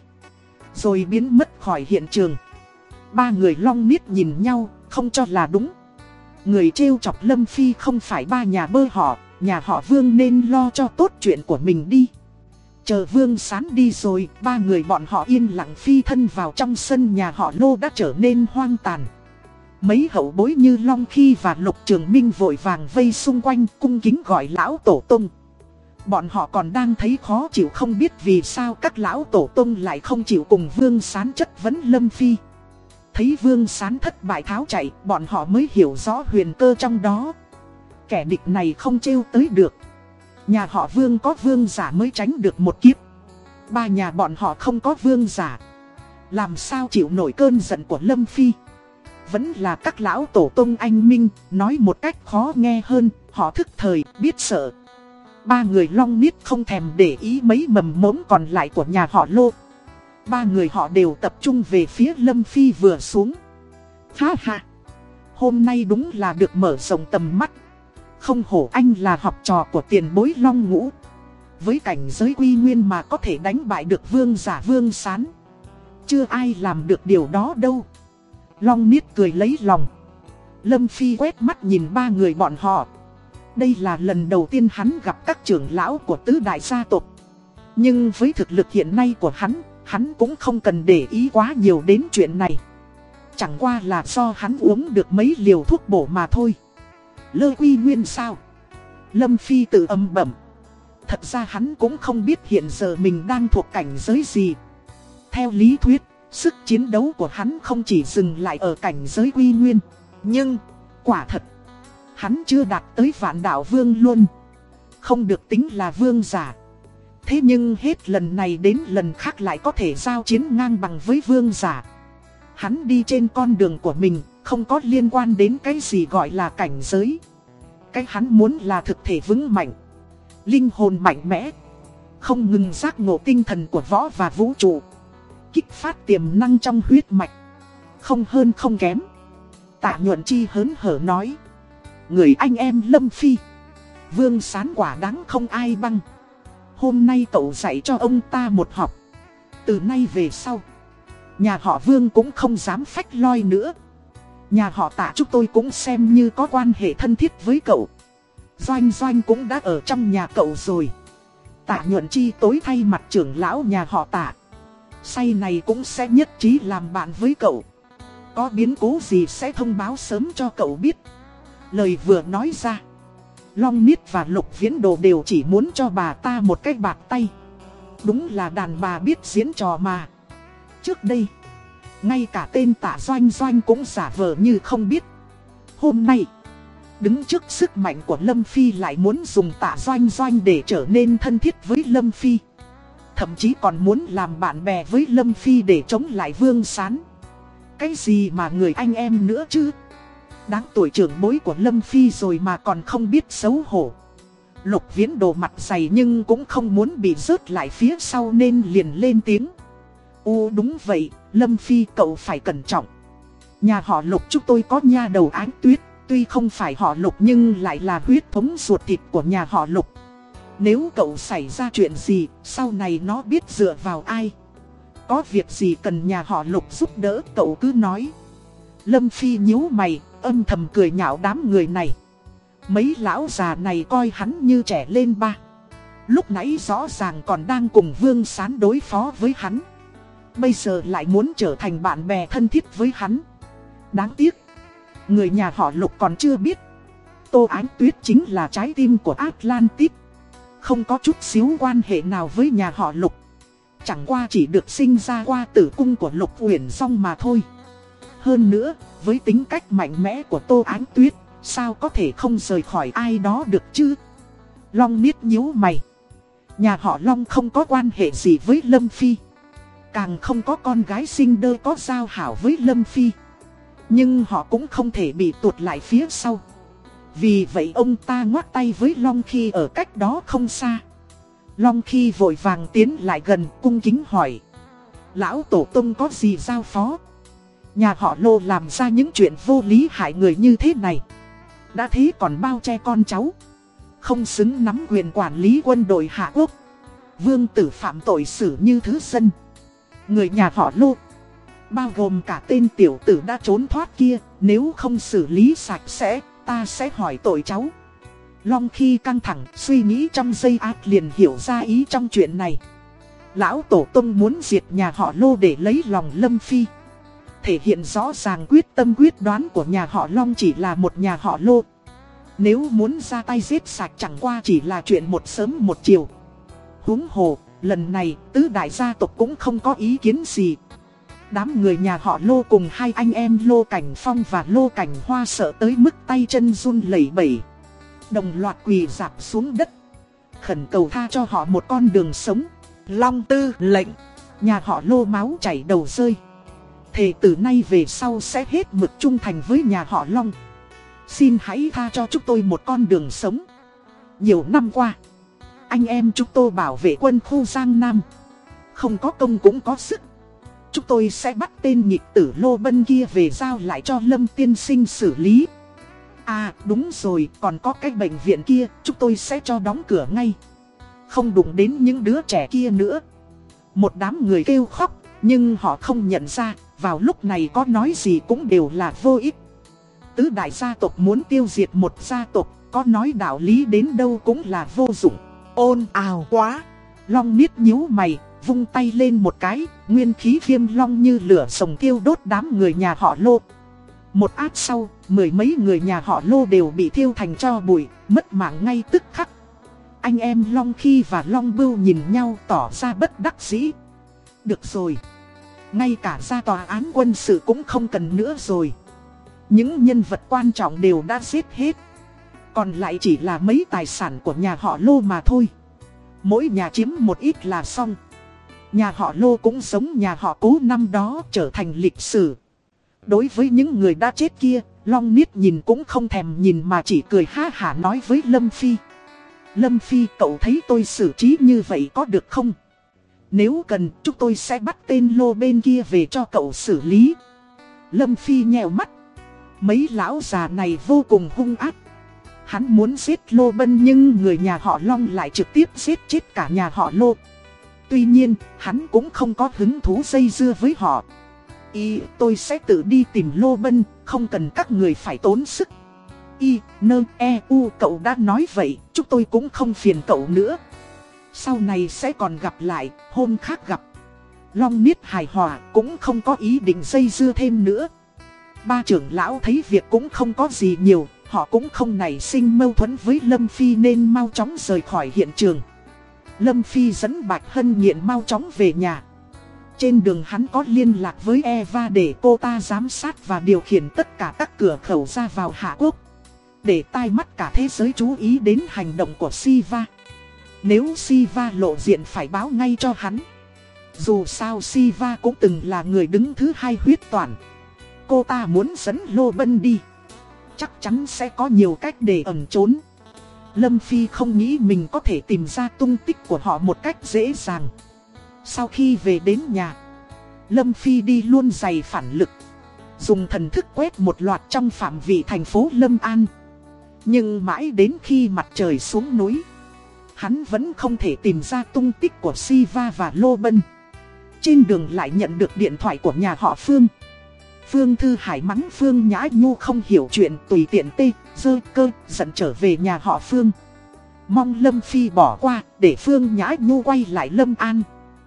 Rồi biến mất khỏi hiện trường. Ba người Long niết nhìn nhau, không cho là đúng. Người trêu chọc Lâm Phi không phải ba nhà bơ họ, nhà họ Vương nên lo cho tốt chuyện của mình đi. Chờ vương sán đi rồi, ba người bọn họ yên lặng phi thân vào trong sân nhà họ lô đã trở nên hoang tàn. Mấy hậu bối như Long Khi và Lục Trường Minh vội vàng vây xung quanh cung kính gọi lão tổ tông. Bọn họ còn đang thấy khó chịu không biết vì sao các lão tổ tông lại không chịu cùng vương sán chất vấn Lâm Phi. Thấy vương sán thất bại tháo chạy, bọn họ mới hiểu rõ huyền cơ trong đó. Kẻ địch này không trêu tới được Nhà họ vương có vương giả mới tránh được một kiếp Ba nhà bọn họ không có vương giả Làm sao chịu nổi cơn giận của Lâm Phi vẫn là các lão tổ tông anh Minh Nói một cách khó nghe hơn Họ thức thời, biết sợ. Ba người long niết không thèm để ý mấy mầm mống còn lại của nhà họ lô. Ba người họ đều tập trung về phía Lâm Phi vừa xuống. Ha ha! Hôm nay đúng là được mở rộng tầm mắt. Không hổ anh là học trò của tiền bối long ngũ. Với cảnh giới quy nguyên mà có thể đánh bại được vương giả vương sán. Chưa ai làm được điều đó đâu. Long niết cười lấy lòng. Lâm Phi quét mắt nhìn ba người bọn họ. Đây là lần đầu tiên hắn gặp các trưởng lão của tứ đại gia tộc. Nhưng với thực lực hiện nay của hắn Hắn cũng không cần để ý quá nhiều đến chuyện này. Chẳng qua là do hắn uống được mấy liều thuốc bổ mà thôi. Lơ quy nguyên sao? Lâm Phi tự âm bẩm. Thật ra hắn cũng không biết hiện giờ mình đang thuộc cảnh giới gì. Theo lý thuyết Sức chiến đấu của hắn không chỉ dừng lại ở cảnh giới quy nguyên Nhưng Quả thật Hắn chưa đạt tới vạn đạo vương luôn Không được tính là vương giả Thế nhưng hết lần này đến lần khác lại có thể giao chiến ngang bằng với vương giả Hắn đi trên con đường của mình, không có liên quan đến cái gì gọi là cảnh giới. Cái hắn muốn là thực thể vững mạnh, linh hồn mạnh mẽ, không ngừng giác ngộ tinh thần của võ và vũ trụ. Kích phát tiềm năng trong huyết mạch, không hơn không kém. Tạ nhuận chi hớn hở nói, người anh em Lâm Phi, vương sán quả đáng không ai băng. Hôm nay cậu dạy cho ông ta một học, từ nay về sau. Nhà họ Vương cũng không dám phách loi nữa. Nhà họ tạ chúng tôi cũng xem như có quan hệ thân thiết với cậu. Doanh Doanh cũng đã ở trong nhà cậu rồi. Tạ nhuận chi tối thay mặt trưởng lão nhà họ tạ. Say này cũng sẽ nhất trí làm bạn với cậu. Có biến cố gì sẽ thông báo sớm cho cậu biết. Lời vừa nói ra. Long Niết và Lục Viễn Đồ đều chỉ muốn cho bà ta một cái bạc tay. Đúng là đàn bà biết diễn trò mà trước đây, Ngay cả tên tạ doanh doanh cũng giả vờ như không biết Hôm nay, Đứng trước sức mạnh của Lâm Phi lại muốn dùng tạ doanh doanh để trở nên thân thiết với Lâm Phi Thậm chí còn muốn làm bạn bè với Lâm Phi để chống lại Vương Sán Cái gì mà người anh em nữa chứ Đáng tuổi trưởng bối của Lâm Phi rồi mà còn không biết xấu hổ Lục viễn đồ mặt dày nhưng cũng không muốn bị rớt lại phía sau nên liền lên tiếng Ô đúng vậy, Lâm Phi cậu phải cẩn trọng. Nhà họ lục chúng tôi có nha đầu ánh tuyết, tuy không phải họ lục nhưng lại là huyết thống ruột thịt của nhà họ lục. Nếu cậu xảy ra chuyện gì, sau này nó biết dựa vào ai. Có việc gì cần nhà họ lục giúp đỡ cậu cứ nói. Lâm Phi nhíu mày, âm thầm cười nhạo đám người này. Mấy lão già này coi hắn như trẻ lên ba. Lúc nãy rõ ràng còn đang cùng Vương Sán đối phó với hắn. Bây giờ lại muốn trở thành bạn bè thân thiết với hắn Đáng tiếc Người nhà họ Lục còn chưa biết Tô Ánh Tuyết chính là trái tim của Atlantis không có chút xíu quan hệ nào với nhà họ Lục. Chẳng qua chỉ được sinh ra qua tử cung của Lục Uyển Song mà thôi. Hơn nữa, với tính cách mạnh mẽ của Tô Ánh Tuyết Sao có thể không rời khỏi ai đó được chứ? Long niết nhíu mày. Nhà họ Long không có quan hệ gì với Lâm Phi. Càng không có con gái sinh đơ có giao hảo với Lâm Phi. Nhưng họ cũng không thể bị tuột lại phía sau. Vì vậy ông ta ngoắt tay với Long Khi ở cách đó không xa. Long Khi vội vàng tiến lại gần, cung kính hỏi. Lão Tổ Tông có gì giao phó? Nhà họ Lô làm ra những chuyện vô lý hại người như thế này. Đã thế còn bao che con cháu? Không xứng nắm quyền quản lý quân đội Hạ Quốc. Vương tử phạm tội xử như thứ dân. Người nhà họ Lô, Bao gồm cả tên tiểu tử đã trốn thoát kia, Nếu không xử lý sạch sẽ Ta sẽ hỏi tội cháu. Long khi căng thẳng, suy nghĩ trong giây ác liền hiểu ra ý trong chuyện này. Lão Tổ Tông muốn diệt nhà họ Lô để lấy lòng Lâm Phi. Thể hiện rõ ràng quyết tâm quyết đoán của nhà họ Long chỉ là một nhà họ Lô. Nếu muốn ra tay giết sạch chẳng qua chỉ là chuyện một sớm một chiều. Húng hồ, Lần này tứ đại gia tộc cũng không có ý kiến gì. Đám người nhà họ Lô cùng hai anh em Lô Cảnh Phong và Lô Cảnh Hoa sợ tới mức tay chân run lẩy bẩy Đồng loạt quỳ dạp xuống đất. Khẩn cầu tha cho họ một con đường sống. Long tư lệnh. Nhà họ lô máu chảy đầu rơi. Thề từ nay về sau sẽ hết mực trung thành với nhà họ Long. Xin hãy tha cho chúng tôi một con đường sống. Nhiều năm qua, anh em chúng tôi bảo vệ quân khu Giang Nam. Không có công cũng có sức. Chúng tôi sẽ bắt tên nhịp tử Lô Bân kia về giao lại cho Lâm Tiên Sinh xử lý. À đúng rồi, còn có cái bệnh viện kia, chúng tôi sẽ cho đóng cửa ngay. Không đụng đến những đứa trẻ kia nữa. Một đám người kêu khóc, nhưng họ không nhận ra, vào lúc này có nói gì cũng đều là vô ích. Tứ đại gia tộc muốn tiêu diệt một gia tộc, có nói đạo lý đến đâu cũng là vô dụng. Ôn ào quá. Long miết nhíu mày, vung tay lên một cái, nguyên khí viêm long như lửa sồng tiêu đốt đám người nhà họ lô. Một át sau, mười mấy người nhà họ lô đều bị thiêu thành cho bụi, mất mạng ngay tức khắc. Anh em Long Khi và Long Bưu nhìn nhau tỏ ra bất đắc dĩ. Được rồi. Ngay cả ra tòa án quân sự cũng không cần nữa rồi. Những nhân vật quan trọng đều đã giết hết. Còn lại chỉ là mấy tài sản của nhà họ Lô mà thôi. Mỗi nhà chiếm một ít là xong. Nhà họ Lô cũng giống nhà họ cố năm đó trở thành lịch sử. Đối với những người đã chết kia, Long Niết nhìn cũng không thèm nhìn mà chỉ cười ha hả nói với Lâm Phi. Lâm Phi cậu thấy tôi xử trí như vậy có được không? Nếu cần, chúng tôi sẽ bắt tên lô bên kia về cho cậu xử lý. Lâm Phi nhèo mắt. Mấy lão già này vô cùng hung ác. Hắn muốn giết Lô Bân nhưng người nhà họ Long lại trực tiếp giết chết cả nhà họ Lô. Tuy nhiên, hắn cũng không có hứng thú dây dưa với họ. Y, tôi sẽ tự đi tìm Lô Bân, không cần các người phải tốn sức. Y, nơ, e, u cậu đã nói vậy, chúng tôi cũng không phiền cậu nữa. Sau này sẽ còn gặp lại, hôm khác gặp. Long Niết hài hòa cũng không có ý định dây dưa thêm nữa. Ba trưởng lão thấy việc cũng không có gì nhiều, họ cũng không nảy sinh mâu thuẫn với Lâm Phi nên mau chóng rời khỏi hiện trường. Lâm Phi dẫn Bạch Hân nghiện mau chóng về nhà. Trên đường hắn có liên lạc với Eva để cô ta giám sát và điều khiển tất cả các cửa khẩu ra vào Hạ Quốc. Để tai mắt cả thế giới chú ý đến hành động của Siva. Nếu Siva lộ diện phải báo ngay cho hắn. Dù sao Siva cũng từng là người đứng thứ hai huyết toàn. Cô ta muốn dẫn Lô Bân đi. Chắc chắn sẽ có nhiều cách để ẩn trốn. Lâm Phi không nghĩ mình có thể tìm ra tung tích của họ một cách dễ dàng. Sau khi về đến nhà, Lâm Phi đi luôn giày phản lực. Dùng thần thức quét một loạt trong phạm vị thành phố Lâm An. Nhưng mãi đến khi mặt trời xuống núi, hắn vẫn không thể tìm ra tung tích của Siva và Lô Bân. Trên đường lại nhận được điện thoại của nhà họ Phương. Phương Thư Hải mắng Phương Nhã Nhu không hiểu chuyện tùy tiện tê, dơ cơ, dẫn trở về nhà họ Phương. Mong Lâm Phi bỏ qua để Phương Nhã Nhu quay lại Lâm An.